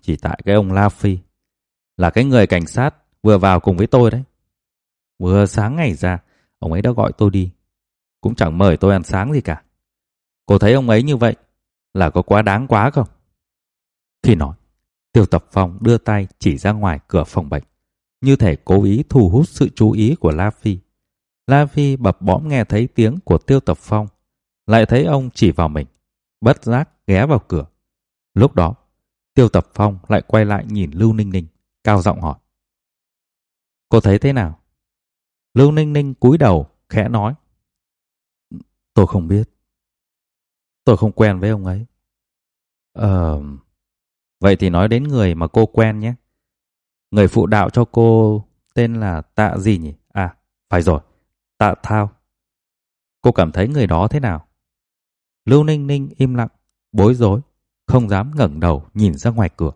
Chỉ tại cái ông La Phi. Là cái người cảnh sát vừa vào cùng với tôi đấy. Vừa sáng ngày ra, ông ấy đã gọi tôi đi. Cũng chẳng mời tôi ăn sáng gì cả. Cô thấy ông ấy như vậy là có quá đáng quá không? Khi nói, Tiêu Tập Phong đưa tay chỉ ra ngoài cửa phòng bệnh, như thể cố ý thu hút sự chú ý của La Phi. La Phi bập bõm nghe thấy tiếng của Tiêu Tập Phong, lại thấy ông chỉ vào mình, bất giác ghé vào cửa. Lúc đó, Tiêu Tập Phong lại quay lại nhìn Lưu Ninh Ninh, cao giọng hỏi. Cô thấy thế nào? Lưu Ninh Ninh cúi đầu, khẽ nói. Tôi không biết. Tôi không quen với ông ấy. Ờ... Vậy thì nói đến người mà cô quen nhé. Người phụ đạo cho cô tên là Tạ gì nhỉ? À, phải rồi, Tạ Thao. Cô cảm thấy người đó thế nào? Lưu Ninh Ninh im lặng, bối rối, không dám ngẩng đầu nhìn ra ngoài cửa.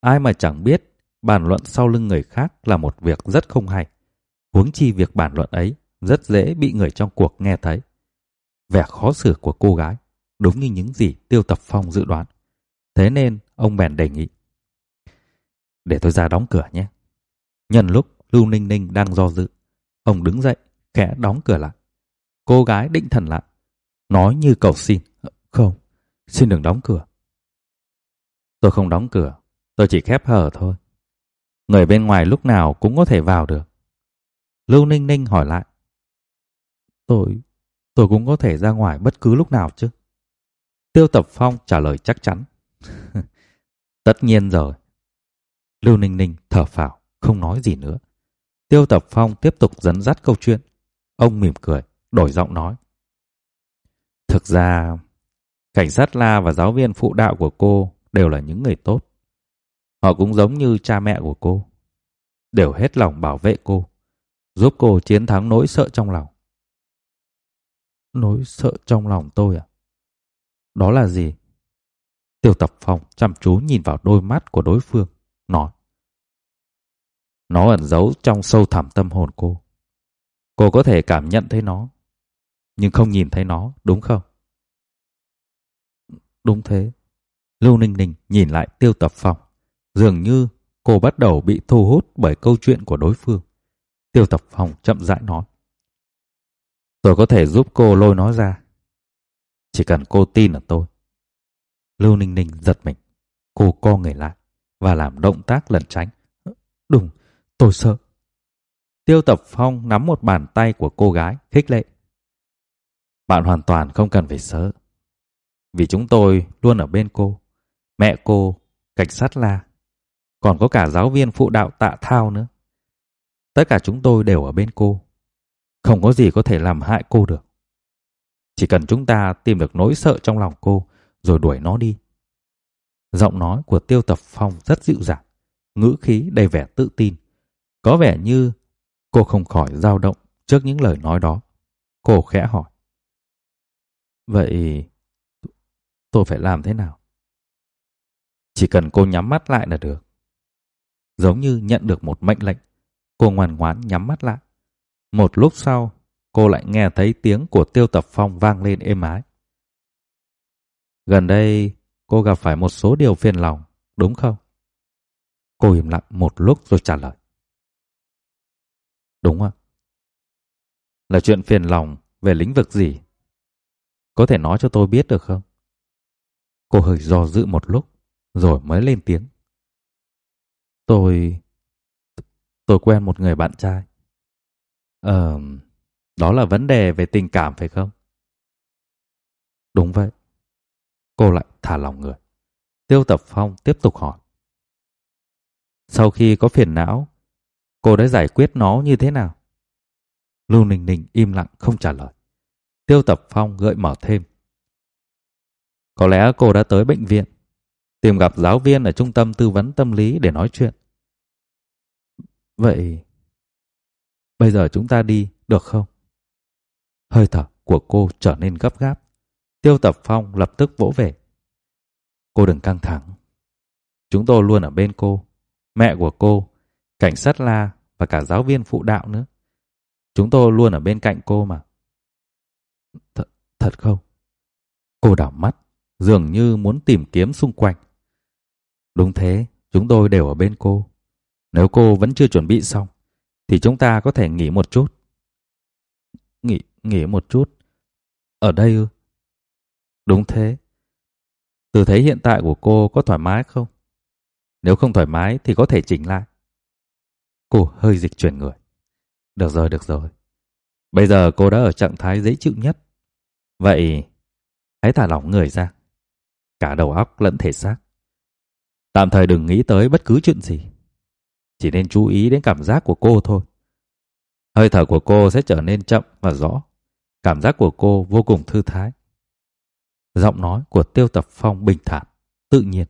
Ai mà chẳng biết bàn luận sau lưng người khác là một việc rất không hay. Huống chi việc bàn luận ấy rất dễ bị người trong cuộc nghe thấy. Vẻ khó xử của cô gái đúng như những gì Tiêu Tập Phong dự đoán. Thế nên ông bèn đề nghị. Để tôi ra đóng cửa nhé. Nhân lúc Lưu Ninh Ninh đang do dự, ông đứng dậy, khẽ đóng cửa lại. Cô gái định thần lại, nói như cầu xin. Không, xin đừng đóng cửa. Tôi không đóng cửa, tôi chỉ khép hờ thôi. Người bên ngoài lúc nào cũng có thể vào được. Lưu Ninh Ninh hỏi lại. Tôi, tôi cũng có thể ra ngoài bất cứ lúc nào chứ. Tiêu Tập Phong trả lời chắc chắn. Tất nhiên rồi. Lưu Ninh Ninh thở phào, không nói gì nữa. Tiêu Tập Phong tiếp tục dẫn dắt câu chuyện. Ông mỉm cười, đổi giọng nói. Thực ra, cảnh sát La và giáo viên phụ đạo của cô đều là những người tốt. Họ cũng giống như cha mẹ của cô. Đều hết lòng bảo vệ cô, giúp cô chiến thắng nỗi sợ trong lòng. Nỗi sợ trong lòng tôi à? Đó là gì? Tiêu Tập Phong chăm chú nhìn vào đôi mắt của đối phương, nói. Nó ẩn giấu trong sâu thẳm tâm hồn cô. Cô có thể cảm nhận thấy nó, nhưng không nhìn thấy nó, đúng không? Đúng thế. Lưu Ninh Ninh nhìn lại Tiêu Tập Phòng, Dường như cô bắt đầu bị thu hút bởi câu chuyện của đối phương. Tiêu Tập Phòng chậm rãi nói. Tôi có thể giúp cô lôi nó ra. Chỉ cần cô tin ở tôi. Lưu Ninh Ninh giật mình. Cô co người lại và làm động tác lẩn tránh. Đúng, tôi sợ. Tiêu Tập Phong nắm một bàn tay của cô gái, khích lệ. Bạn hoàn toàn không cần phải sợ. Vì chúng tôi luôn ở bên cô. Mẹ cô, cảnh sát la. Còn có cả giáo viên phụ đạo tạ thao nữa. Tất cả chúng tôi đều ở bên cô. Không có gì có thể làm hại cô được. Chỉ cần chúng ta tìm được nỗi sợ trong lòng cô rồi đuổi nó đi. Giọng nói của Tiêu Tập Phong rất dịu dàng, ngữ khí đầy vẻ tự tin. Có vẻ như cô không khỏi dao động trước những lời nói đó. Cô khẽ hỏi. Vậy tôi phải làm thế nào? Chỉ cần cô nhắm mắt lại là được. Giống như nhận được một mệnh lệnh, cô ngoan ngoãn nhắm mắt lại. Một lúc sau, cô lại nghe thấy tiếng của Tiêu Tập Phong vang lên êm ái. Gần đây, cô gặp phải một số điều phiền lòng, đúng không? Cô im lặng một lúc rồi trả lời. Đúng ạ. Là chuyện phiền lòng về lĩnh vực gì? Có thể nói cho tôi biết được không? Cô hơi do dự một lúc, rồi mới lên tiếng. Tôi... Tôi quen một người bạn trai. Ờ... đó là vấn đề về tình cảm phải không? Đúng vậy. Cô lại thả lòng người. Tiêu Tập Phong tiếp tục hỏi. Sau khi có phiền não, cô đã giải quyết nó như thế nào? Lưu Ninh Ninh im lặng không trả lời. Tiêu Tập Phong gợi mở thêm. Có lẽ cô đã tới bệnh viện, tìm gặp giáo viên ở trung tâm tư vấn tâm lý để nói chuyện. Vậy, bây giờ chúng ta đi, được không? Hơi thở của cô trở nên gấp gáp. Tiêu Tập Phong lập tức vỗ về. Cô đừng căng thẳng. Chúng tôi luôn ở bên cô. Mẹ của cô, cảnh sát la và cả giáo viên phụ đạo nữa. Chúng tôi luôn ở bên cạnh cô mà. Th thật không? Cô đảo mắt, dường như muốn tìm kiếm xung quanh. Đúng thế, chúng tôi đều ở bên cô. Nếu cô vẫn chưa chuẩn bị xong, thì chúng ta có thể nghỉ một chút. Nghỉ, nghỉ một chút. Ở đây ư? Đúng thế. Tư thế hiện tại của cô có thoải mái không? Nếu không thoải mái thì có thể chỉnh lại. Cô hơi dịch chuyển người. Được rồi, được rồi. Bây giờ cô đã ở trạng thái dễ chịu nhất. Vậy, hãy thả lỏng người ra. Cả đầu óc lẫn thể xác. Tạm thời đừng nghĩ tới bất cứ chuyện gì. Chỉ nên chú ý đến cảm giác của cô thôi. Hơi thở của cô sẽ trở nên chậm và rõ. Cảm giác của cô vô cùng thư thái. Giọng nói của Tiêu Tập Phong bình thản, tự nhiên.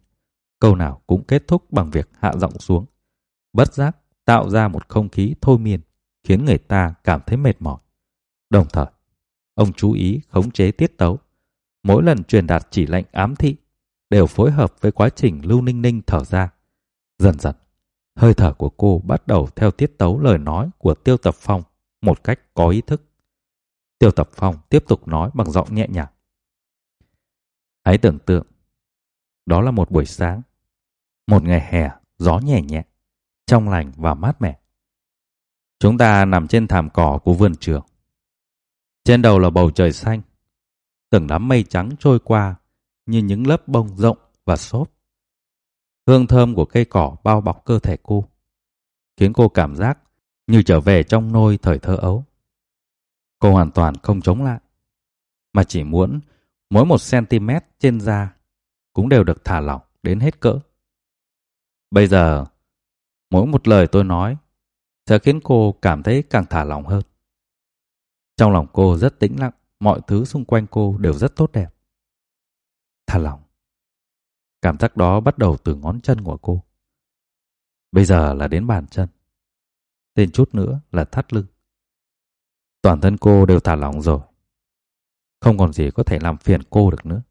Câu nào cũng kết thúc bằng việc hạ giọng xuống. Bất giác tạo ra một không khí thôi miên, khiến người ta cảm thấy mệt mỏi. Đồng thời, ông chú ý khống chế tiết tấu. Mỗi lần truyền đạt chỉ lệnh ám thị đều phối hợp với quá trình lưu ninh ninh thở ra. Dần dần, hơi thở của cô bắt đầu theo tiết tấu lời nói của Tiêu Tập Phong một cách có ý thức. Tiêu Tập Phong tiếp tục nói bằng giọng nhẹ nhàng. Hãy tưởng tượng, đó là một buổi sáng, một ngày hè, gió nhẹ nhẹ, trong lành và mát mẻ. Chúng ta nằm trên thảm cỏ của vườn trường. Trên đầu là bầu trời xanh, từng đám mây trắng trôi qua như những lớp bông rộng và xốp. Hương thơm của cây cỏ bao bọc cơ thể cô, khiến cô cảm giác như trở về trong nôi thời thơ ấu. Cô hoàn toàn không chống lại, mà chỉ muốn mỗi một cm trên da cũng đều được thả lỏng đến hết cỡ. Bây giờ, mỗi một lời tôi nói sẽ khiến cô cảm thấy càng thả lỏng hơn. Trong lòng cô rất tĩnh lặng, mọi thứ xung quanh cô đều rất tốt đẹp. Thả lỏng. Cảm giác đó bắt đầu từ ngón chân của cô. Bây giờ là đến bàn chân. tên chút nữa là thắt lưng. Toàn thân cô đều thả lỏng rồi. Không còn gì có thể làm phiền cô được nữa.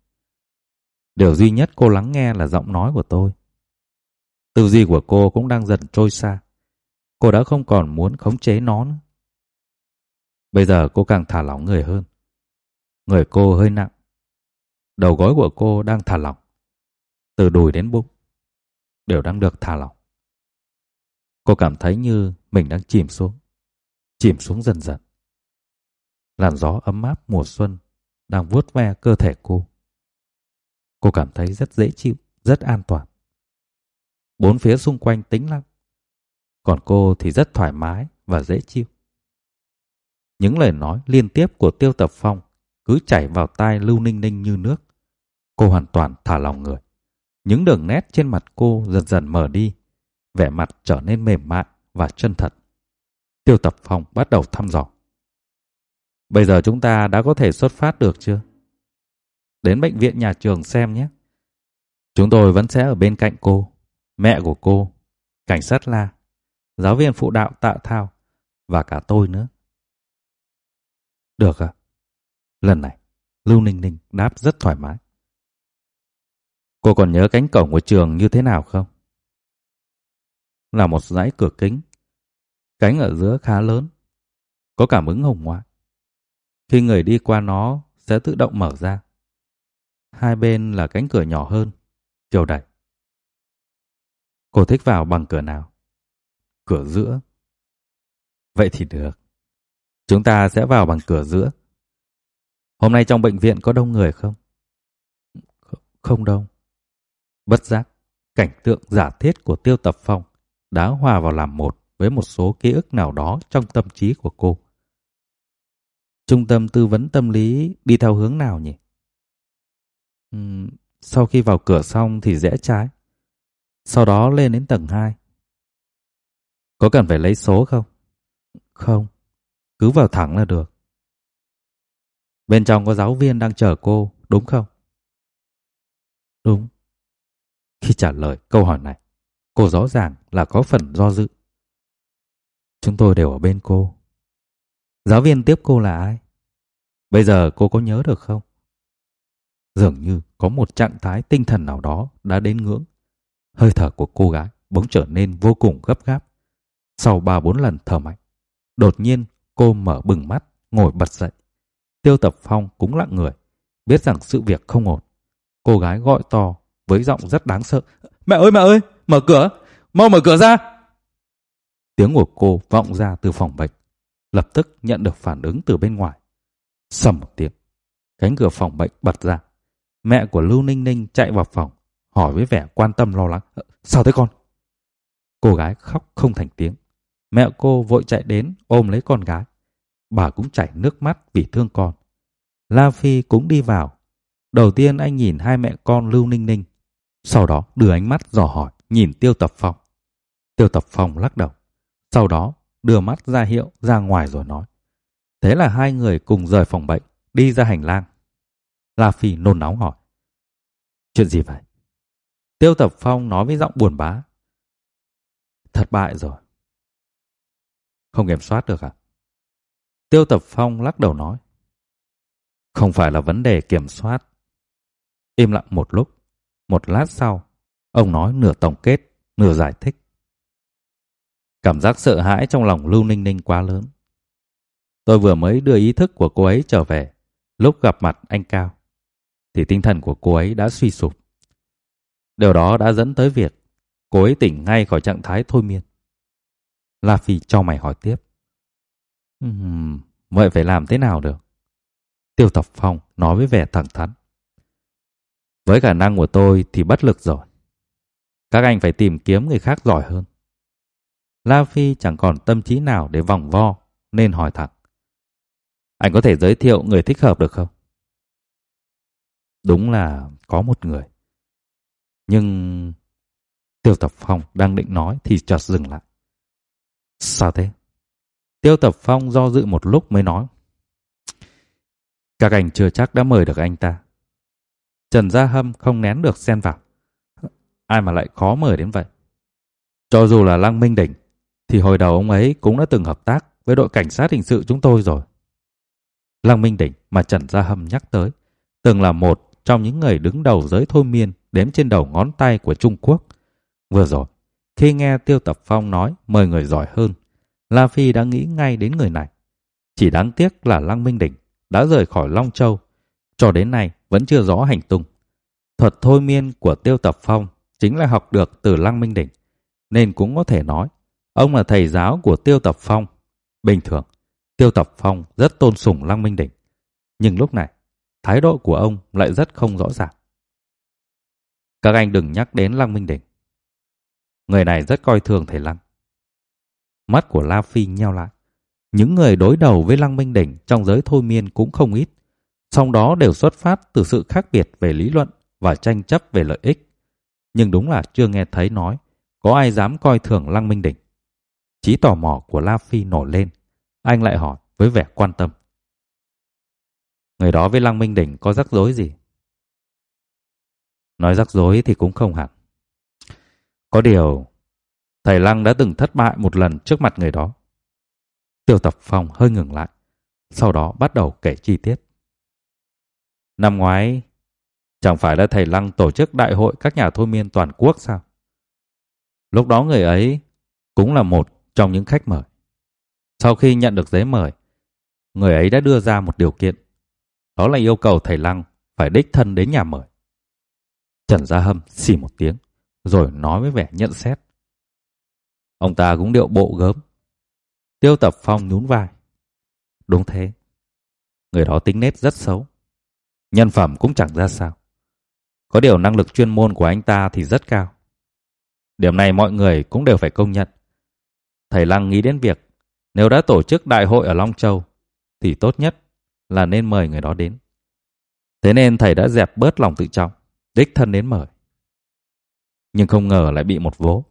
Điều duy nhất cô lắng nghe là giọng nói của tôi. Tư duy của cô cũng đang dần trôi xa. Cô đã không còn muốn khống chế nó nữa. Bây giờ cô càng thả lỏng người hơn. Người cô hơi nặng. Đầu gối của cô đang thả lỏng. Từ đùi đến bụng. Đều đang được thả lỏng. Cô cảm thấy như mình đang chìm xuống. Chìm xuống dần dần. Làn gió ấm áp mùa xuân đang vuốt ve cơ thể cô. Cô cảm thấy rất dễ chịu, rất an toàn. Bốn phía xung quanh tĩnh lặng. Còn cô thì rất thoải mái và dễ chịu. Những lời nói liên tiếp của Tiêu Tập Phong cứ chảy vào tai Lưu Ninh Ninh như nước. Cô hoàn toàn thả lòng người. Những đường nét trên mặt cô dần dần mở đi, vẻ mặt trở nên mềm mại và chân thật. Tiêu Tập Phong bắt đầu thăm dò. Bây giờ chúng ta đã có thể xuất phát được chưa? Đến bệnh viện nhà trường xem nhé. Chúng tôi vẫn sẽ ở bên cạnh cô, mẹ của cô, cảnh sát La, giáo viên phụ đạo Tạ Thao và cả tôi nữa. Được à? Lần này, Lưu Ninh Ninh đáp rất thoải mái. Cô còn nhớ cánh cổng của trường như thế nào không? Là một dãy cửa kính. Cánh ở giữa khá lớn. Có cảm ứng hồng ngoại. Khi người đi qua nó sẽ tự động mở ra. Hai bên là cánh cửa nhỏ hơn, kiểu đẩy. Cô thích vào bằng cửa nào? Cửa giữa. Vậy thì được. Chúng ta sẽ vào bằng cửa giữa. Hôm nay trong bệnh viện có đông người không? Không đông. Bất giác, cảnh tượng giả thiết của tiêu tập phong đã hòa vào làm một với một số ký ức nào đó trong tâm trí của cô. Trung tâm tư vấn tâm lý đi theo hướng nào nhỉ? Uhm, sau khi vào cửa xong thì rẽ trái. Sau đó lên đến tầng 2. Có cần phải lấy số không? Không, cứ vào thẳng là được. Bên trong có giáo viên đang chờ cô, đúng không? Đúng. Khi trả lời câu hỏi này, cô rõ ràng là có phần do dự. Chúng tôi đều ở bên cô. Giáo viên tiếp cô là ai? Bây giờ cô có nhớ được không? Dường như có một trạng thái tinh thần nào đó đã đến ngưỡng. Hơi thở của cô gái bỗng trở nên vô cùng gấp gáp. Sau ba bốn lần thở mạnh, đột nhiên cô mở bừng mắt, ngồi bật dậy. Tiêu Tập Phong cũng lặng người, biết rằng sự việc không ổn. Cô gái gọi to với giọng rất đáng sợ. Mẹ ơi mẹ ơi, mở cửa, mau mở cửa ra. Tiếng của cô vọng ra từ phòng bệnh, lập tức nhận được phản ứng từ bên ngoài. Sầm một tiếng, cánh cửa phòng bệnh bật ra. Mẹ của Lưu Ninh Ninh chạy vào phòng, hỏi với vẻ quan tâm lo lắng. Ờ, sao thế con? Cô gái khóc không thành tiếng. Mẹ cô vội chạy đến ôm lấy con gái. Bà cũng chảy nước mắt vì thương con. La Phi cũng đi vào. Đầu tiên anh nhìn hai mẹ con Lưu Ninh Ninh. Sau đó đưa ánh mắt dò hỏi nhìn Tiêu Tập Phong. Tiêu Tập Phong lắc đầu. Sau đó đưa mắt ra hiệu ra ngoài rồi nói. Thế là hai người cùng rời phòng bệnh, đi ra hành lang. La Phi nôn nóng hỏi. Chuyện gì vậy? Tiêu Tập Phong nói với giọng buồn bã. Thất bại rồi. Không kiểm soát được à? Tiêu Tập Phong lắc đầu nói. Không phải là vấn đề kiểm soát. Im lặng một lúc. Một lát sau, ông nói nửa tổng kết, nửa giải thích. Cảm giác sợ hãi trong lòng Lưu Ninh Ninh quá lớn. Tôi vừa mới đưa ý thức của cô ấy trở về. Lúc gặp mặt anh Cao, thì tinh thần của cô ấy đã suy sụp. Điều đó đã dẫn tới việc cô ấy tỉnh ngay khỏi trạng thái thôi miên. La Phi cho mày hỏi tiếp. Uhm, vậy phải làm thế nào được? Tiêu Tập Phong nói với vẻ thẳng thắn. Với khả năng của tôi thì bất lực rồi. Các anh phải tìm kiếm người khác giỏi hơn. La Phi chẳng còn tâm trí nào để vòng vo, nên hỏi thẳng. Anh có thể giới thiệu người thích hợp được không? Đúng là có một người. Nhưng... Tiêu Tập Phong đang định nói thì chợt dừng lại. Sao thế? Tiêu Tập Phong do dự một lúc mới nói. Các anh chưa chắc đã mời được anh ta. Trần Gia Hâm không nén được xen vào. Ai mà lại khó mời đến vậy? Cho dù là Lăng Minh Đỉnh, thì hồi đầu ông ấy cũng đã từng hợp tác với đội cảnh sát hình sự chúng tôi rồi. Lăng Minh Đỉnh mà Trần Gia Hâm nhắc tới, từng là một trong những người đứng đầu giới thôi miên đếm trên đầu ngón tay của Trung Quốc. Vừa rồi, khi nghe Tiêu Tập Phong nói mời người giỏi hơn, La Phi đã nghĩ ngay đến người này. Chỉ đáng tiếc là Lăng Minh Đỉnh đã rời khỏi Long Châu, cho đến nay vẫn chưa rõ hành tung. Thuật thôi miên của Tiêu Tập Phong chính là học được từ Lăng Minh Đỉnh, nên cũng có thể nói ông là thầy giáo của Tiêu Tập Phong. Bình thường, Tiêu Tập Phong rất tôn sùng Lăng Minh Đỉnh, nhưng lúc này, thái độ của ông lại rất không rõ ràng. Các anh đừng nhắc đến Lăng Minh Đỉnh. Người này rất coi thường thầy Lăng. Mắt của La Phi nheo lại. Những người đối đầu với Lăng Minh Đỉnh trong giới thôi miên cũng không ít. Song đó đều xuất phát từ sự khác biệt về lý luận và tranh chấp về lợi ích. Nhưng đúng là chưa nghe thấy nói có ai dám coi thường Lăng Minh Đỉnh. Chí tò mò của La Phi nổi lên. Anh lại hỏi với vẻ quan tâm. Người đó với Lăng Minh Đỉnh có rắc rối gì? Nói rắc rối thì cũng không hẳn. Có điều, thầy Lăng đã từng thất bại một lần trước mặt người đó. Tiêu Tập Phong hơi ngừng lại, sau đó bắt đầu kể chi tiết. Năm ngoái, chẳng phải là thầy Lăng tổ chức đại hội các nhà thôi miên toàn quốc sao? Lúc đó người ấy cũng là một trong những khách mời. Sau khi nhận được giấy mời, người ấy đã đưa ra một điều kiện. Đó là yêu cầu thầy Lăng phải đích thân đến nhà mời. Trần Gia Hâm xì một tiếng, rồi nói với vẻ nhận xét. Ông ta cũng điệu bộ gớm. Tiêu Tập Phong nhún vai. Đúng thế. Người đó tính nết rất xấu. Nhân phẩm cũng chẳng ra sao. Có điều năng lực chuyên môn của anh ta thì rất cao. Điểm này mọi người cũng đều phải công nhận. Thầy Lăng nghĩ đến việc nếu đã tổ chức đại hội ở Long Châu thì tốt nhất là nên mời người đó đến. Thế nên thầy đã dẹp bớt lòng tự trọng, đích thân đến mời. Nhưng không ngờ lại bị một vố.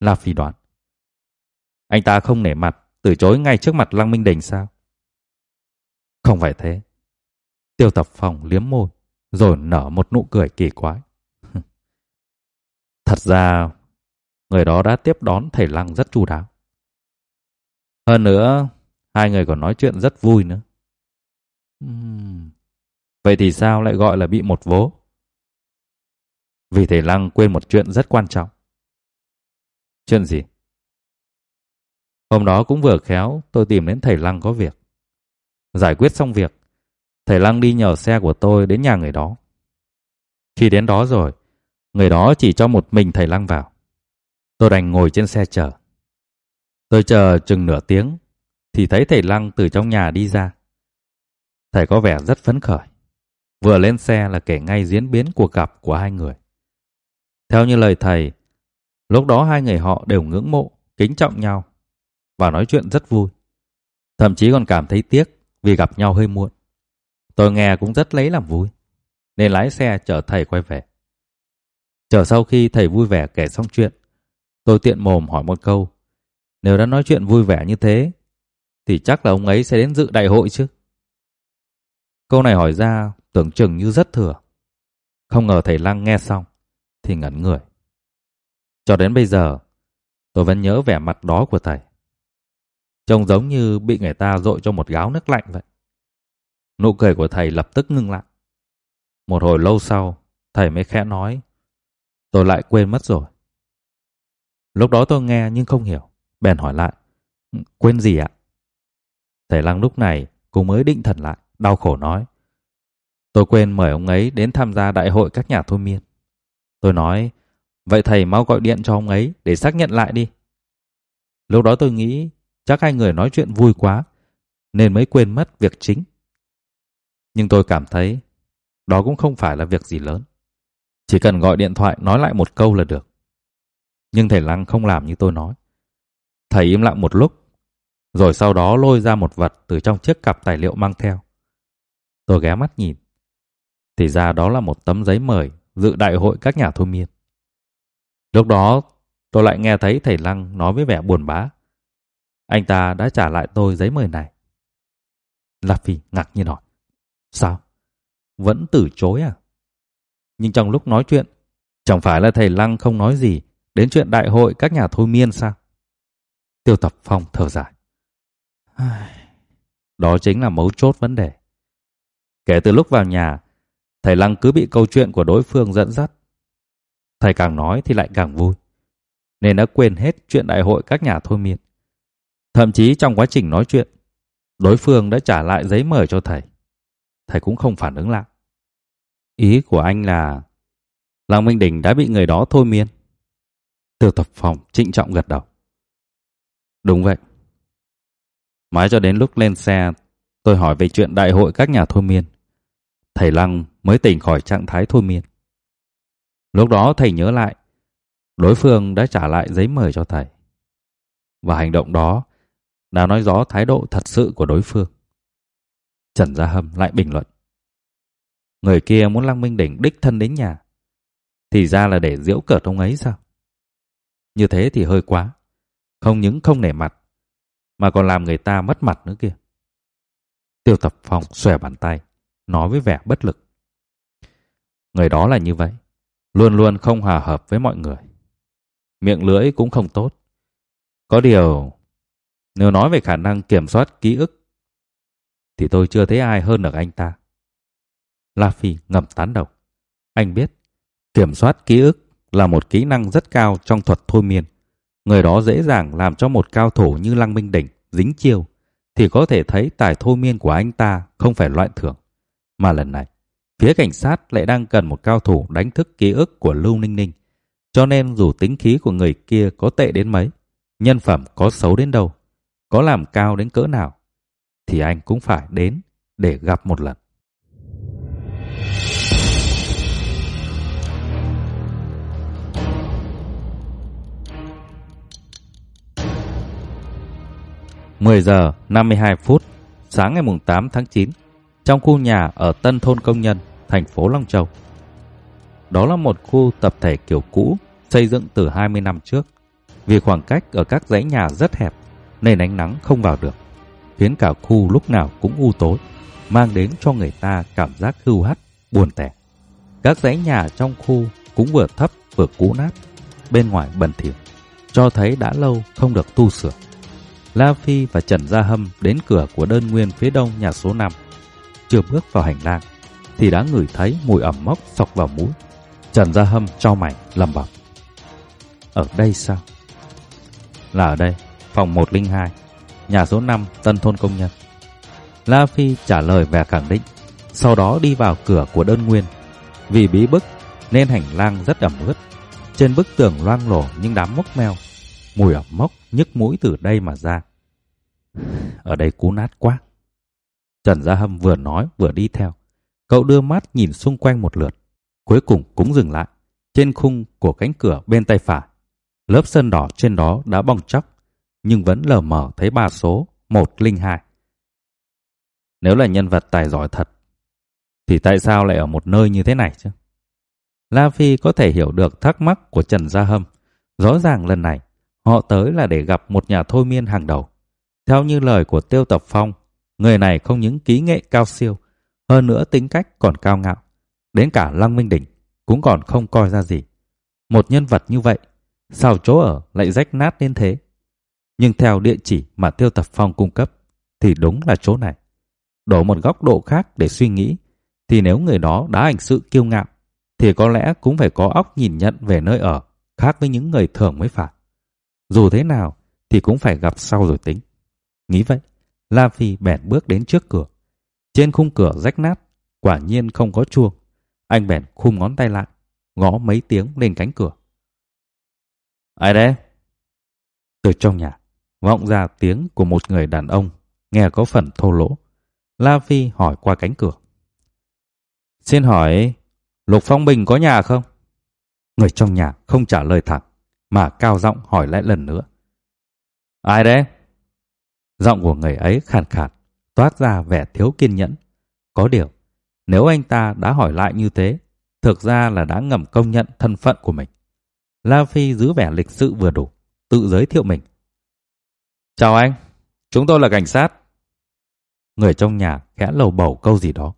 là Phi đoán. Anh ta không nể mặt, từ chối ngay trước mặt Lăng Minh Đình sao? Không phải thế. Tiêu tập phòng liếm môi, rồi nở một nụ cười kỳ quái. Thật ra, người đó đã tiếp đón thầy Lăng rất chu đáo. Hơn nữa, hai người còn nói chuyện rất vui nữa. Uhm. Vậy thì sao lại gọi là bị một vố? Vì thầy Lăng quên một chuyện rất quan trọng. Chuyện gì? Hôm đó cũng vừa khéo tôi tìm đến thầy Lăng có việc. Giải quyết xong việc, thầy Lăng đi nhờ xe của tôi đến nhà người đó. Khi đến đó rồi, người đó chỉ cho một mình thầy Lăng vào. Tôi đành ngồi trên xe chờ. Tôi chờ chừng nửa tiếng, thì thấy thầy Lăng từ trong nhà đi ra. Thầy có vẻ rất phấn khởi. Vừa lên xe là kể ngay diễn biến cuộc gặp của hai người. Theo như lời thầy, lúc đó hai người họ đều ngưỡng mộ, kính trọng nhau và nói chuyện rất vui. Thậm chí còn cảm thấy tiếc vì gặp nhau hơi muộn. Tôi nghe cũng rất lấy làm vui, nên lái xe chở thầy quay về. Chờ sau khi thầy vui vẻ kể xong chuyện, tôi tiện mồm hỏi một câu. Nếu đã nói chuyện vui vẻ như thế, thì chắc là ông ấy sẽ đến dự đại hội chứ. Câu này hỏi ra tưởng chừng như rất thừa. Không ngờ thầy Lăng nghe xong, thì ngẩn người. Cho đến bây giờ, tôi vẫn nhớ vẻ mặt đó của thầy. Trông giống như bị người ta dội cho một gáo nước lạnh vậy. Nụ cười của thầy lập tức ngưng lại. Một hồi lâu sau, thầy mới khẽ nói, tôi lại quên mất rồi. Lúc đó tôi nghe nhưng không hiểu, bèn hỏi lại, quên gì ạ? Thầy Lăng lúc này cũng mới định thần lại, đau khổ nói, tôi quên mời ông ấy đến tham gia đại hội các nhà thôi miên. Tôi nói, vậy thầy mau gọi điện cho ông ấy để xác nhận lại đi. Lúc đó tôi nghĩ chắc hai người nói chuyện vui quá nên mới quên mất việc chính. Nhưng tôi cảm thấy đó cũng không phải là việc gì lớn. Chỉ cần gọi điện thoại nói lại một câu là được. Nhưng thầy Lăng không làm như tôi nói. Thầy im lặng một lúc, rồi sau đó lôi ra một vật từ trong chiếc cặp tài liệu mang theo. Tôi ghé mắt nhìn. Thì ra đó là một tấm giấy mời dự đại hội các nhà thôi miên. Lúc đó, tôi lại nghe thấy thầy Lăng nói với vẻ buồn bã. Anh ta đã trả lại tôi giấy mời này. La Phi ngạc nhiên hỏi. Sao? Vẫn từ chối à? Nhưng trong lúc nói chuyện, chẳng phải là thầy Lăng không nói gì đến chuyện đại hội các nhà thôi miên sao? Tiêu tập phong thở dài. Đó chính là mấu chốt vấn đề. Kể từ lúc vào nhà, thầy Lăng cứ bị câu chuyện của đối phương dẫn dắt. Thầy càng nói thì lại càng vui. Nên đã quên hết chuyện đại hội các nhà thôi miên. Thậm chí trong quá trình nói chuyện, đối phương đã trả lại giấy mời cho thầy. Thầy cũng không phản ứng lại. Ý của anh là Lăng Minh Đình đã bị người đó thôi miên. Tiêu tập phòng trịnh trọng gật đầu. Đúng vậy. Mãi cho đến lúc lên xe, tôi hỏi về chuyện đại hội các nhà thôi miên. Thầy Lăng mới tỉnh khỏi trạng thái thôi miên. Lúc đó thầy nhớ lại, đối phương đã trả lại giấy mời cho thầy. Và hành động đó đã nói rõ thái độ thật sự của đối phương. Trần Gia Hâm lại bình luận. Người kia muốn Lăng Minh Đỉnh đích thân đến nhà. Thì ra là để diễu cợt ông ấy sao? Như thế thì hơi quá. Không những không nể mặt, mà còn làm người ta mất mặt nữa kia. Tiêu tập phòng xòe bàn tay, nói với vẻ bất lực. Người đó là như vậy, luôn luôn không hòa hợp với mọi người. Miệng lưỡi cũng không tốt. Có điều, nếu nói về khả năng kiểm soát ký ức, thì tôi chưa thấy ai hơn được anh ta. La Phi ngầm tán đầu. Anh biết, kiểm soát ký ức là một kỹ năng rất cao trong thuật thôi miên. Người đó dễ dàng làm cho một cao thủ như Lăng Minh Đỉnh dính chiêu, thì có thể thấy tài thôi miên của anh ta không phải loại thường. Mà lần này, phía cảnh sát lại đang cần một cao thủ đánh thức ký ức của Lưu Ninh Ninh. Cho nên dù tính khí của người kia có tệ đến mấy, nhân phẩm có xấu đến đâu, có làm cao đến cỡ nào, thì anh cũng phải đến để gặp một lần. Mười giờ năm mươi hai phút sáng ngày 8 tháng 9, trong khu nhà ở Tân Thôn Công Nhân, thành phố Long Châu. Đó là một khu tập thể kiểu cũ, xây dựng từ 20 năm trước. Vì khoảng cách ở các dãy nhà rất hẹp, nên ánh nắng không vào được, khiến cả khu lúc nào cũng u tối, mang đến cho người ta cảm giác hưu hắt, buồn tẻ. Các dãy nhà trong khu cũng vừa thấp vừa cũ nát, bên ngoài bẩn thỉu, cho thấy đã lâu không được tu sửa. La Phi và Trần Gia Hâm đến cửa của đơn nguyên phía đông nhà số 5. Chưa bước vào hành lang, thì đã ngửi thấy mùi ẩm mốc sọc vào mũi. Trần Gia Hâm cho mày lầm bẩm. Ở đây sao? Là ở đây, phòng 102, nhà số 5, Tân Thôn Công Nhân. La Phi trả lời vẻ khẳng định, sau đó đi vào cửa của đơn nguyên. Vì bí bức nên hành lang rất ẩm ướt. Trên bức tường loang lổ những đám mốc meo, mùi ẩm mốc nhức mũi từ đây mà ra. Ở đây cú nát quá. Trần Gia Hâm vừa nói vừa đi theo. Cậu đưa mắt nhìn xung quanh một lượt. Cuối cùng cũng dừng lại. Trên khung của cánh cửa bên tay phải. Lớp sơn đỏ trên đó đã bong chóc. Nhưng vẫn lờ mờ thấy ba số 102. Nếu là nhân vật tài giỏi thật. Thì tại sao lại ở một nơi như thế này chứ? La Phi có thể hiểu được thắc mắc của Trần Gia Hâm. Rõ ràng lần này, họ tới là để gặp một nhà thôi miên hàng đầu. Theo như lời của Tiêu Tập Phong, người này không những kỹ nghệ cao siêu, hơn nữa tính cách còn cao ngạo. Đến cả Lăng Minh Đỉnh cũng còn không coi ra gì. Một nhân vật như vậy, sao chỗ ở lại rách nát đến thế? Nhưng theo địa chỉ mà Tiêu Tập Phong cung cấp, thì đúng là chỗ này. Đổi một góc độ khác để suy nghĩ, thì nếu người đó đã hành sự kiêu ngạo, thì có lẽ cũng phải có óc nhìn nhận về nơi ở khác với những người thường mới phải. Dù thế nào thì cũng phải gặp sau rồi tính. Nghĩ vậy, La Phi bèn bước đến trước cửa. Trên khung cửa rách nát, quả nhiên không có chuông. Anh bèn khum ngón tay lại, gõ mấy tiếng lên cánh cửa. Ai đấy? Từ trong nhà, vọng ra tiếng của một người đàn ông, nghe có phần thô lỗ. La Phi hỏi qua cánh cửa. Xin hỏi, Lục Phong Bình có nhà không? Người trong nhà không trả lời thẳng, mà cao giọng hỏi lại lần nữa. Ai đấy? Giọng của người ấy khàn khàn, toát ra vẻ thiếu kiên nhẫn. Có điều, nếu anh ta đã hỏi lại như thế, thực ra là đã ngầm công nhận thân phận của mình. La Phi giữ vẻ lịch sự vừa đủ, tự giới thiệu mình. Chào anh, chúng tôi là cảnh sát. Người trong nhà khẽ lầu bầu câu gì đó,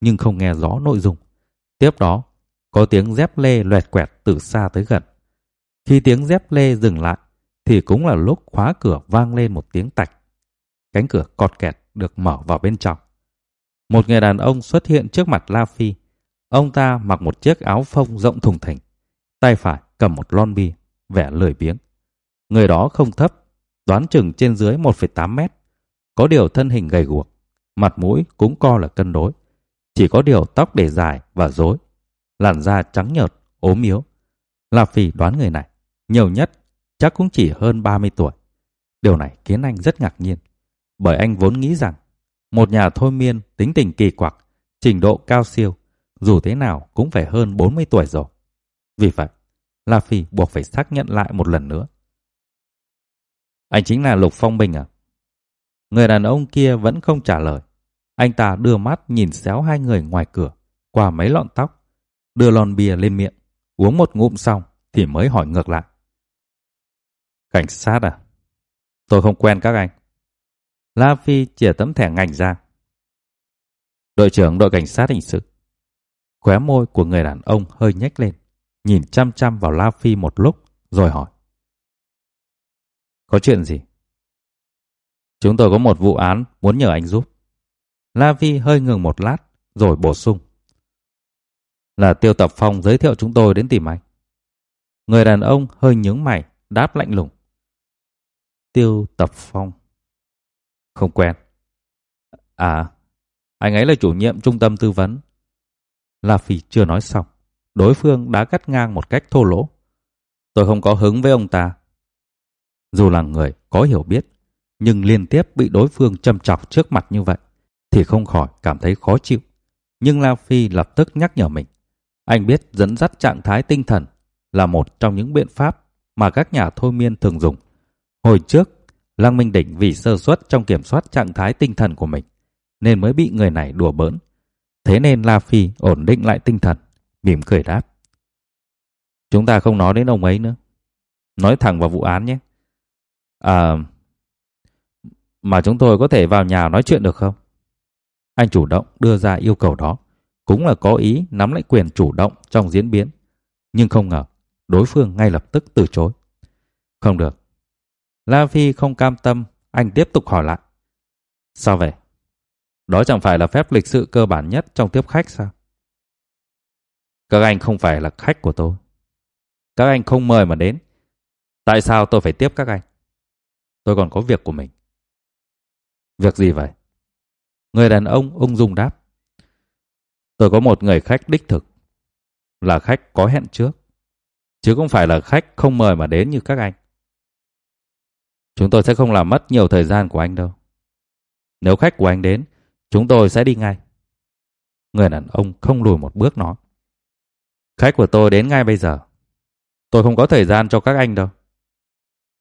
nhưng không nghe rõ nội dung. Tiếp đó, có tiếng dép lê loẹt quẹt từ xa tới gần. Khi tiếng dép lê dừng lại, thì cũng là lúc khóa cửa vang lên một tiếng tạch. Cánh cửa cọt kẹt được mở vào bên trong. Một người đàn ông xuất hiện trước mặt La Phi. Ông ta mặc một chiếc áo phông rộng thùng thình, tay phải cầm một lon bia, vẻ lười biếng. Người đó không thấp, đoán chừng trên dưới 1,8 mét. Có điều thân hình gầy guộc, mặt mũi cũng co là cân đối. Chỉ có điều tóc để dài và rối, làn da trắng nhợt, ốm yếu. La Phi đoán người này, nhiều nhất chắc cũng chỉ hơn 30 tuổi. Điều này khiến anh rất ngạc nhiên, bởi anh vốn nghĩ rằng một nhà thôi miên tính tình kỳ quặc, trình độ cao siêu, dù thế nào cũng phải hơn 40 tuổi rồi. Vì vậy, La Phi buộc phải xác nhận lại một lần nữa. Anh chính là Lục Phong Bình à? Người đàn ông kia vẫn không trả lời. Anh ta đưa mắt nhìn xéo hai người ngoài cửa, qua mấy lọn tóc, đưa lon bia lên miệng, uống một ngụm xong thì mới hỏi ngược lại. Cảnh sát à? Tôi không quen các anh. La Phi chìa tấm thẻ ngành ra. Đội trưởng đội cảnh sát hình sự. Khóe môi của người đàn ông hơi nhếch lên, nhìn chăm chăm vào La Phi một lúc, rồi hỏi. Có chuyện gì? Chúng tôi có một vụ án muốn nhờ anh giúp. La Phi hơi ngừng một lát, rồi bổ sung. Là Tiêu Tập Phong giới thiệu chúng tôi đến tìm anh. Người đàn ông hơi nhướng mày, đáp lạnh lùng. Tiêu Tập Phong. Không quen. À, anh ấy là chủ nhiệm trung tâm tư vấn. La Phi chưa nói xong. Đối phương đã cắt ngang một cách thô lỗ. Tôi không có hứng với ông ta. Dù là người có hiểu biết, nhưng liên tiếp bị đối phương châm chọc trước mặt như vậy, thì không khỏi cảm thấy khó chịu. Nhưng La Phi lập tức nhắc nhở mình. Anh biết dẫn dắt trạng thái tinh thần là một trong những biện pháp mà các nhà thôi miên thường dùng. Hồi trước, Lăng Minh Đỉnh vì sơ suất trong kiểm soát trạng thái tinh thần của mình, nên mới bị người này đùa bỡn. Thế nên La Phi ổn định lại tinh thần, mỉm cười đáp. Chúng ta không nói đến ông ấy nữa. Nói thẳng vào vụ án nhé. À, mà chúng tôi có thể vào nhà nói chuyện được không? Anh chủ động đưa ra yêu cầu đó, cũng là có ý nắm lại quyền chủ động trong diễn biến. Nhưng không ngờ, đối phương ngay lập tức từ chối. Không được. La Phi không cam tâm, anh tiếp tục hỏi lại. Sao vậy? Đó chẳng phải là phép lịch sự cơ bản nhất trong tiếp khách sao? Các anh không phải là khách của tôi. Các anh không mời mà đến. Tại sao tôi phải tiếp các anh? Tôi còn có việc của mình. Việc gì vậy? Người đàn ông ung dung đáp. Tôi có một người khách đích thực. Là khách có hẹn trước. Chứ không phải là khách không mời mà đến như các anh. Chúng tôi sẽ không làm mất nhiều thời gian của anh đâu. Nếu khách của anh đến, chúng tôi sẽ đi ngay. Người đàn ông không lùi một bước nói. Khách của tôi đến ngay bây giờ. Tôi không có thời gian cho các anh đâu.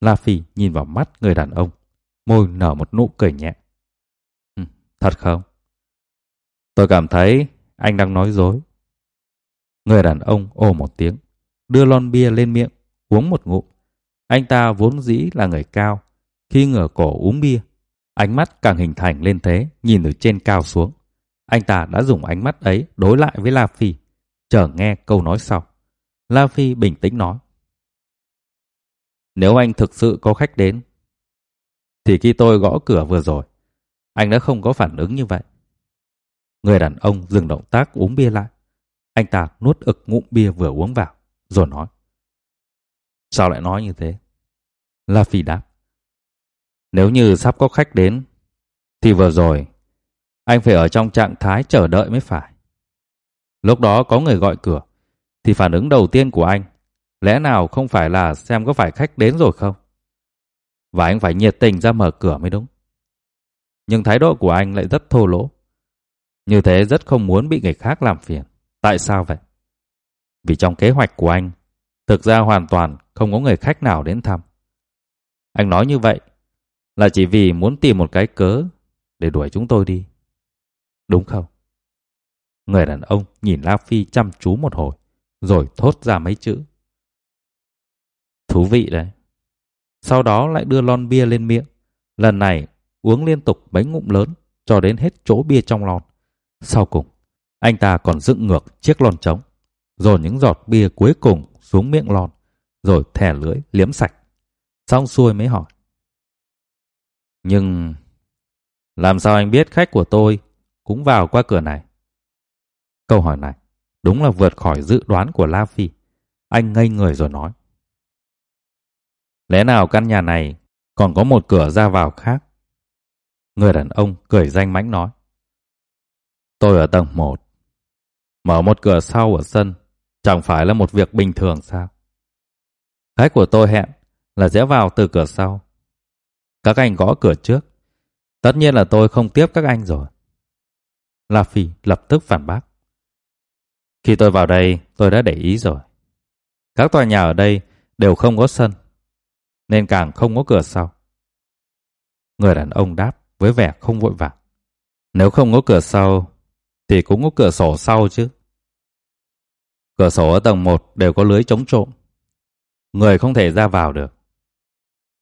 La Phi nhìn vào mắt người đàn ông, môi nở một nụ cười nhẹ. Ừ, thật không? Tôi cảm thấy anh đang nói dối. Người đàn ông ồ một tiếng, đưa lon bia lên miệng, uống một ngụm. Anh ta vốn dĩ là người cao, khi ngửa cổ uống bia, ánh mắt càng hình thành lên thế, nhìn từ trên cao xuống. Anh ta đã dùng ánh mắt ấy đối lại với La Phi, chờ nghe câu nói sau. La Phi bình tĩnh nói. Nếu anh thực sự có khách đến, thì khi tôi gõ cửa vừa rồi, anh đã không có phản ứng như vậy. Người đàn ông dừng động tác uống bia lại. Anh ta nuốt ực ngụm bia vừa uống vào, rồi nói. Sao lại nói như thế? La Phi đáp. Nếu như sắp có khách đến, thì vừa rồi, anh phải ở trong trạng thái chờ đợi mới phải. Lúc đó có người gọi cửa, thì phản ứng đầu tiên của anh lẽ nào không phải là xem có phải khách đến rồi không? Và anh phải nhiệt tình ra mở cửa mới đúng. Nhưng thái độ của anh lại rất thô lỗ. Như thế rất không muốn bị người khác làm phiền. Tại sao vậy? Vì trong kế hoạch của anh, thực ra hoàn toàn không có người khách nào đến thăm. Anh nói như vậy là chỉ vì muốn tìm một cái cớ để đuổi chúng tôi đi. Đúng không? Người đàn ông nhìn La Phi chăm chú một hồi, rồi thốt ra mấy chữ. Thú vị đấy. Sau đó lại đưa lon bia lên miệng. Lần này uống liên tục mấy ngụm lớn cho đến hết chỗ bia trong lon. Sau cùng, anh ta còn dựng ngược chiếc lon trống, rồi những giọt bia cuối cùng xuống miệng lon, rồi thẻ lưỡi liếm sạch. Xong xuôi mới hỏi. Nhưng làm sao anh biết khách của tôi cũng vào qua cửa này? Câu hỏi này đúng là vượt khỏi dự đoán của La Phi. Anh ngây người rồi nói. Lẽ nào căn nhà này còn có một cửa ra vào khác? Người đàn ông cười danh mãnh nói. Tôi ở tầng 1. Mở một cửa sau ở sân, chẳng phải là một việc bình thường sao? Khách của tôi hẹn là rẽ vào từ cửa sau. Các anh gõ cửa trước. Tất nhiên là tôi không tiếp các anh rồi. La Phi lập tức phản bác. Khi tôi vào đây, tôi đã để ý rồi. Các tòa nhà ở đây đều không có sân, nên càng không có cửa sau. Người đàn ông đáp với vẻ không vội vàng. Nếu không có cửa sau, thì cũng có cửa sổ sau chứ. Cửa sổ ở tầng 1 đều có lưới chống trộm. Người không thể ra vào được.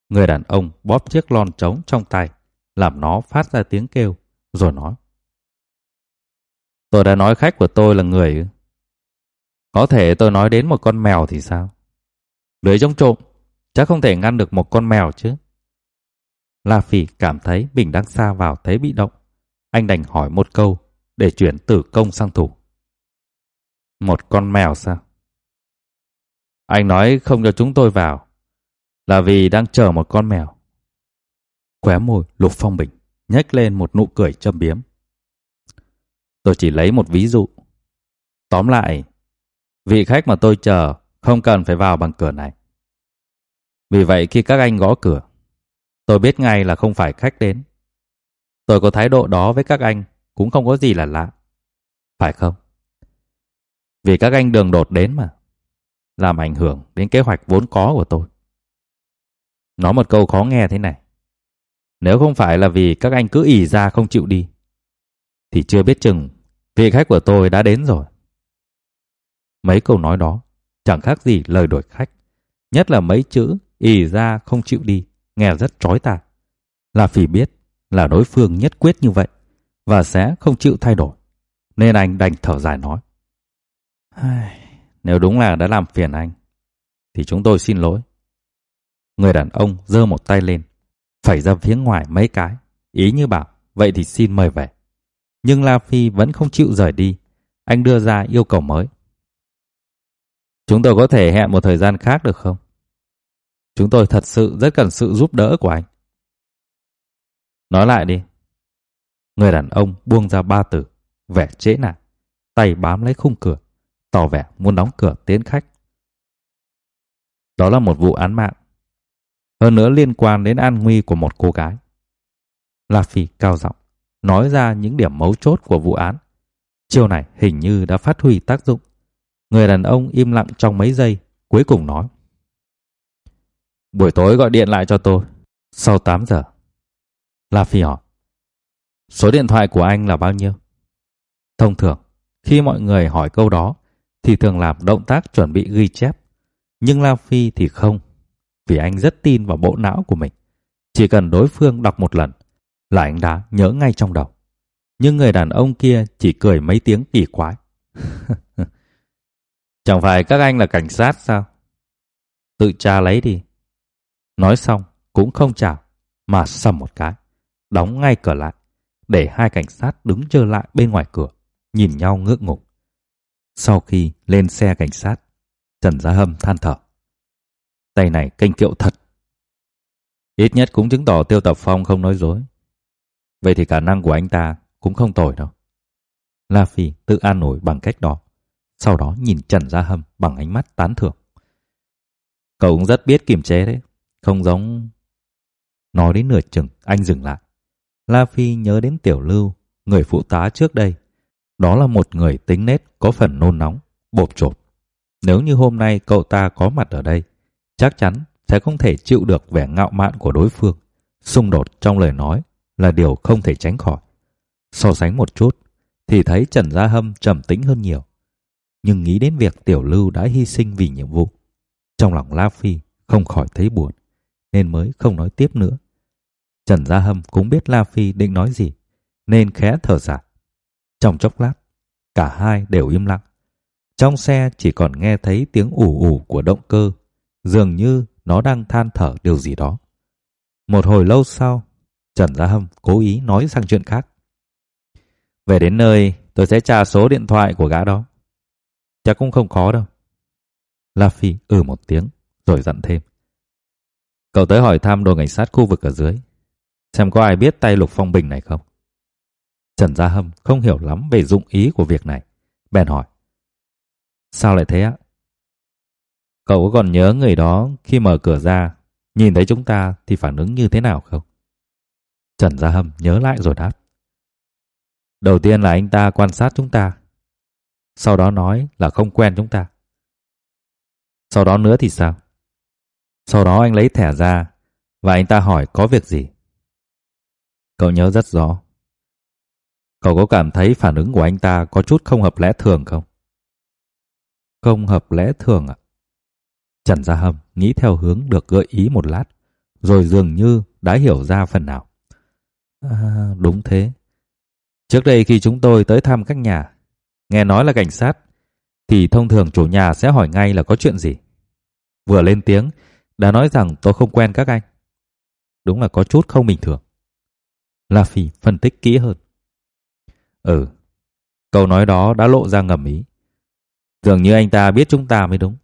Người đàn ông bóp chiếc lon trống trong tay, làm nó phát ra tiếng kêu, rồi nói. Tôi đã nói khách của tôi là người Có thể tôi nói đến một con mèo thì sao? Lưới chống trộm Chắc không thể ngăn được một con mèo chứ. La phi cảm thấy mình đang xa vào thế bị động. Anh đành hỏi một câu để chuyển từ công sang thủ. Một con mèo sao? Anh nói không cho chúng tôi vào là vì đang chờ một con mèo. Khóe môi Lục Phong Bình nhếch lên một nụ cười châm biếm. Tôi chỉ lấy một ví dụ. Tóm lại, vị khách mà tôi chờ không cần phải vào bằng cửa này. Vì vậy khi các anh gõ cửa, tôi biết ngay là không phải khách đến. Tôi có thái độ đó với các anh cũng không có gì là lạ. Phải không? Vì các anh đường đột đến mà. Làm ảnh hưởng đến kế hoạch vốn có của tôi. Nói một câu khó nghe thế này. Nếu không phải là vì các anh cứ ỉ ra không chịu đi, thì chưa biết chừng vị khách của tôi đã đến rồi. Mấy câu nói đó chẳng khác gì lời đuổi khách. Nhất là mấy chữ ì ra không chịu đi, nghe rất trói tai. La Phi biết là đối phương nhất quyết như vậy và sẽ không chịu thay đổi. Nên anh đành thở dài nói. Nếu đúng là đã làm phiền anh, thì chúng tôi xin lỗi. Người đàn ông giơ một tay lên, phẩy ra phía ngoài mấy cái, ý như bảo, vậy thì xin mời về. Nhưng La Phi vẫn không chịu rời đi, anh đưa ra yêu cầu mới. Chúng tôi có thể hẹn một thời gian khác được không? Chúng tôi thật sự rất cần sự giúp đỡ của anh. Nói lại đi. Người đàn ông buông ra ba từ, vẻ trễ nải, tay bám lấy khung cửa, tỏ vẻ muốn đóng cửa tiến khách. Đó là một vụ án mạng, hơn nữa liên quan đến an nguy của một cô gái. La Phi cao giọng, nói ra những điểm mấu chốt của vụ án. Chiêu này hình như đã phát huy tác dụng. Người đàn ông im lặng trong mấy giây, cuối cùng nói. Buổi tối gọi điện lại cho tôi, sau 8 giờ. La Phi hỏi. Số điện thoại của anh là bao nhiêu? Thông thường, khi mọi người hỏi câu đó, thì thường làm động tác chuẩn bị ghi chép. Nhưng La Phi thì không, vì anh rất tin vào bộ não của mình. Chỉ cần đối phương đọc một lần là anh đã nhớ ngay trong đầu. Nhưng người đàn ông kia chỉ cười mấy tiếng kỳ quái. Chẳng phải các anh là cảnh sát sao? Tự tra lấy đi. Nói xong cũng không chào mà sầm một cái, đóng ngay cửa lại, để hai cảnh sát đứng chờ lại bên ngoài cửa, nhìn nhau ngượng ngục. Sau khi lên xe cảnh sát, Trần Gia Hâm than thở. Tay này kênh kiệu thật. Ít nhất cũng chứng tỏ Tiêu Tập Phong không nói dối. Vậy thì khả năng của anh ta cũng không tồi đâu. La Phi tự an ủi bằng cách đó. Sau đó nhìn Trần Gia Hâm bằng ánh mắt tán thưởng. Cậu cũng rất biết kiềm chế đấy. Không giống... Nói đến nửa chừng, anh dừng lại. La Phi nhớ đến Tiểu Lưu, người phụ tá trước đây. Đó là một người tính nết có phần nôn nóng, bộp chộp. Nếu như hôm nay cậu ta có mặt ở đây, chắc chắn sẽ không thể chịu được vẻ ngạo mạn của đối phương. Xung đột trong lời nói là điều không thể tránh khỏi. So sánh một chút, thì thấy Trần Gia Hâm trầm tĩnh hơn nhiều. Nhưng nghĩ đến việc Tiểu Lưu đã hy sinh vì nhiệm vụ. Trong lòng La Phi không khỏi thấy buồn, nên mới không nói tiếp nữa. Trần Gia Hâm cũng biết La Phi định nói gì, nên khẽ thở dài. Trong chốc lát, cả hai đều im lặng. Trong xe chỉ còn nghe thấy tiếng ủ ủ của động cơ, dường như nó đang than thở điều gì đó. Một hồi lâu sau, Trần Gia Hâm cố ý nói sang chuyện khác. Về đến nơi, tôi sẽ tra số điện thoại của gã đó. Chắc cũng không khó đâu. La Phi ừ một tiếng, rồi dặn thêm. Cậu tới hỏi thăm đội cảnh sát khu vực ở dưới. Xem có ai biết tay Lục Phong Bình này không? Trần Gia Hâm không hiểu lắm về dụng ý của việc này. Bèn hỏi. Sao lại thế ạ? Cậu có còn nhớ người đó khi mở cửa ra, nhìn thấy chúng ta thì phản ứng như thế nào không? Trần Gia Hâm nhớ lại rồi đáp. Đầu tiên là anh ta quan sát chúng ta. Sau đó nói là không quen chúng ta. Sau đó nữa thì sao? Sau đó anh lấy thẻ ra và anh ta hỏi có việc gì. Cậu nhớ rất rõ. Cậu có cảm thấy phản ứng của anh ta có chút không hợp lẽ thường không? Không hợp lẽ thường ạ. Trần Gia Hâm nghĩ theo hướng được gợi ý một lát, rồi dường như đã hiểu ra phần nào. À, đúng thế. Trước đây khi chúng tôi tới thăm các nhà, nghe nói là cảnh sát, thì thông thường chủ nhà sẽ hỏi ngay là có chuyện gì. Vừa lên tiếng, đã nói rằng tôi không quen các anh. Đúng là có chút không bình thường. La Phi phân tích kỹ hơn. Ừ, câu nói đó đã lộ ra ngầm ý. Dường như anh ta biết chúng ta mới đúng.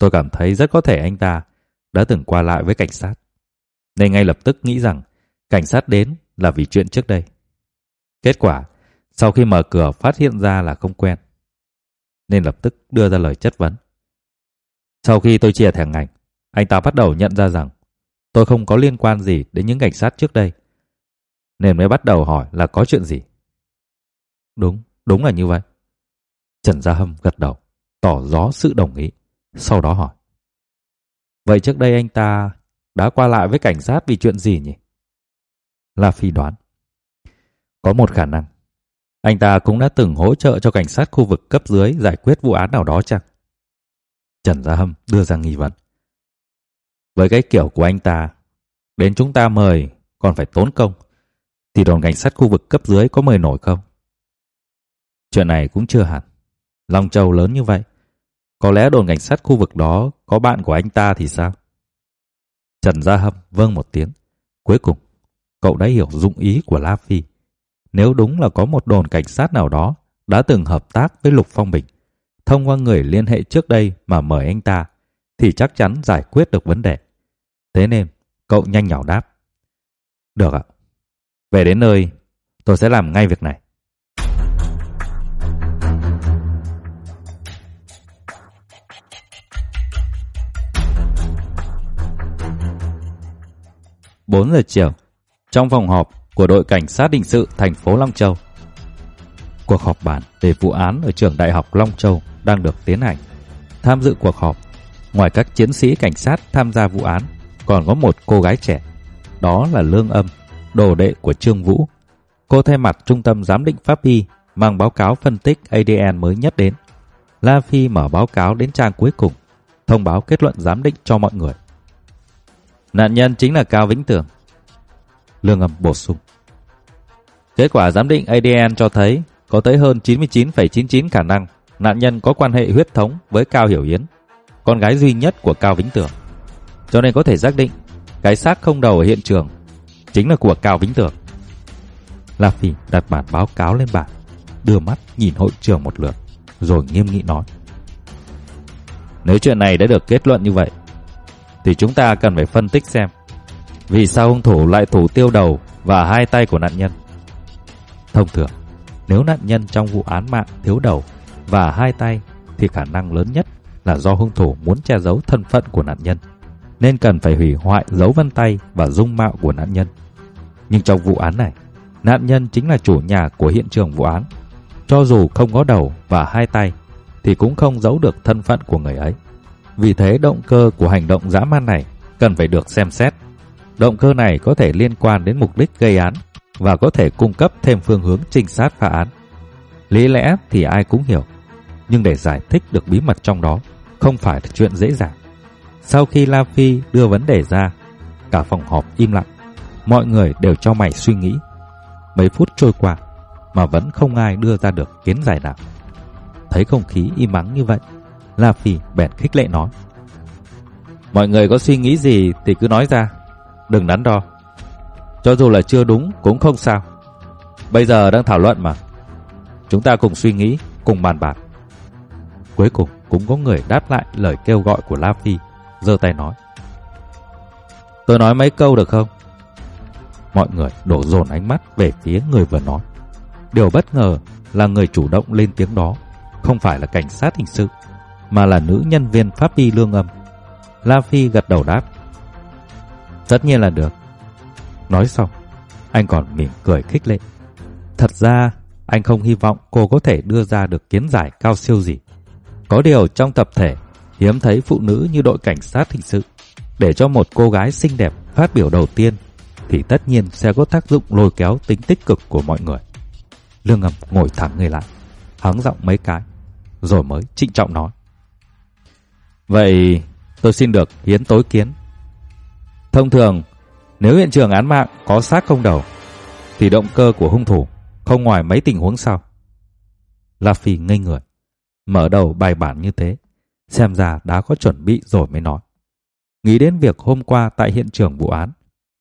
Tôi cảm thấy rất có thể anh ta đã từng qua lại với cảnh sát. Nên ngay lập tức nghĩ rằng cảnh sát đến là vì chuyện trước đây. Kết quả, sau khi mở cửa phát hiện ra là không quen. Nên lập tức đưa ra lời chất vấn. Sau khi tôi chia thẻ ngành, anh ta bắt đầu nhận ra rằng tôi không có liên quan gì đến những cảnh sát trước đây. Nên mới bắt đầu hỏi là có chuyện gì. Đúng, đúng là như vậy. Trần Gia Hâm gật đầu, tỏ rõ sự đồng ý. Sau đó hỏi. Vậy trước đây anh ta đã qua lại với cảnh sát vì chuyện gì nhỉ? La Phi đoán. Có một khả năng. Anh ta cũng đã từng hỗ trợ cho cảnh sát khu vực cấp dưới giải quyết vụ án nào đó chăng? Trần Gia Hâm đưa ra nghi vấn. Với cái kiểu của anh ta, đến chúng ta mời còn phải tốn công, thì đồn cảnh sát khu vực cấp dưới có mời nổi không? Chuyện này cũng chưa hẳn. Long Châu lớn như vậy, có lẽ đồn cảnh sát khu vực đó có bạn của anh ta thì sao? Trần Gia Hâm vâng một tiếng. Cuối cùng, cậu đã hiểu dụng ý của La Phi. Nếu đúng là có một đồn cảnh sát nào đó đã từng hợp tác với Lục Phong Bình, thông qua người liên hệ trước đây mà mời anh ta, thì chắc chắn giải quyết được vấn đề. Thế nên, cậu nhanh nhỏ đáp. Được ạ. Về đến nơi, tôi sẽ làm ngay việc này. Bốn giờ chiều, trong phòng họp của đội cảnh sát hình sự thành phố Long Châu. Cuộc họp bản về vụ án ở trường Đại học Long Châu đang được tiến hành. Tham dự cuộc họp, ngoài các chiến sĩ cảnh sát tham gia vụ án, còn có một cô gái trẻ. Đó là Lương Âm, đồ đệ của Trương Vũ. Cô thay mặt trung tâm giám định pháp y mang báo cáo phân tích ADN mới nhất đến. La Phi mở báo cáo đến trang cuối cùng, thông báo kết luận giám định cho mọi người. Nạn nhân chính là Cao Vĩnh Tường. Lương Âm bổ sung. Kết quả giám định ADN cho thấy có tới hơn 99,99 khả năng nạn nhân có quan hệ huyết thống với Cao Hiểu Yến, con gái duy nhất của Cao Vĩnh Tường. Cho nên có thể xác định cái xác không đầu ở hiện trường chính là của Cao Vĩnh Tường. La Phi đặt bản báo cáo lên bàn, đưa mắt nhìn hội trưởng một lượt, rồi nghiêm nghị nói. Nếu chuyện này đã được kết luận như vậy, thì chúng ta cần phải phân tích xem vì sao hung thủ lại thủ tiêu đầu và hai tay của nạn nhân. Thông thường, nếu nạn nhân trong vụ án mạng thiếu đầu và hai tay thì khả năng lớn nhất là do hung thủ muốn che giấu thân phận của nạn nhân, nên cần phải hủy hoại dấu vân tay và dung mạo của nạn nhân. Nhưng trong vụ án này, nạn nhân chính là chủ nhà của hiện trường vụ án. Cho dù không có đầu và hai tay thì cũng không giấu được thân phận của người ấy. Vì thế động cơ của hành động dã man này cần phải được xem xét. Động cơ này có thể liên quan đến mục đích gây án và có thể cung cấp thêm phương hướng trinh sát phá án. Lý lẽ thì ai cũng hiểu, nhưng để giải thích được bí mật trong đó không phải là chuyện dễ dàng. Sau khi La Phi đưa vấn đề ra, cả phòng họp im lặng, mọi người đều cho mày suy nghĩ. Mấy phút trôi qua mà vẫn không ai đưa ra được kiến giải nào. Thấy không khí im ắng như vậy, La Phi bèn khích lệ nói. Mọi người có suy nghĩ gì thì cứ nói ra, đừng đắn đo. Cho dù là chưa đúng cũng không sao. Bây giờ đang thảo luận mà. Chúng ta cùng suy nghĩ, cùng bàn bạc. Cuối cùng cũng có người đáp lại lời kêu gọi của La Phi, giơ tay nói. Tôi nói mấy câu được không? Mọi người đổ dồn ánh mắt về phía người vừa nói. Điều bất ngờ là người chủ động lên tiếng đó không phải là cảnh sát hình sự, mà là nữ nhân viên pháp y lương âm. La Phi gật đầu đáp. Tất nhiên là được. Nói xong, anh còn mỉm cười khích lệ. Thật ra, anh không hy vọng cô có thể đưa ra được kiến giải cao siêu gì. Có điều trong tập thể, hiếm thấy phụ nữ như đội cảnh sát hình sự. Để cho một cô gái xinh đẹp phát biểu đầu tiên, thì tất nhiên sẽ có tác dụng lôi kéo tính tích cực của mọi người. Lương ngầm ngồi thẳng người lại, hắng giọng mấy cái, rồi mới trịnh trọng nói. Vậy tôi xin được hiến tối kiến. Thông thường, nếu hiện trường án mạng có xác không đầu, thì động cơ của hung thủ không ngoài mấy tình huống sau. La Phi ngây người, mở đầu bài bản như thế, xem ra đã có chuẩn bị rồi mới nói. Nghĩ đến việc hôm qua tại hiện trường vụ án,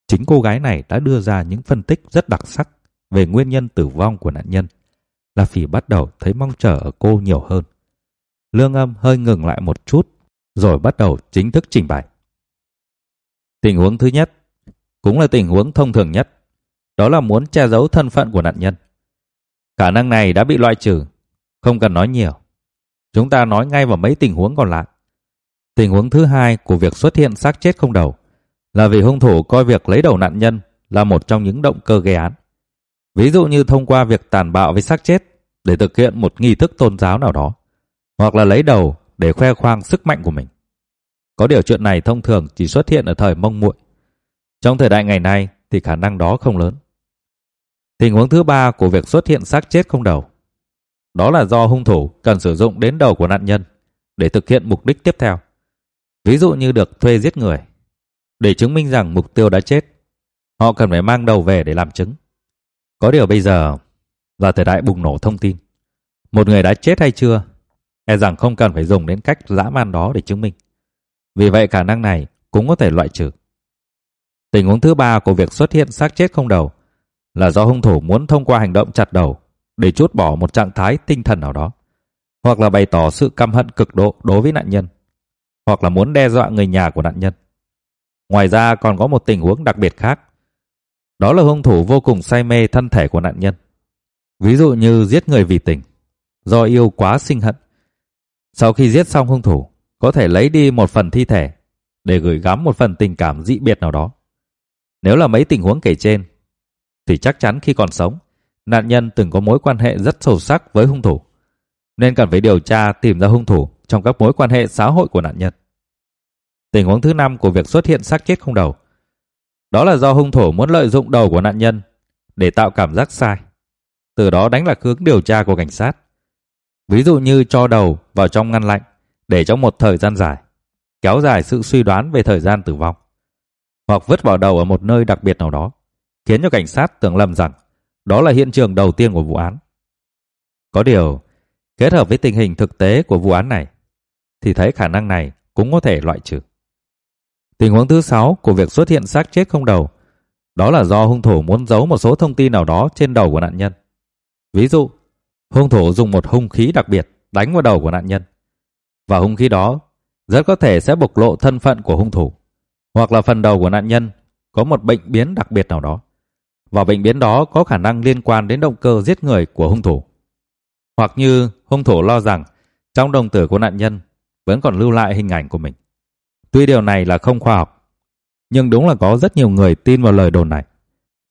chính cô gái này đã đưa ra những phân tích rất đặc sắc về nguyên nhân tử vong của nạn nhân. La Phi bắt đầu thấy mong chờ ở cô nhiều hơn. Lương âm hơi ngừng lại một chút, rồi bắt đầu chính thức trình bày. Tình huống thứ nhất, cũng là tình huống thông thường nhất, đó là muốn che giấu thân phận của nạn nhân. Khả năng này đã bị loại trừ, không cần nói nhiều. Chúng ta nói ngay vào mấy tình huống còn lại. Tình huống thứ hai của việc xuất hiện xác chết không đầu là vì hung thủ coi việc lấy đầu nạn nhân là một trong những động cơ gây án. Ví dụ như thông qua việc tàn bạo với xác chết để thực hiện một nghi thức tôn giáo nào đó, hoặc là lấy đầu để khoe khoang sức mạnh của mình. Có điều chuyện này thông thường chỉ xuất hiện ở thời mông muội. Trong thời đại ngày nay thì khả năng đó không lớn. Tình huống thứ ba của việc xuất hiện xác chết không đầu, đó là do hung thủ cần sử dụng đến đầu của nạn nhân để thực hiện mục đích tiếp theo. Ví dụ như được thuê giết người. Để chứng minh rằng mục tiêu đã chết, họ cần phải mang đầu về để làm chứng. Có điều bây giờ là thời đại bùng nổ thông tin. Một người đã chết hay chưa, e rằng không cần phải dùng đến cách dã man đó để chứng minh. Vì vậy khả năng này cũng có thể loại trừ. Tình huống thứ ba của việc xuất hiện xác chết không đầu là do hung thủ muốn thông qua hành động chặt đầu để chút bỏ một trạng thái tinh thần nào đó, hoặc là bày tỏ sự căm hận cực độ đối với nạn nhân, hoặc là muốn đe dọa người nhà của nạn nhân. Ngoài ra còn có một tình huống đặc biệt khác. Đó là hung thủ vô cùng say mê thân thể của nạn nhân. Ví dụ như giết người vì tình, do yêu quá sinh hận. Sau khi giết xong hung thủ, có thể lấy đi một phần thi thể để gửi gắm một phần tình cảm dị biệt nào đó. Nếu là mấy tình huống kể trên, thì chắc chắn khi còn sống, nạn nhân từng có mối quan hệ rất sâu sắc với hung thủ, nên cần phải điều tra tìm ra hung thủ trong các mối quan hệ xã hội của nạn nhân. Tình huống thứ năm của việc xuất hiện xác chết không đầu, đó là do hung thủ muốn lợi dụng đầu của nạn nhân để tạo cảm giác sai, từ đó đánh lạc hướng điều tra của cảnh sát. Ví dụ như cho đầu vào trong ngăn lạnh để trong một thời gian dài, kéo dài sự suy đoán về thời gian tử vong, hoặc vứt bỏ đầu ở một nơi đặc biệt nào đó, khiến cho cảnh sát tưởng lầm rằng đó là hiện trường đầu tiên của vụ án. Có điều, kết hợp với tình hình thực tế của vụ án này, thì thấy khả năng này cũng có thể loại trừ. Tình huống thứ sáu của việc xuất hiện xác chết không đầu, đó là do hung thủ muốn giấu một số thông tin nào đó trên đầu của nạn nhân. Ví dụ, hung thủ dùng một hung khí đặc biệt đánh vào đầu của nạn nhân. Và hung khí đó rất có thể sẽ bộc lộ thân phận của hung thủ, hoặc là phần đầu của nạn nhân có một bệnh biến đặc biệt nào đó và bệnh biến đó có khả năng liên quan đến động cơ giết người của hung thủ. Hoặc như hung thủ lo rằng trong đồng tử của nạn nhân vẫn còn lưu lại hình ảnh của mình. Tuy điều này là không khoa học, nhưng đúng là có rất nhiều người tin vào lời đồn này.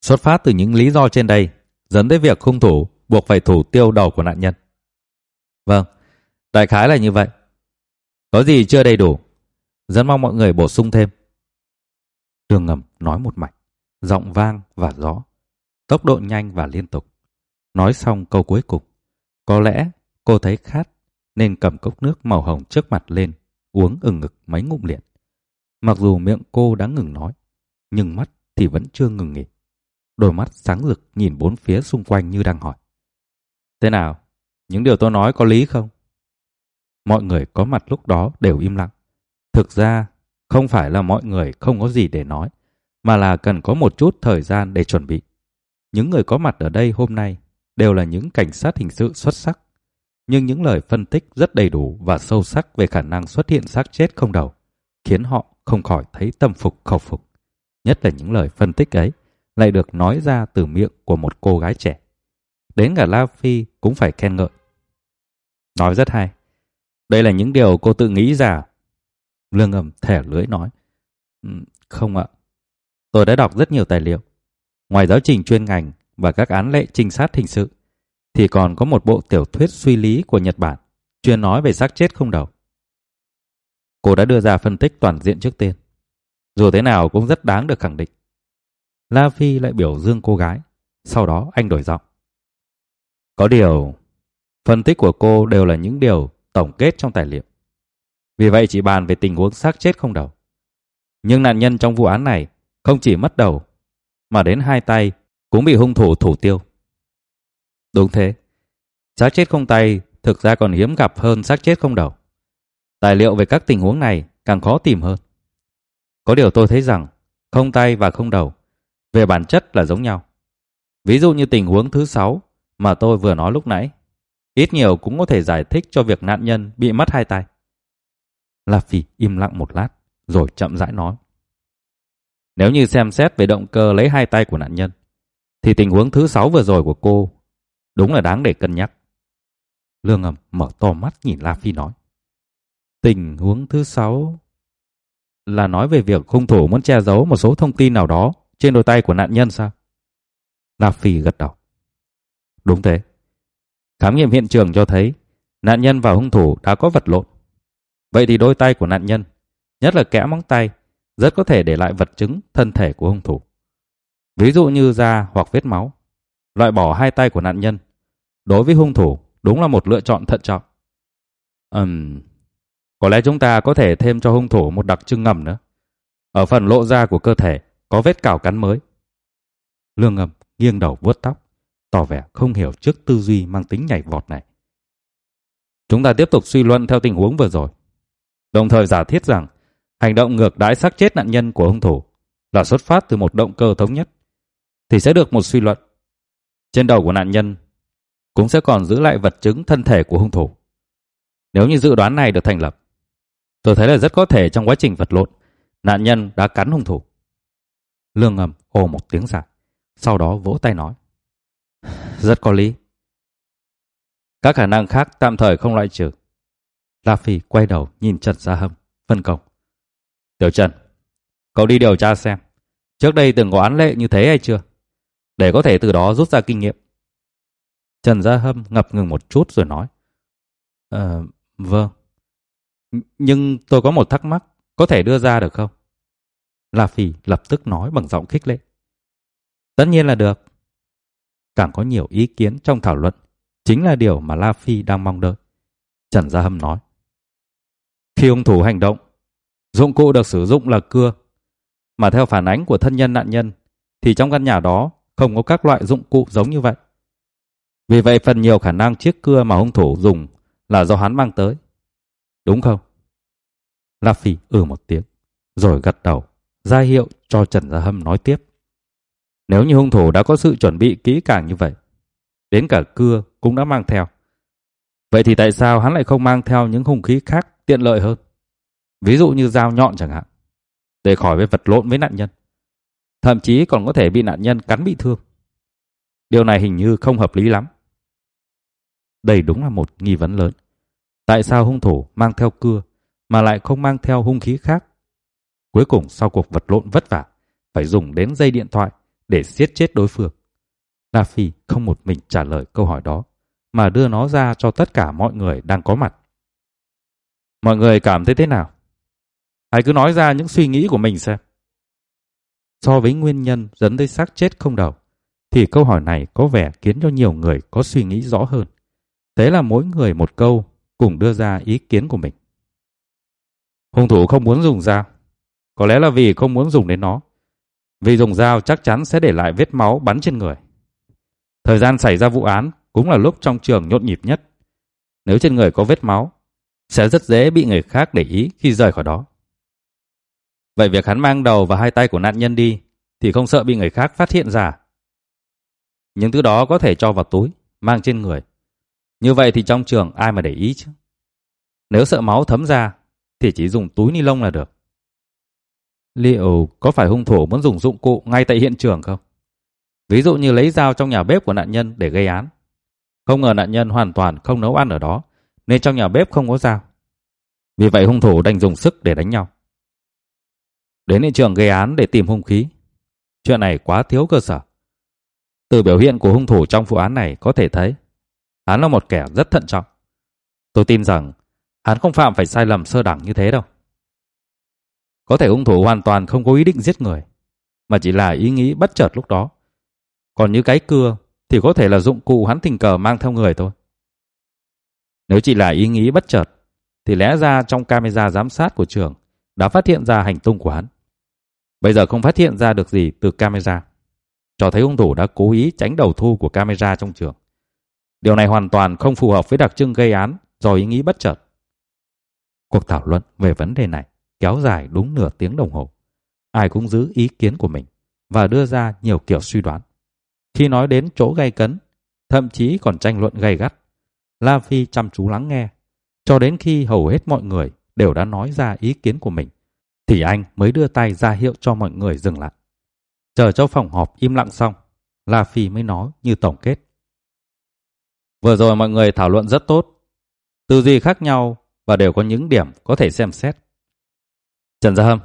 Xuất phát từ những lý do trên đây, dẫn tới việc hung thủ buộc phải thủ tiêu đầu của nạn nhân. Vâng, đại khái là như vậy. Có gì chưa đầy đủ, rất mong mọi người bổ sung thêm. Đường ngầm nói một mạch, giọng vang và rõ tốc độ nhanh và liên tục. Nói xong câu cuối cùng, có lẽ cô thấy khát nên cầm cốc nước màu hồng trước mặt lên, uống ừng ngực mấy ngụm liền. Mặc dù miệng cô đã ngừng nói, nhưng mắt thì vẫn chưa ngừng nghỉ. Đôi mắt sáng rực nhìn bốn phía xung quanh như đang hỏi. Thế nào? Những điều tôi nói có lý không? Mọi người có mặt lúc đó đều im lặng. Thực ra, không phải là mọi người không có gì để nói, mà là cần có một chút thời gian để chuẩn bị. Những người có mặt ở đây hôm nay đều là những cảnh sát hình sự xuất sắc, nhưng những lời phân tích rất đầy đủ và sâu sắc về khả năng xuất hiện xác chết không đầu, khiến họ không khỏi thấy tâm phục khẩu phục. Nhất là những lời phân tích ấy lại được nói ra từ miệng của một cô gái trẻ. Đến cả La Phi cũng phải khen ngợi. Nói rất hay. Đây là những điều cô tự nghĩ ra. Lương ngầm thẻ lưỡi nói. Ừ, không ạ. Tôi đã đọc rất nhiều tài liệu. Ngoài giáo trình chuyên ngành và các án lệ trinh sát hình sự, thì còn có một bộ tiểu thuyết suy lý của Nhật Bản chuyên nói về xác chết không đầu. Cô đã đưa ra phân tích toàn diện trước tiên. Dù thế nào cũng rất đáng được khẳng định. La Phi lại biểu dương cô gái. Sau đó anh đổi giọng. Có điều, phân tích của cô đều là những điều tổng kết trong tài liệu. Vì vậy chỉ bàn về tình huống xác chết không đầu. Nhưng nạn nhân trong vụ án này không chỉ mất đầu mà đến hai tay cũng bị hung thủ thủ tiêu. Đúng thế, xác chết không tay thực ra còn hiếm gặp hơn xác chết không đầu. Tài liệu về các tình huống này càng khó tìm hơn. Có điều tôi thấy rằng không tay và không đầu về bản chất là giống nhau. Ví dụ như tình huống thứ sáu mà tôi vừa nói lúc nãy, ít nhiều cũng có thể giải thích cho việc nạn nhân bị mất hai tay. La Phi im lặng một lát rồi chậm rãi nói. Nếu như xem xét về động cơ lấy hai tay của nạn nhân, thì tình huống thứ sáu vừa rồi của cô đúng là đáng để cân nhắc. Lương Ngầm mở to mắt nhìn La Phi nói. Tình huống thứ sáu là nói về việc hung thủ muốn che giấu một số thông tin nào đó trên đôi tay của nạn nhân sao? La Phi gật đầu. Đúng thế. Khám nghiệm hiện trường cho thấy nạn nhân và hung thủ đã có vật lộn. Vậy thì đôi tay của nạn nhân, nhất là kẽ móng tay, rất có thể để lại vật chứng thân thể của hung thủ. Ví dụ như da hoặc vết máu. Loại bỏ hai tay của nạn nhân. Đối với hung thủ, đúng là một lựa chọn thận trọng. Ừm, Có lẽ chúng ta có thể thêm cho hung thủ một đặc trưng ngầm nữa. Ở phần lộ ra của cơ thể có vết cào cắn mới. Lương ngầm nghiêng đầu vuốt tóc, tỏ vẻ không hiểu trước tư duy mang tính nhảy vọt này. Chúng ta tiếp tục suy luận theo tình huống vừa rồi. Đồng thời giả thiết rằng hành động ngược đãi xác chết nạn nhân của hung thủ là xuất phát từ một động cơ thống nhất thì sẽ được một suy luận. Trên đầu của nạn nhân cũng sẽ còn giữ lại vật chứng thân thể của hung thủ. Nếu như dự đoán này được thành lập, tôi thấy là rất có thể trong quá trình vật lộn, nạn nhân đã cắn hung thủ. Lương ngầm ồ một tiếng dài, sau đó vỗ tay nói. Rất có lý. Các khả năng khác tạm thời không loại trừ. La Phi quay đầu nhìn Trần Gia Hâm, phân công. Tiểu Trần, cậu đi điều tra xem. Trước đây từng có án lệ như thế hay chưa? Để có thể từ đó rút ra kinh nghiệm. Trần Gia Hâm ngập ngừng một chút rồi nói. Ờ, vâng. Nhưng tôi có một thắc mắc, có thể đưa ra được không? La Phi lập tức nói bằng giọng khích lệ. Tất nhiên là được. Càng có nhiều ý kiến trong thảo luận, chính là điều mà La Phi đang mong đợi. Trần Gia Hâm nói. Khi hung thủ hành động, dụng cụ được sử dụng là cưa. Mà theo phản ánh của thân nhân nạn nhân, thì trong căn nhà đó không có các loại dụng cụ giống như vậy. Vì vậy phần nhiều khả năng chiếc cưa mà hung thủ dùng là do hắn mang tới. Đúng không? La Phi ừ một tiếng, rồi gật đầu, ra hiệu cho Trần Gia Hâm nói tiếp. Nếu như hung thủ đã có sự chuẩn bị kỹ càng như vậy, đến cả cưa cũng đã mang theo. Vậy thì tại sao hắn lại không mang theo những hung khí khác tiện lợi hơn? Ví dụ như dao nhọn chẳng hạn, để khỏi phải vật lộn với nạn nhân. Thậm chí còn có thể bị nạn nhân cắn bị thương. Điều này hình như không hợp lý lắm. Đây đúng là một nghi vấn lớn. Tại sao hung thủ mang theo cưa mà lại không mang theo hung khí khác? Cuối cùng sau cuộc vật lộn vất vả, phải dùng đến dây điện thoại để giết chết đối phương. La Phi không một mình trả lời câu hỏi đó, mà đưa nó ra cho tất cả mọi người đang có mặt. Mọi người cảm thấy thế nào? Hãy cứ nói ra những suy nghĩ của mình xem. So với nguyên nhân dẫn tới xác chết không đầu, thì câu hỏi này có vẻ khiến cho nhiều người có suy nghĩ rõ hơn. Thế là mỗi người một câu cùng đưa ra ý kiến của mình. Hung thủ không muốn dùng dao. Có lẽ là vì không muốn dùng đến nó. Vì dùng dao chắc chắn sẽ để lại vết máu bắn trên người. Thời gian xảy ra vụ án cũng là lúc trong trường nhộn nhịp nhất. Nếu trên người có vết máu, sẽ rất dễ bị người khác để ý khi rời khỏi đó. Vậy việc hắn mang đầu và hai tay của nạn nhân đi thì không sợ bị người khác phát hiện ra. Những thứ đó có thể cho vào túi, mang trên người. Như vậy thì trong trường ai mà để ý chứ? Nếu sợ máu thấm ra thì chỉ dùng túi ni lông là được. Liệu có phải hung thủ muốn dùng dụng cụ ngay tại hiện trường không? Ví dụ như lấy dao trong nhà bếp của nạn nhân để gây án. Không ngờ nạn nhân hoàn toàn không nấu ăn ở đó, nên trong nhà bếp không có dao. Vì vậy hung thủ đành dùng sức để đánh nhau. Đến hiện trường gây án để tìm hung khí. Chuyện này quá thiếu cơ sở. Từ biểu hiện của hung thủ trong vụ án này có thể thấy, hắn là một kẻ rất thận trọng. Tôi tin rằng hắn không phạm phải sai lầm sơ đẳng như thế đâu. Có thể hung thủ hoàn toàn không có ý định giết người, mà chỉ là ý nghĩ bất chợt lúc đó. Còn như cái cưa thì có thể là dụng cụ hắn tình cờ mang theo người thôi. Nếu chỉ là ý nghĩ bất chợt, thì lẽ ra trong camera giám sát của trường đã phát hiện ra hành tung của hắn. Bây giờ không phát hiện ra được gì từ camera, cho thấy hung thủ đã cố ý tránh đầu thu của camera trong trường. Điều này hoàn toàn không phù hợp với đặc trưng gây án do ý nghĩ bất chợt. Cuộc thảo luận về vấn đề này kéo dài đúng nửa tiếng đồng hồ. Ai cũng giữ ý kiến của mình và đưa ra nhiều kiểu suy đoán. Khi nói đến chỗ gay cấn, thậm chí còn tranh luận gay gắt, La Phi chăm chú lắng nghe, cho đến khi hầu hết mọi người đều đã nói ra ý kiến của mình, thì anh mới đưa tay ra hiệu cho mọi người dừng lại. Chờ cho phòng họp im lặng xong, La Phi mới nói như tổng kết. Vừa rồi mọi người thảo luận rất tốt, tư duy khác nhau và đều có những điểm có thể xem xét. Trần Gia Hâm,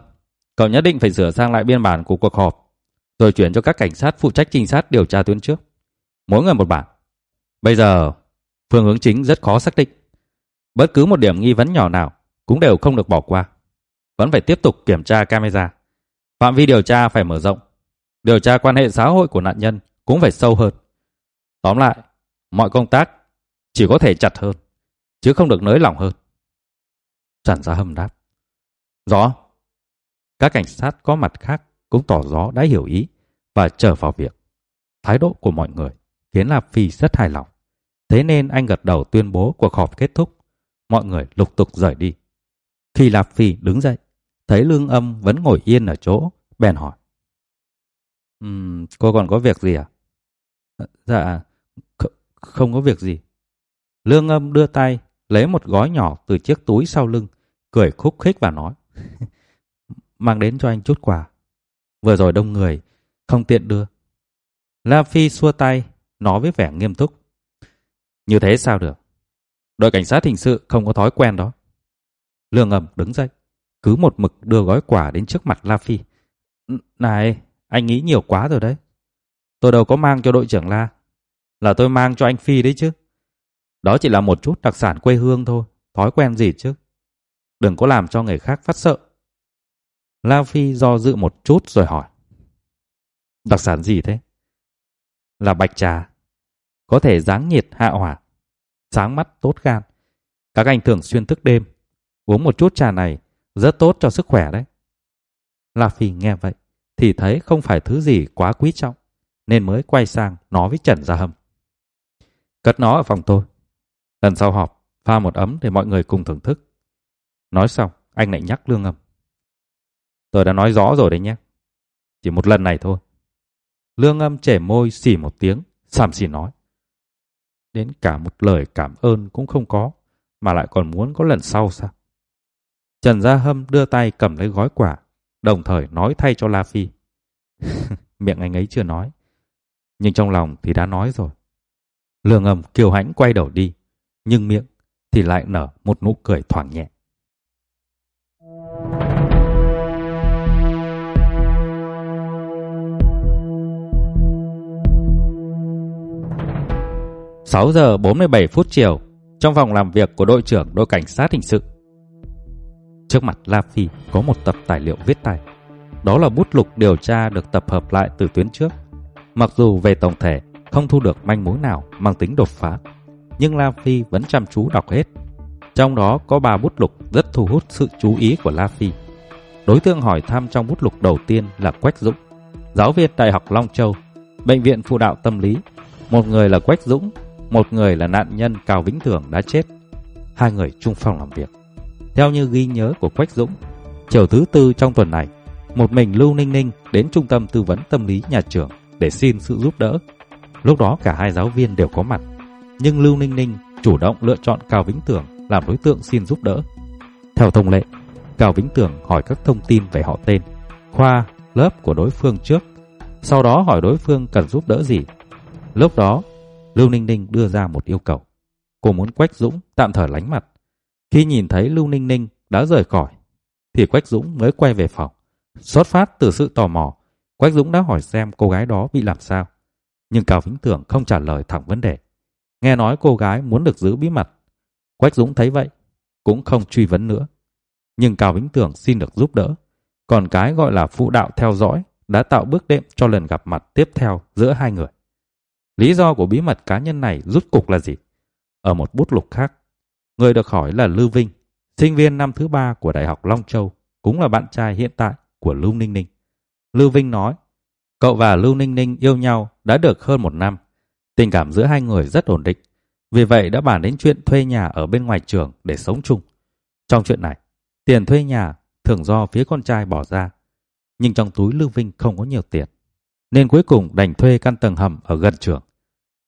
cậu nhất định phải sửa sang lại biên bản của cuộc họp rồi chuyển cho các cảnh sát phụ trách trinh sát điều tra tuyến trước. Mỗi người một bản. Bây giờ, phương hướng chính rất khó xác định. Bất cứ một điểm nghi vấn nhỏ nào cũng đều không được bỏ qua. Vẫn phải tiếp tục kiểm tra camera. Phạm vi điều tra phải mở rộng. Điều tra quan hệ xã hội của nạn nhân cũng phải sâu hơn. Tóm lại, mọi công tác chỉ có thể chặt hơn, chứ không được nới lỏng hơn. Trần Gia Hâm đáp. Rõ. Các cảnh sát có mặt khác cũng tỏ rõ đã hiểu ý và trở vào việc. Thái độ của mọi người khiến Lạp Phi rất hài lòng. Thế nên anh gật đầu tuyên bố cuộc họp kết thúc. Mọi người lục tục rời đi. Khi Lạp Phi đứng dậy, thấy Lương Âm vẫn ngồi yên ở chỗ, bèn hỏi. Um, cô còn có việc gì à? Ờ, dạ, không có việc gì. Lương Âm đưa tay, lấy một gói nhỏ từ chiếc túi sau lưng, cười khúc khích và nói. Mang đến cho anh chút quà. Vừa rồi đông người, không tiện đưa. La Phi xua tay, nói với vẻ nghiêm túc. Như thế sao được? Đội cảnh sát hình sự không có thói quen đó. Lương ầm đứng dậy, cứ một mực đưa gói quà đến trước mặt La Phi. Này, anh nghĩ nhiều quá rồi đấy. Tôi đâu có mang cho đội trưởng La. Là tôi mang cho anh Phi đấy chứ. Đó chỉ là một chút đặc sản quê hương thôi. Thói quen gì chứ. Đừng có làm cho người khác phát sợ. La Phi do dự một chút rồi hỏi. Đặc sản gì thế? Là bạch trà. Có thể giáng nhiệt hạ hỏa. Sáng mắt tốt gan. Các anh thường xuyên thức đêm. Uống một chút trà này rất tốt cho sức khỏe đấy. La Phi nghe vậy thì thấy không phải thứ gì quá quý trọng nên mới quay sang nói với Trần Gia Hâm. Cất nó ở phòng tôi. Lần sau họp, pha một ấm để mọi người cùng thưởng thức. Nói xong, anh lại nhắc Lương Âm. Tôi đã nói rõ rồi đấy nhé. Chỉ một lần này thôi. Lương âm trẻ môi xỉ một tiếng, xàm xỉ nói. Đến cả một lời cảm ơn cũng không có, mà lại còn muốn có lần sau sao? Trần Gia Hâm đưa tay cầm lấy gói quả, đồng thời nói thay cho La Phi. Miệng anh ấy chưa nói, nhưng trong lòng thì đã nói rồi. Lương âm kiều hãnh quay đầu đi, nhưng miệng thì lại nở một nụ cười thoảng nhẹ. 6 giờ 47 phút chiều, trong phòng làm việc của đội trưởng đội cảnh sát hình sự. Trước mặt La Phi có một tập tài liệu viết tay. Đó là bút lục điều tra được tập hợp lại từ tuyến trước. Mặc dù về tổng thể không thu được manh mối nào mang tính đột phá, nhưng La Phi vẫn chăm chú đọc hết. Trong đó có ba bút lục rất thu hút sự chú ý của La Phi. Đối tượng hỏi thăm trong bút lục đầu tiên là Quách Dũng, giáo viên Đại học Long Châu, bệnh viện phụ đạo tâm lý. Một người là Quách Dũng, một người là nạn nhân Cao Vĩnh Thường đã chết, hai người chung phòng làm việc. Theo như ghi nhớ của Quách Dũng, chiều thứ tư trong tuần này, một mình Lưu Ninh Ninh đến trung tâm tư vấn tâm lý nhà trường để xin sự giúp đỡ. Lúc đó cả hai giáo viên đều có mặt, nhưng Lưu Ninh Ninh chủ động lựa chọn Cao Vĩnh Tường làm đối tượng xin giúp đỡ. Theo thông lệ, Cao Vĩnh Tường hỏi các thông tin về họ tên, khoa, lớp của đối phương trước, sau đó hỏi đối phương cần giúp đỡ gì. Lúc đó, Lưu Ninh Ninh đưa ra một yêu cầu. Cô muốn Quách Dũng tạm thời lánh mặt. Khi nhìn thấy Lưu Ninh Ninh đã rời khỏi, thì Quách Dũng mới quay về phòng. Xuất phát từ sự tò mò, Quách Dũng đã hỏi xem cô gái đó bị làm sao. Nhưng Cao Vĩnh Tưởng không trả lời thẳng vấn đề. Nghe nói cô gái muốn được giữ bí mật. Quách Dũng thấy vậy, cũng không truy vấn nữa. Nhưng Cao Vĩnh Tưởng xin được giúp đỡ. Còn cái gọi là phụ đạo theo dõi đã tạo bước đệm cho lần gặp mặt tiếp theo giữa hai người. Lý do của bí mật cá nhân này rút cục là gì? Ở một bút lục khác, người được hỏi là Lưu Vinh, sinh viên năm thứ ba của Đại học Long Châu, cũng là bạn trai hiện tại của Lưu Ninh Ninh. Lưu Vinh nói, cậu và Lưu Ninh Ninh yêu nhau đã được hơn một năm. Tình cảm giữa hai người rất ổn định. Vì vậy đã bàn đến chuyện thuê nhà ở bên ngoài trường để sống chung. Trong chuyện này, tiền thuê nhà thường do phía con trai bỏ ra. Nhưng trong túi Lưu Vinh không có nhiều tiền nên cuối cùng đành thuê căn tầng hầm ở gần trường.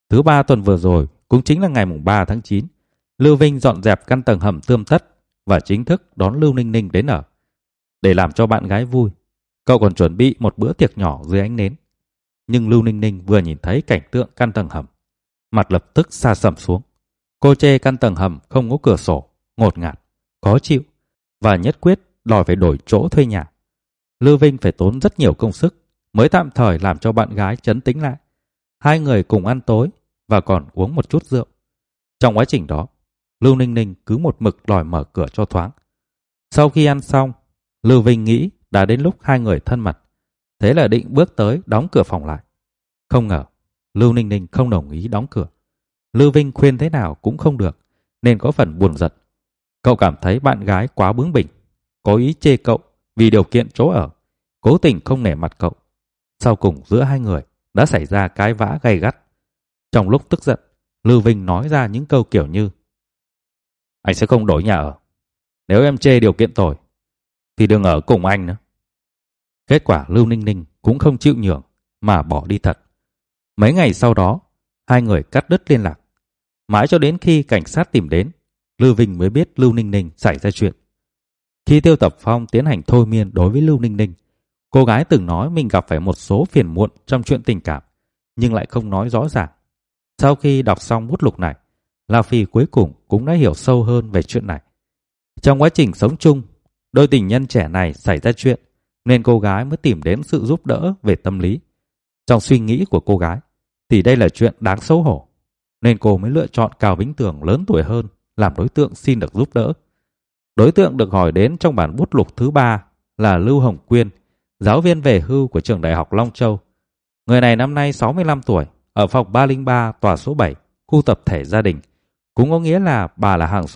Thứ ba tuần vừa rồi, cũng chính là ngày mùng 3 tháng 9, Lưu Vinh dọn dẹp căn tầng hầm tươm tất và chính thức đón Lưu Ninh Ninh đến ở. Để làm cho bạn gái vui, cậu còn chuẩn bị một bữa tiệc nhỏ dưới ánh nến. Nhưng Lưu Ninh Ninh vừa nhìn thấy cảnh tượng căn tầng hầm, mặt lập tức xa sầm xuống. Cô chê căn tầng hầm không có cửa sổ, ngột ngạt, khó chịu và nhất quyết đòi phải đổi chỗ thuê nhà. Lưu Vinh phải tốn rất nhiều công sức mới tạm thời làm cho bạn gái chấn tĩnh lại. Hai người cùng ăn tối và còn uống một chút rượu. Trong quá trình đó, Lưu Ninh Ninh cứ một mực đòi mở cửa cho thoáng. Sau khi ăn xong, Lưu Vinh nghĩ đã đến lúc hai người thân mật. Thế là định bước tới đóng cửa phòng lại. Không ngờ, Lưu Ninh Ninh không đồng ý đóng cửa. Lưu Vinh khuyên thế nào cũng không được, nên có phần buồn giật. Cậu cảm thấy bạn gái quá bướng bỉnh, cố ý chê cậu vì điều kiện chỗ ở, cố tình không nể mặt cậu. Sau cùng giữa hai người đã xảy ra cái vã gay gắt. Trong lúc tức giận, Lưu Vinh nói ra những câu kiểu như Anh sẽ không đổi nhà ở. Nếu em chê điều kiện tồi, thì đừng ở cùng anh nữa. Kết quả Lưu Ninh Ninh cũng không chịu nhường mà bỏ đi thật. Mấy ngày sau đó, hai người cắt đứt liên lạc. Mãi cho đến khi cảnh sát tìm đến, Lưu Vinh mới biết Lưu Ninh Ninh xảy ra chuyện. Khi Tiêu Tập Phong tiến hành thôi miên đối với Lưu Ninh Ninh, cô gái từng nói mình gặp phải một số phiền muộn trong chuyện tình cảm, nhưng lại không nói rõ ràng. Sau khi đọc xong bút lục này, La Phi cuối cùng cũng đã hiểu sâu hơn về chuyện này. Trong quá trình sống chung, đôi tình nhân trẻ này xảy ra chuyện, nên cô gái mới tìm đến sự giúp đỡ về tâm lý. Trong suy nghĩ của cô gái, thì đây là chuyện đáng xấu hổ, nên cô mới lựa chọn Cao Vĩnh Tường lớn tuổi hơn làm đối tượng xin được giúp đỡ. Đối tượng được hỏi đến trong bản bút lục thứ ba là Lưu Hồng Quyên, giáo viên về hưu của trường đại học Long Châu. Người này năm nay 65 tuổi, ở phòng 303 tòa số 7, khu tập thể gia đình. Cũng có nghĩa là bà là hàng